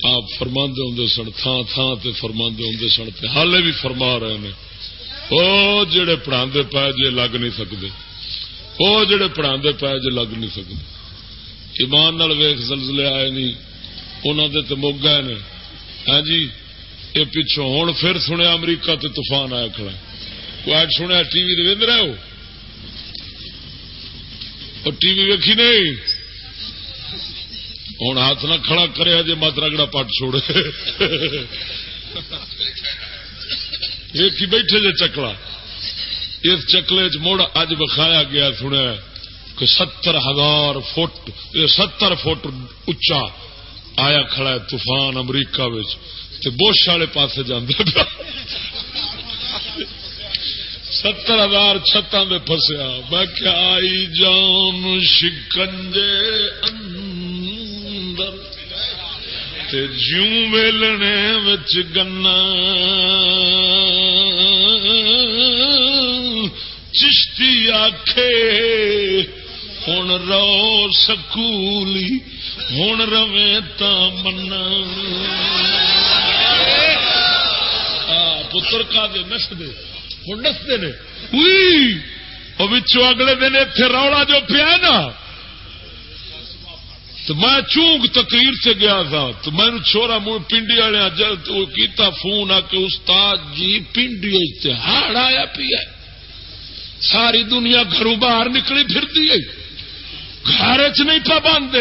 آپ فرما ہوں سن تھان تھان تے فرما ہوں سن تے حالے بھی فرما رہے ہیں۔ وہ جڑے پڑھا پے جے لگ نہیں سکتے وہ جڑے پڑھا پے جے لگ نہیں سکتے ایمان نال ویخ زلزلے آئے نہیں انہوں دے تو مک گئے نے۔ ہاں جی یہ پچھوں ہوں پھر سنیا امریکہ تے طوفان آیا کھڑا کوئی سنیا ٹی وی وے رہے ہو اور ٹی وی ویکھی نہیں؟ ہوں ہاتھ نہ کھڑا کرے ہاں جی مت رگڑا پٹ چھوڑے۔ ویکھی بیٹھے جے چکلا؟ اس چکلے چ مڑ اج بخایا گیا، سنیا کہ ستر ہزار فٹ ستر فٹ اچا آیا کھڑا ہے طوفان امریکہ بوش والے پاس جانے ستر ہزار چھتاں میں فسیا میں کیا آئی جان شکنجے اندر تے جیوں ویلنے وچ گنا چشتی آکھے ہوں رو سکولی ہوں روے تا منا پتر کا دے نس دے ہوں نستے نے اگلے دن اتنے رولا جو پیا نا تو میں چونگ تقریر سے گیا تھا، تو میں چھوڑا مڑ پنڈی والے کیتا فون آ کے، استاد جی پنڈی ہاڑ آیا پیا ساری دنیا گھروں باہر نکلی پھرتی ہے۔ گھر چ نہیں پابند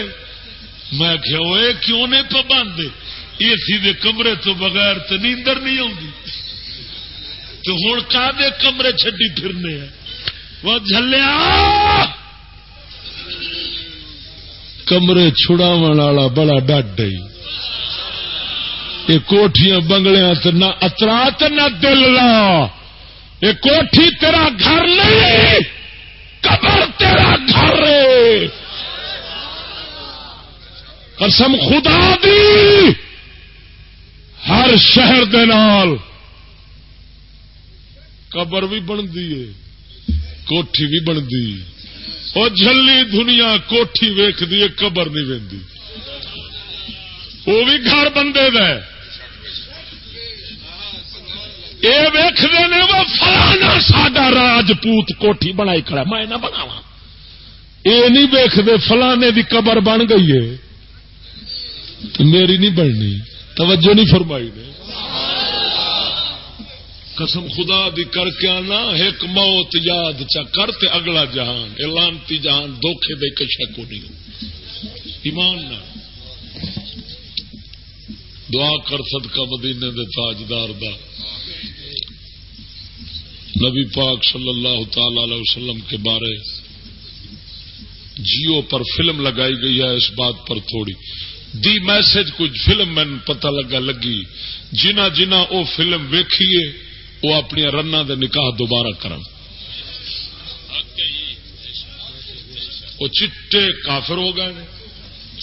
میں کیوں نہیں پابند اے سی کمرے تو بغیر تو نیندر نہیں آتی تو ہوں کا کمرے چڈی پھرنے وہ جلیا کمرے چھڑاو والا بڑا ڈڈ یہ کوٹیاں بنگلیاں نہ اترا نہ دل لا۔ یہ کوٹھی تیرا گھر نہیں، قبر تیرا گھر قسم خدا دی، ہر شہر دے نال قبر بھی بنتی ہے، کوٹھی بھی بنتی۔ اور جلی دنیا کوٹھی ویخ دی قبر نہیں وی وہ بھی گھر بندے یہ ویختے نے وہ فلانا ساڈا راجپوت کوٹھی بنائی کھڑا میں نہ بناوا یہ نہیں ویختے فلانے دی قبر بن گئی ہے۔ میری نہیں بننی۔ توجہ نہیں فرمائی نے۔ قسم خدا دی کر کے آنا، ایک موت یاد چا کرتے اگلا جہان۔ اعلانتی جہان دھوکھے دے کے شک نہیں ایمان نہ دعا کر صدقہ مدینے دے تاجدار دا۔ نبی پاک صلی اللہ تعالی علیہ وسلم کے بارے جیو پر فلم لگائی گئی ہے، اس بات پر تھوڑی۔ دی میسج کچھ فلم میں پتہ لگا لگی۔ جنا جنا او فلم ویکھیے وہ اپنی رن دے نکاح دوبارہ کرن۔ وہ چٹے کافر ہو گئے نے۔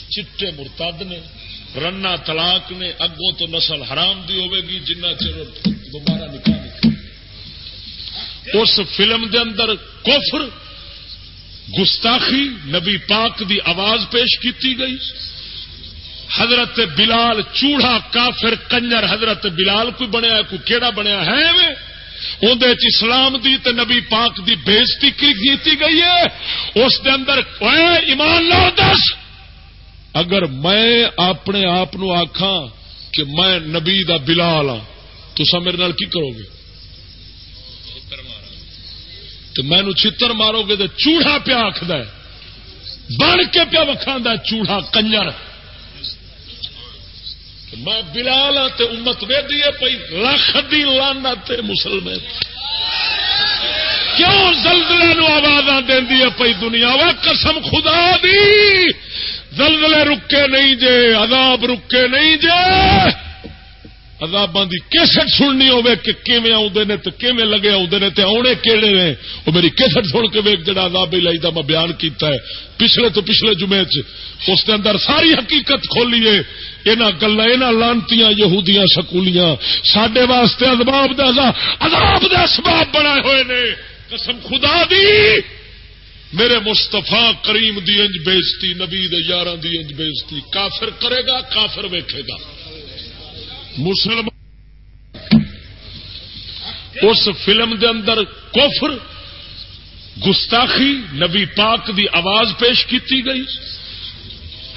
چٹے مرتد نے۔ رنا طلاق نے۔ اگوں تو نسل حرام دی ہوے گی، جنہ چر دوبارہ نکاح اس فلم دے اندر کفر، گستاخی، نبی پاک دی آواز پیش کیتی گئی۔ حضرت بلال چوڑا کافر کنجر، حضرت بلال کوئی بنیا کوئی کیڑا بنیا ہے؟ اندر اسلام دی تے نبی پاک دی بےزتی کی گئی ہے، اس دے اندر ایمان لو دس۔ اگر میں اپنے آپ آخا کہ میں نبی دا بلال ہاں تو میرے نال کی کرو گے؟ تو مینو چتر مارو گے تو چوڑا پیا آخد بن کے پیا وکھا چوڑا کنجر۔ میں بلال ہاں امت وے دیے پی لکھ دی لانا مسلم کیوں زلزلے نو آواز دینی ہے پی دنیا؟ وا قسم خدا دی۔ زلزلے رکے نہیں جے، عذاب رکے نہیں جے۔ عذاباں دی کیسٹ سننی ہوے کہ کیویں آوندے نے تے کیویں لگے آوندے نے تے اونے کیڑے نے۔ او میری کیسٹ سن کے ویکھ جڑا عذاب الہی دا میں بیان کیتا ہے۔ پچھلے تو پچھلے جمعے چ اس دے اندر ساری حقیقت کھولی ہے۔ انہاں گلاں انہاں لانتیاں یہودیاں سکولیاں۔ ساڈے واسطے عذاب دا عذاب دے اسباب ہوئے نے۔ قسم خدا دی! میرے مستفا کریم دی انج بےزتی، نبی دے یاراں دی انج بےزتی۔ کافر کرے گا، کافر ویکھے گا۔ مسلم اس فلم دے اندر کفر، گستاخی، نبی پاک دی آواز پیش کیتی گئی۔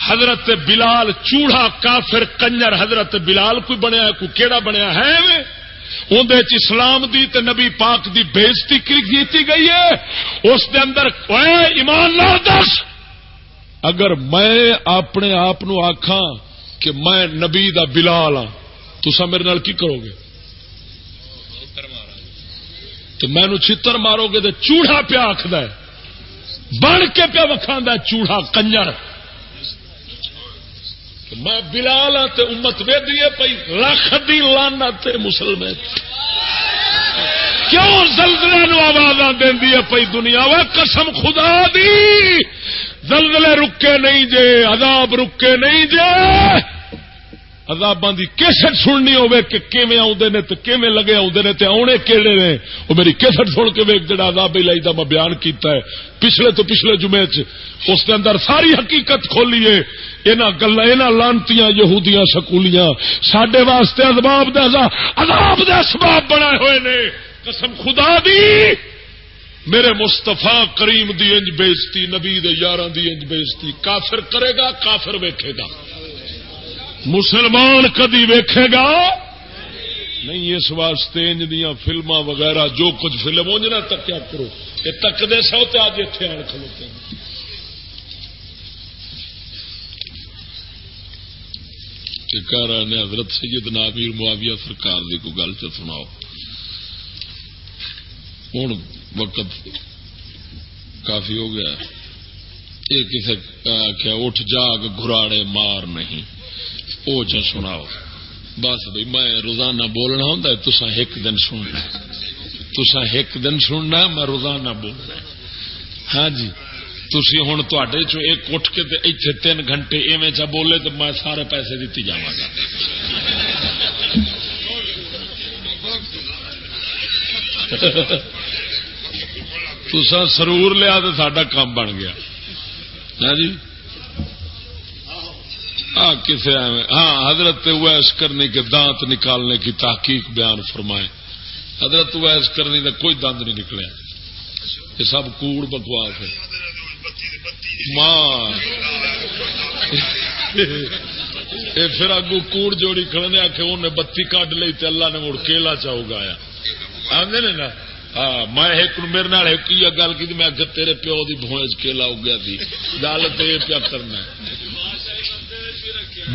حضرت بلال چوڑا کافر کنجر حضرت بلال کوئی بنیا ہے، کوئی کیڑا بنیا ہے؟ اندر اسلام دی تے نبی پاک دی بےزتی کی گئی ہے۔ اس دے اندر ایمان نہ دس۔ اگر میں اپنے آپ آخا کہ میں نبی دا بلال ہاں تسا میرے نال کی کرو گے؟ تو مینو چتر مارو گے تو چوڑا پیا آخد بن کے پیا وکھا چوڑا کنجر۔ میں بلال ہاں امت وے دیے پی لکھ دی لانا مسلم کیوں زلزلے نو آواز دینی ہے پی دنیا؟ وہ قسم خدا دی۔ زلزلے رکے نہیں جے، عذاب رکے نہیں جے۔ عذاباں دی کیسٹ سننی ہوے کہ کیویں آوندے نے تے کیویں لگے آوندے نے تے اونے کیڑے نے۔ او میری کیسٹ سن کے ویکھ جڑا عذاب الہی دا میں بیان کیتا ہے۔ پچھلے تو پچھلے جمعے چ اس دے اندر ساری حقیقت کھولی ہے۔ انہاں گلاں انہاں لانتیاں یہودیاں سکولیاں۔ ساڈے واسطے عذاب دے عذاب دے اسباب بنائے ہوئے نے۔ قسم خدا دی۔ میرے مستفا کریم دی انج بےزتی، نبی دے یاراں دی انج بےزتی۔ کافر کرے گا، کافر ویکھے گا۔ مسلمان کدی ویکھے گا؟ نہیں، اس واسطے انج دیا فلما وغیرہ جو کچھ فلم انج نہ تکیا کرو۔ یہ تکتے سو تو اج اتنے آن کھلوتے ہیں۔ نے حضرت سید نابیر معاویہ سرکار دی کو گل چ سناؤ۔ ہوں وقت کافی ہو گیا۔ یہ کسی آخیا اٹھ جاگ گراڑے مار نہیں۔ وہ چ سناؤ۔ بس بھائی میں روزانہ بولنا ہوں تسا ایک دن سننا تسا ایک دن سننا میں روزانہ بولنا ہاں جی۔ تھی ہوں تے ایک اٹھ کے اتنے تین گھنٹے ایویں چا بولے تو میں سارے پیسے دیتی جا گا۔ تسا سرور لیا تو سڈا کام بن گیا۔ ہاں جی؟ ہاں کسی ہاں حضرت ویس کرنے کے دانت نکالنے کی تحقیق بیان فرمائے۔ حضرت ویس کرنے کا کوئی دند نہیں نکلیا۔ یہ سب کوڑ بکواس ہے۔ ماں۔ پھر اگو کوڑ جوڑی کھڑنے آ کے انہیں بتی کڈ لی تے اللہ نے مڑ کیلا چاؤ گایا آدھے نے نا؟ ہاں میں ایک میرے نال ایک ہی گل کی میں آخر تیرے پیو کی بھوئے کیلا اگیا تھی گل تو یہ پیا کرنا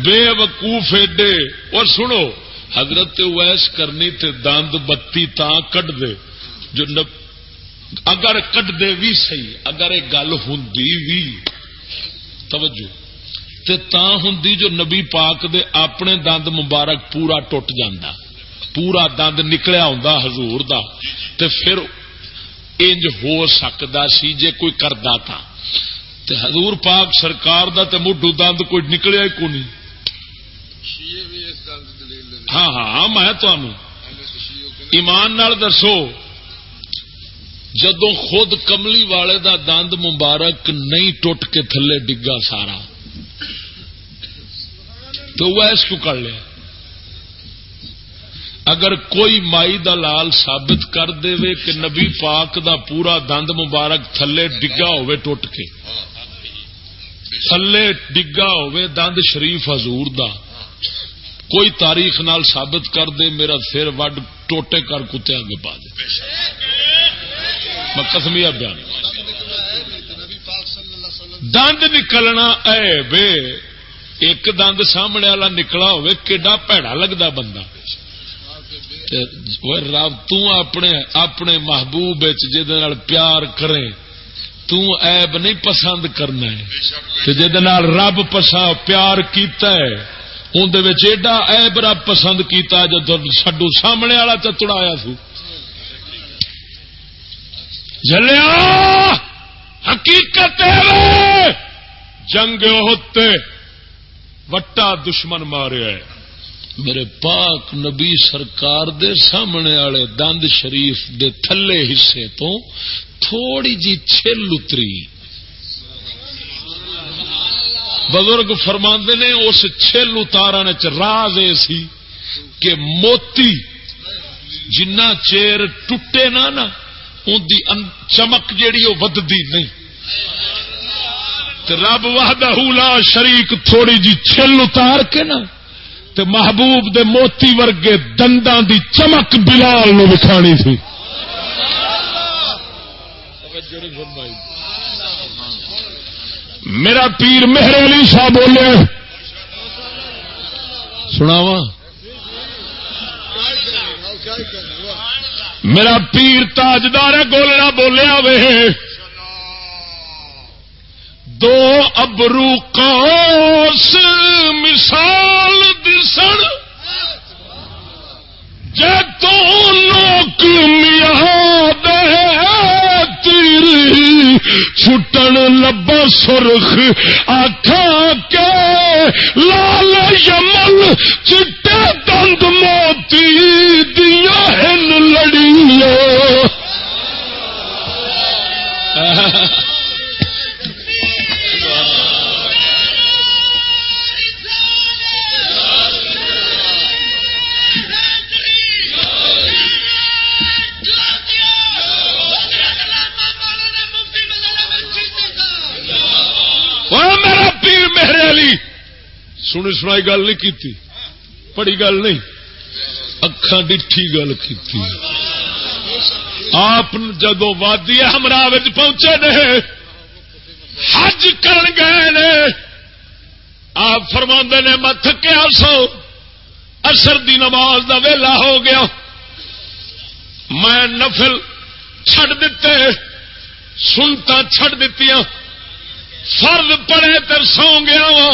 بے وقوف ایڈے۔ اور سنو، حضرت ویس کرنی تے دند بتی تا کٹ دے، جو نب... اگر کٹ دے بھی سی اگر یہ گل ہوں بھی توجہ۔ تے تا ہوں جو نبی پاک دے اپنے دند مبارک پورا ٹوٹ جاندہ پورا دند نکلیا ہوں حضور دا۔ تے پھر انج ہو سکتا سی جے کوئی کردا تھا۔ تے حضور پاک سرکار دا تے مڈو دند کوئی نکلیا ہی کو نہیں ہاں ہاں میں ایمان نال دسو۔ جدو خود کملی والے دا دند مبارک نہیں ٹوٹ کے تھلے ڈگا سارا۔ تو وہ ایس کیوں کر لیا۔ اگر کوئی مائی دا لال ثابت کر دے کہ نبی پاک دا پورا دند مبارک تھلے ڈگا ہوئے ٹوٹ کے۔ تھلے ڈگا ہوئے دند شریف حضور دا۔ کوئی تاریخ نال ثابت کر دے، میرا سر وڈ ٹوٹے کر کتے آگے پا دے۔ میں کسمیا بیان دند نکلنا اے بے ایک دند سامنے والا نکلا ہوئے کیڈا پیڑا لگتا بندہ؟ رب تنے اپنے محبوب جہد پیار کرے تیب نہیں پسند کرنا جہد رب پسا پیار کیتا ہے اندر ایڈا ایبرا پسند کیتا جب سڈو سامنے والا چتڑایا سو۔ جلیا! حقیقت جنگ ہوتے وٹا دشمن ماریا ہے میرے پاک نبی سرکار دے سامنے والے دند شریف دے تھلے حصے تو تھوڑی جی چھل اتری۔ بزرگ فرما نے اس چھل اتارنے راز یہ سی کہ موتی جنا چیر ٹوٹے نہ نا ان دی ان چمک جیڑی وہ ودی نہیں۔ رب وحدہ لا شریک، تھوڑی جی چھل اتار کے نا، تے محبوب دے موتی ورگے دنداں دی چمک بلال نو وکھانی تھی۔ میرا پیر مہر علی شاہ بولے سناوا میرا پیر تاجدار گولڑا بولیا وے۔ دو ابرو کوس مثال دسن۔ تو لوک میاں تیر چھٹن لبا سرخ آخا کے لال یمل چٹے دند موتی دیا ہن لڑی پیر علی۔ سنی سنائی گل نہیں کی پڑی گل نہیں۔ اکھان ڈٹھی گل کی آپ جدو وادی ہمراہ پہنچے نے، حج کر گئے نے، آپ فرما نے، میں تھکیا سو۔ اثر دی نماز دا ویلا ہو گیا۔ میں نفل چھڑ دیتے سنتا چھڑ دیتی فرد پڑے تو سو گیا وا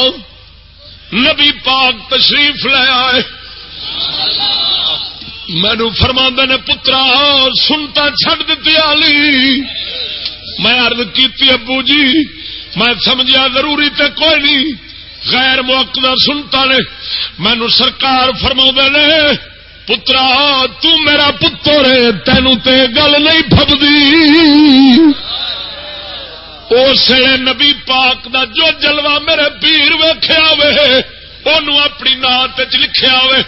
نبی پاک تشریف لے آئے۔ مینو فرما نے، پترا، سنتا چھڑ دیتی آلی۔ میں ارد کی ابو جی میں سمجھا ضروری تے کوئی نہیں غیر موقع سنتا نے، مینو سرکار فرما نے، پترا میرا پتر تینوں تے گل نہیں فبدی اس نبی پاک دا جو جلوا میرے پیر ویخیا وے ان اپنی نات لکھیا وے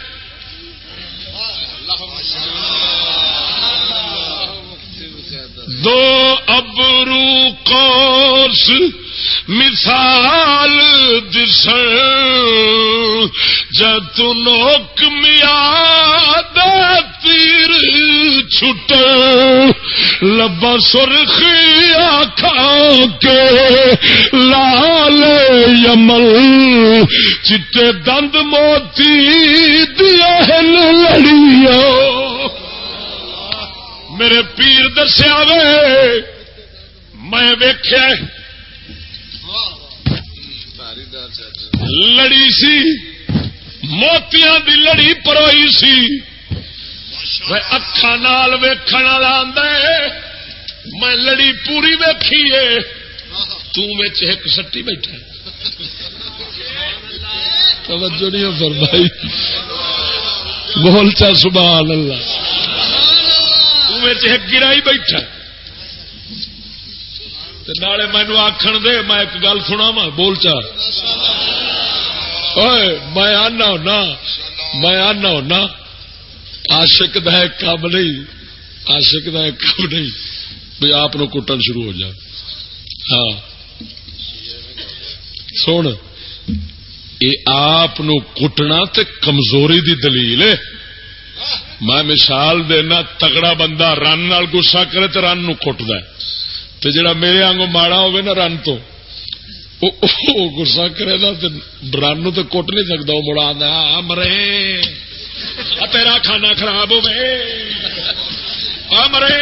دو ابرو کوس مثال دس جتنوک میاد تیر چھٹ لبا سرخی آخا کے لال یمل، چٹے دند موتی دیا لڑیا میرے پیر دسیا وے، میں ویخیا لڑی سی، موتیاں دی لڑی پروئی سی۔ اکھان ویکھن والا میں لڑی پوری ویکھی ہے۔ ایک سٹی بیٹھا توجہ نہیں فرمائی۔ بول چا سبحان اللہ۔ ایک گرائی بیٹھا نالے مینو آخر دے، میں ایک گل سنا بول چا میں آنا ہونا میں آنا ہونا آشک کا کام نہیں آشک کا کام نہیں بھی آپ کٹن شروع ہو جائے ہاں سن یہ آپ کٹنا تے کمزوری دی دلیل ہے میں مثال دینا تگڑا بندہ رن گسا کرے تو رن کٹ د جڑا میرے آنگوں ماڑا ہوئے نا رن تو گسا کرے گا رن تو کٹ نہیں سکتا وہ مڑا دیا مرے تیرا کھانا خراب ہو مرے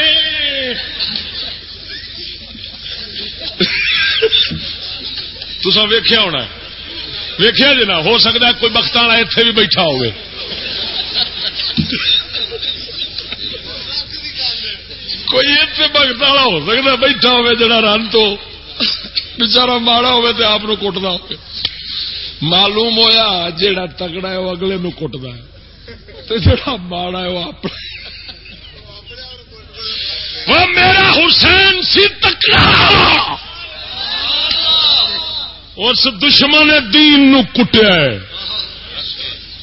ویخیا ہونا ویکیا جی نا ہو سکتا ہے کوئی بخت والا اتنے بھی بیٹھا ہوئے کوئی اتنے بخت والا ہو سکتا بیٹھا ہوئے جڑا رن تو بچارا ماڑا ہوئے تو آپ کٹتا ہو معلوم ہویا جیڑا تگڑا ہے وہ اگلے نو کٹتا ہے جڑا ماڑا ہے وہ اپنا وہ میرا حسین سی تکڑا اس دشمن دین نو کٹیا ہے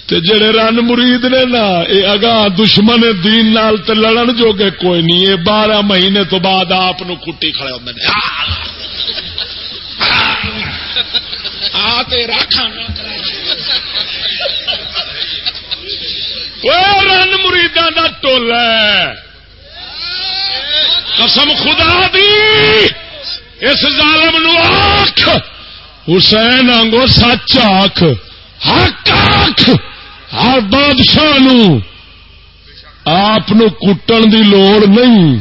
تے جڑے رن مرید نے نا یہ اگا دشمن دین نال تے لڑن جو کہ کوئی نہیں یہ بارہ مہینے تو بعد آپ کٹی کھڑے ہوتے ہیں آ تیرا کھانا رن مریداں کا ٹول قسم خدا دی۔ اس ظالم نو آخ حسین آنگو سچ آخ حق آخ ہر بادشاہ نو۔ آپ کٹن دی لوڑ نہیں۔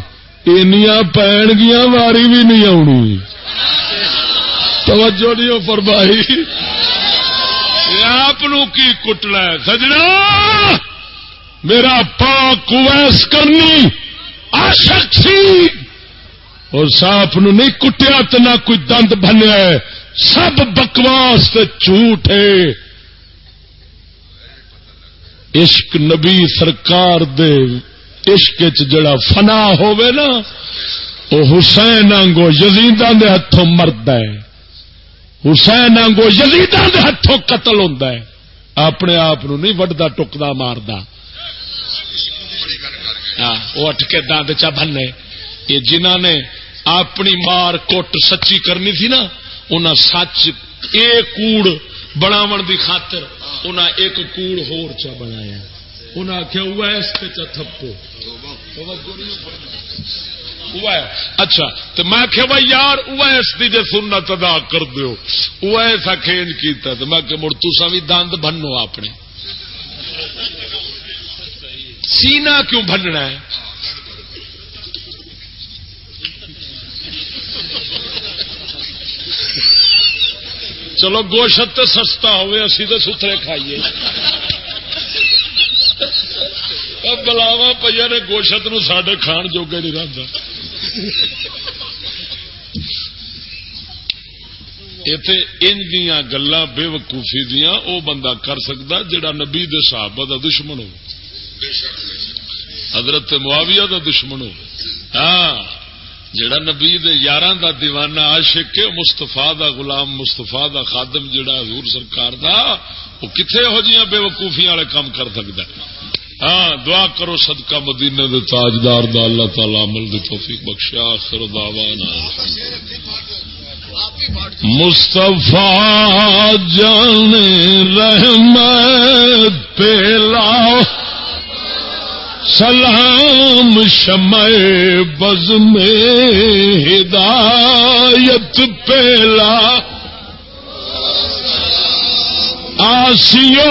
اینیا پین گیا واری بھی نہیں آنی۔ توجہ نہیں فرمائی۔ آپ کی کٹنا سجنا۔ میرا پاک ویس کرنی آشک سی۔ اور ساپ نو نہیں کٹیا تو نہ کوئی دند بنیا سب بکواس جھوٹ ہے۔ عشق نبی سرکار دے عشق جڑا فنا ہوے نا وہ حسین آنگو یزیداں دے ہاتھوں مرد ہے۔ حسین آنگو یزیداں دے ہاتھوں قتل ہوتا ہے۔ اپنے آپ نہیں وڈا ٹکدا، ماردا۔ ہاں، وہ اٹھ کے دند چا بننے یہ جنہ نے اپنی مار کوٹ سچی کرنی تھی نا انہیں سچ ایک کوڑ بناو دی خاطر انہیں ایک کوڑ ہور چا بنایا۔ انہیں آخیا ویس پہ چا تھپو۔ اچھا تو میں آخیا بھائی یار ویس کی جی سنت ادا کر دو ویس آخینج کیتا تو میں کہ مڑ تسا بھی دند بنو اپنے سینا کیوں بننا ہے؟ چلو، گوشت تو سستا ہوئے، اسی تو ستھرے کھائیے۔ بلاوا پہ نے گوشت نو سڈے کھان جوگے نہیں رہتا ان گلا بے وقوفی دیا وہ بندہ کر سکتا جڑا نبی دے صحابہ دا دشمن ہو۔ حضرت معاویہ دا دشمن ہو۔ ہاں جڑا نبی یار دا دیوانہ عاشق مستفا دا غلام مستفا دا خادم جڑا حضور سرکار دا، وہ کتنے ہو جی بے وقوفی والے کام کر سکتا ہاں دعا کرو صدقہ مدینے دے تاجدار دا اللہ تعالی عمل دی توفیق بخشیا آخر دعوانا۔ مصطفیٰ جان رحمت پیلا سلام شمع بز میں ہدایت پیلا آسیو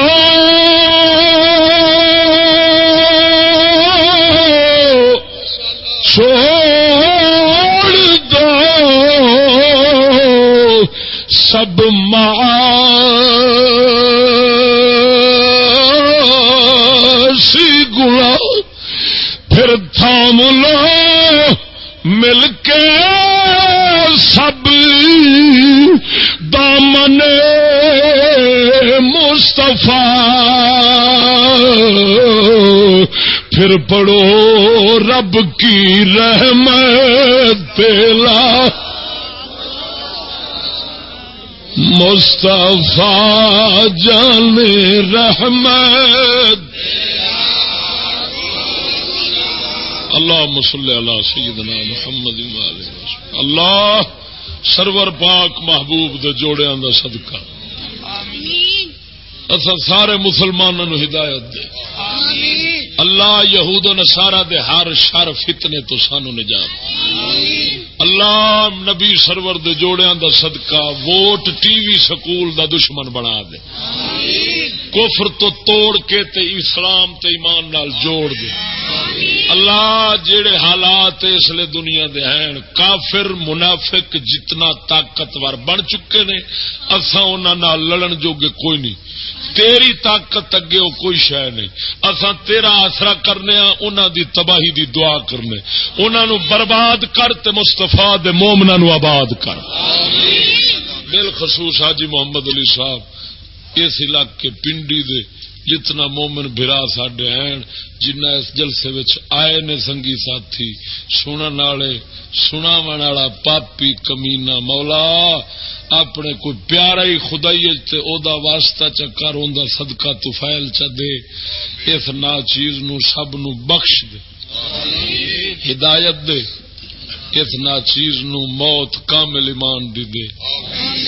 چھوڑ دو۔ سب سی گلا پھر تھام لو۔ مل کے سب دامن مستفا پھر پڑھو رب کی رحمت تیلا مستفا جان رحمت۔ اللہ مسل اللہ سیدنا محمد اللہ سرور پاک محبوب دے جوڑیاں دا صدقہ۔ آمین۔ اصا سارے مسلمانوں ہدایت دے۔ اللہ یہود و نسارا دے ہر شر فتنے تو سانو نجات۔ اللہ نبی سرور دے جوڑیاں دا صدقہ ووٹ ٹی وی سکول دا دشمن بنا دے۔ کفر تو توڑ کے تے اسلام تے ایمان نال جوڑ دے۔ اللہ جڑے حالات اس لیے دنیا دے ہیں کافر منافق جتنا طاقتور بن چکے نے اصا انہوں لڑن جوگے کوئی نہیں۔ تیری طاقت اگے وہ کوئی شہ نہیں۔ اصا تیرا آسرا کرنے انہوں دی تباہی دی دعا کرنے۔ انہوں برباد کر تے مستفا دے مومنا نو آباد کر۔ بالخصوص حاجی محمد علی صاحب اس علاقے پنڈی دے جتنا مومن برا سڈے ہیں، جنہ اس جلسے آئے نے سنگی ساتھی، سنن والے سنا والا پاپی کمینا مولا، اپنے کوئی پیارا ہی خدائی او دا واسطہ چکر ہوں صدقہ تو فیل چ دے۔ اس نا چیز نو سب نو بخش دے۔ ہدایت دے۔ اس نا چیز نو موت کامل ایمان دی دے۔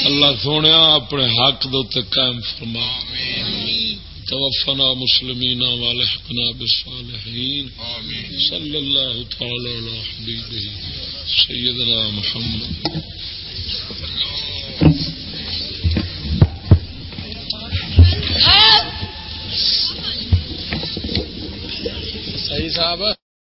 اللہ سونے اپنے حق دو تے قائم فرما۔ توفنا مسلمین والحقنا بالصالحین۔ صلی اللہ تعالی علی حبیبہ۔ سیدنا محمد۔ صحیح صاحب۔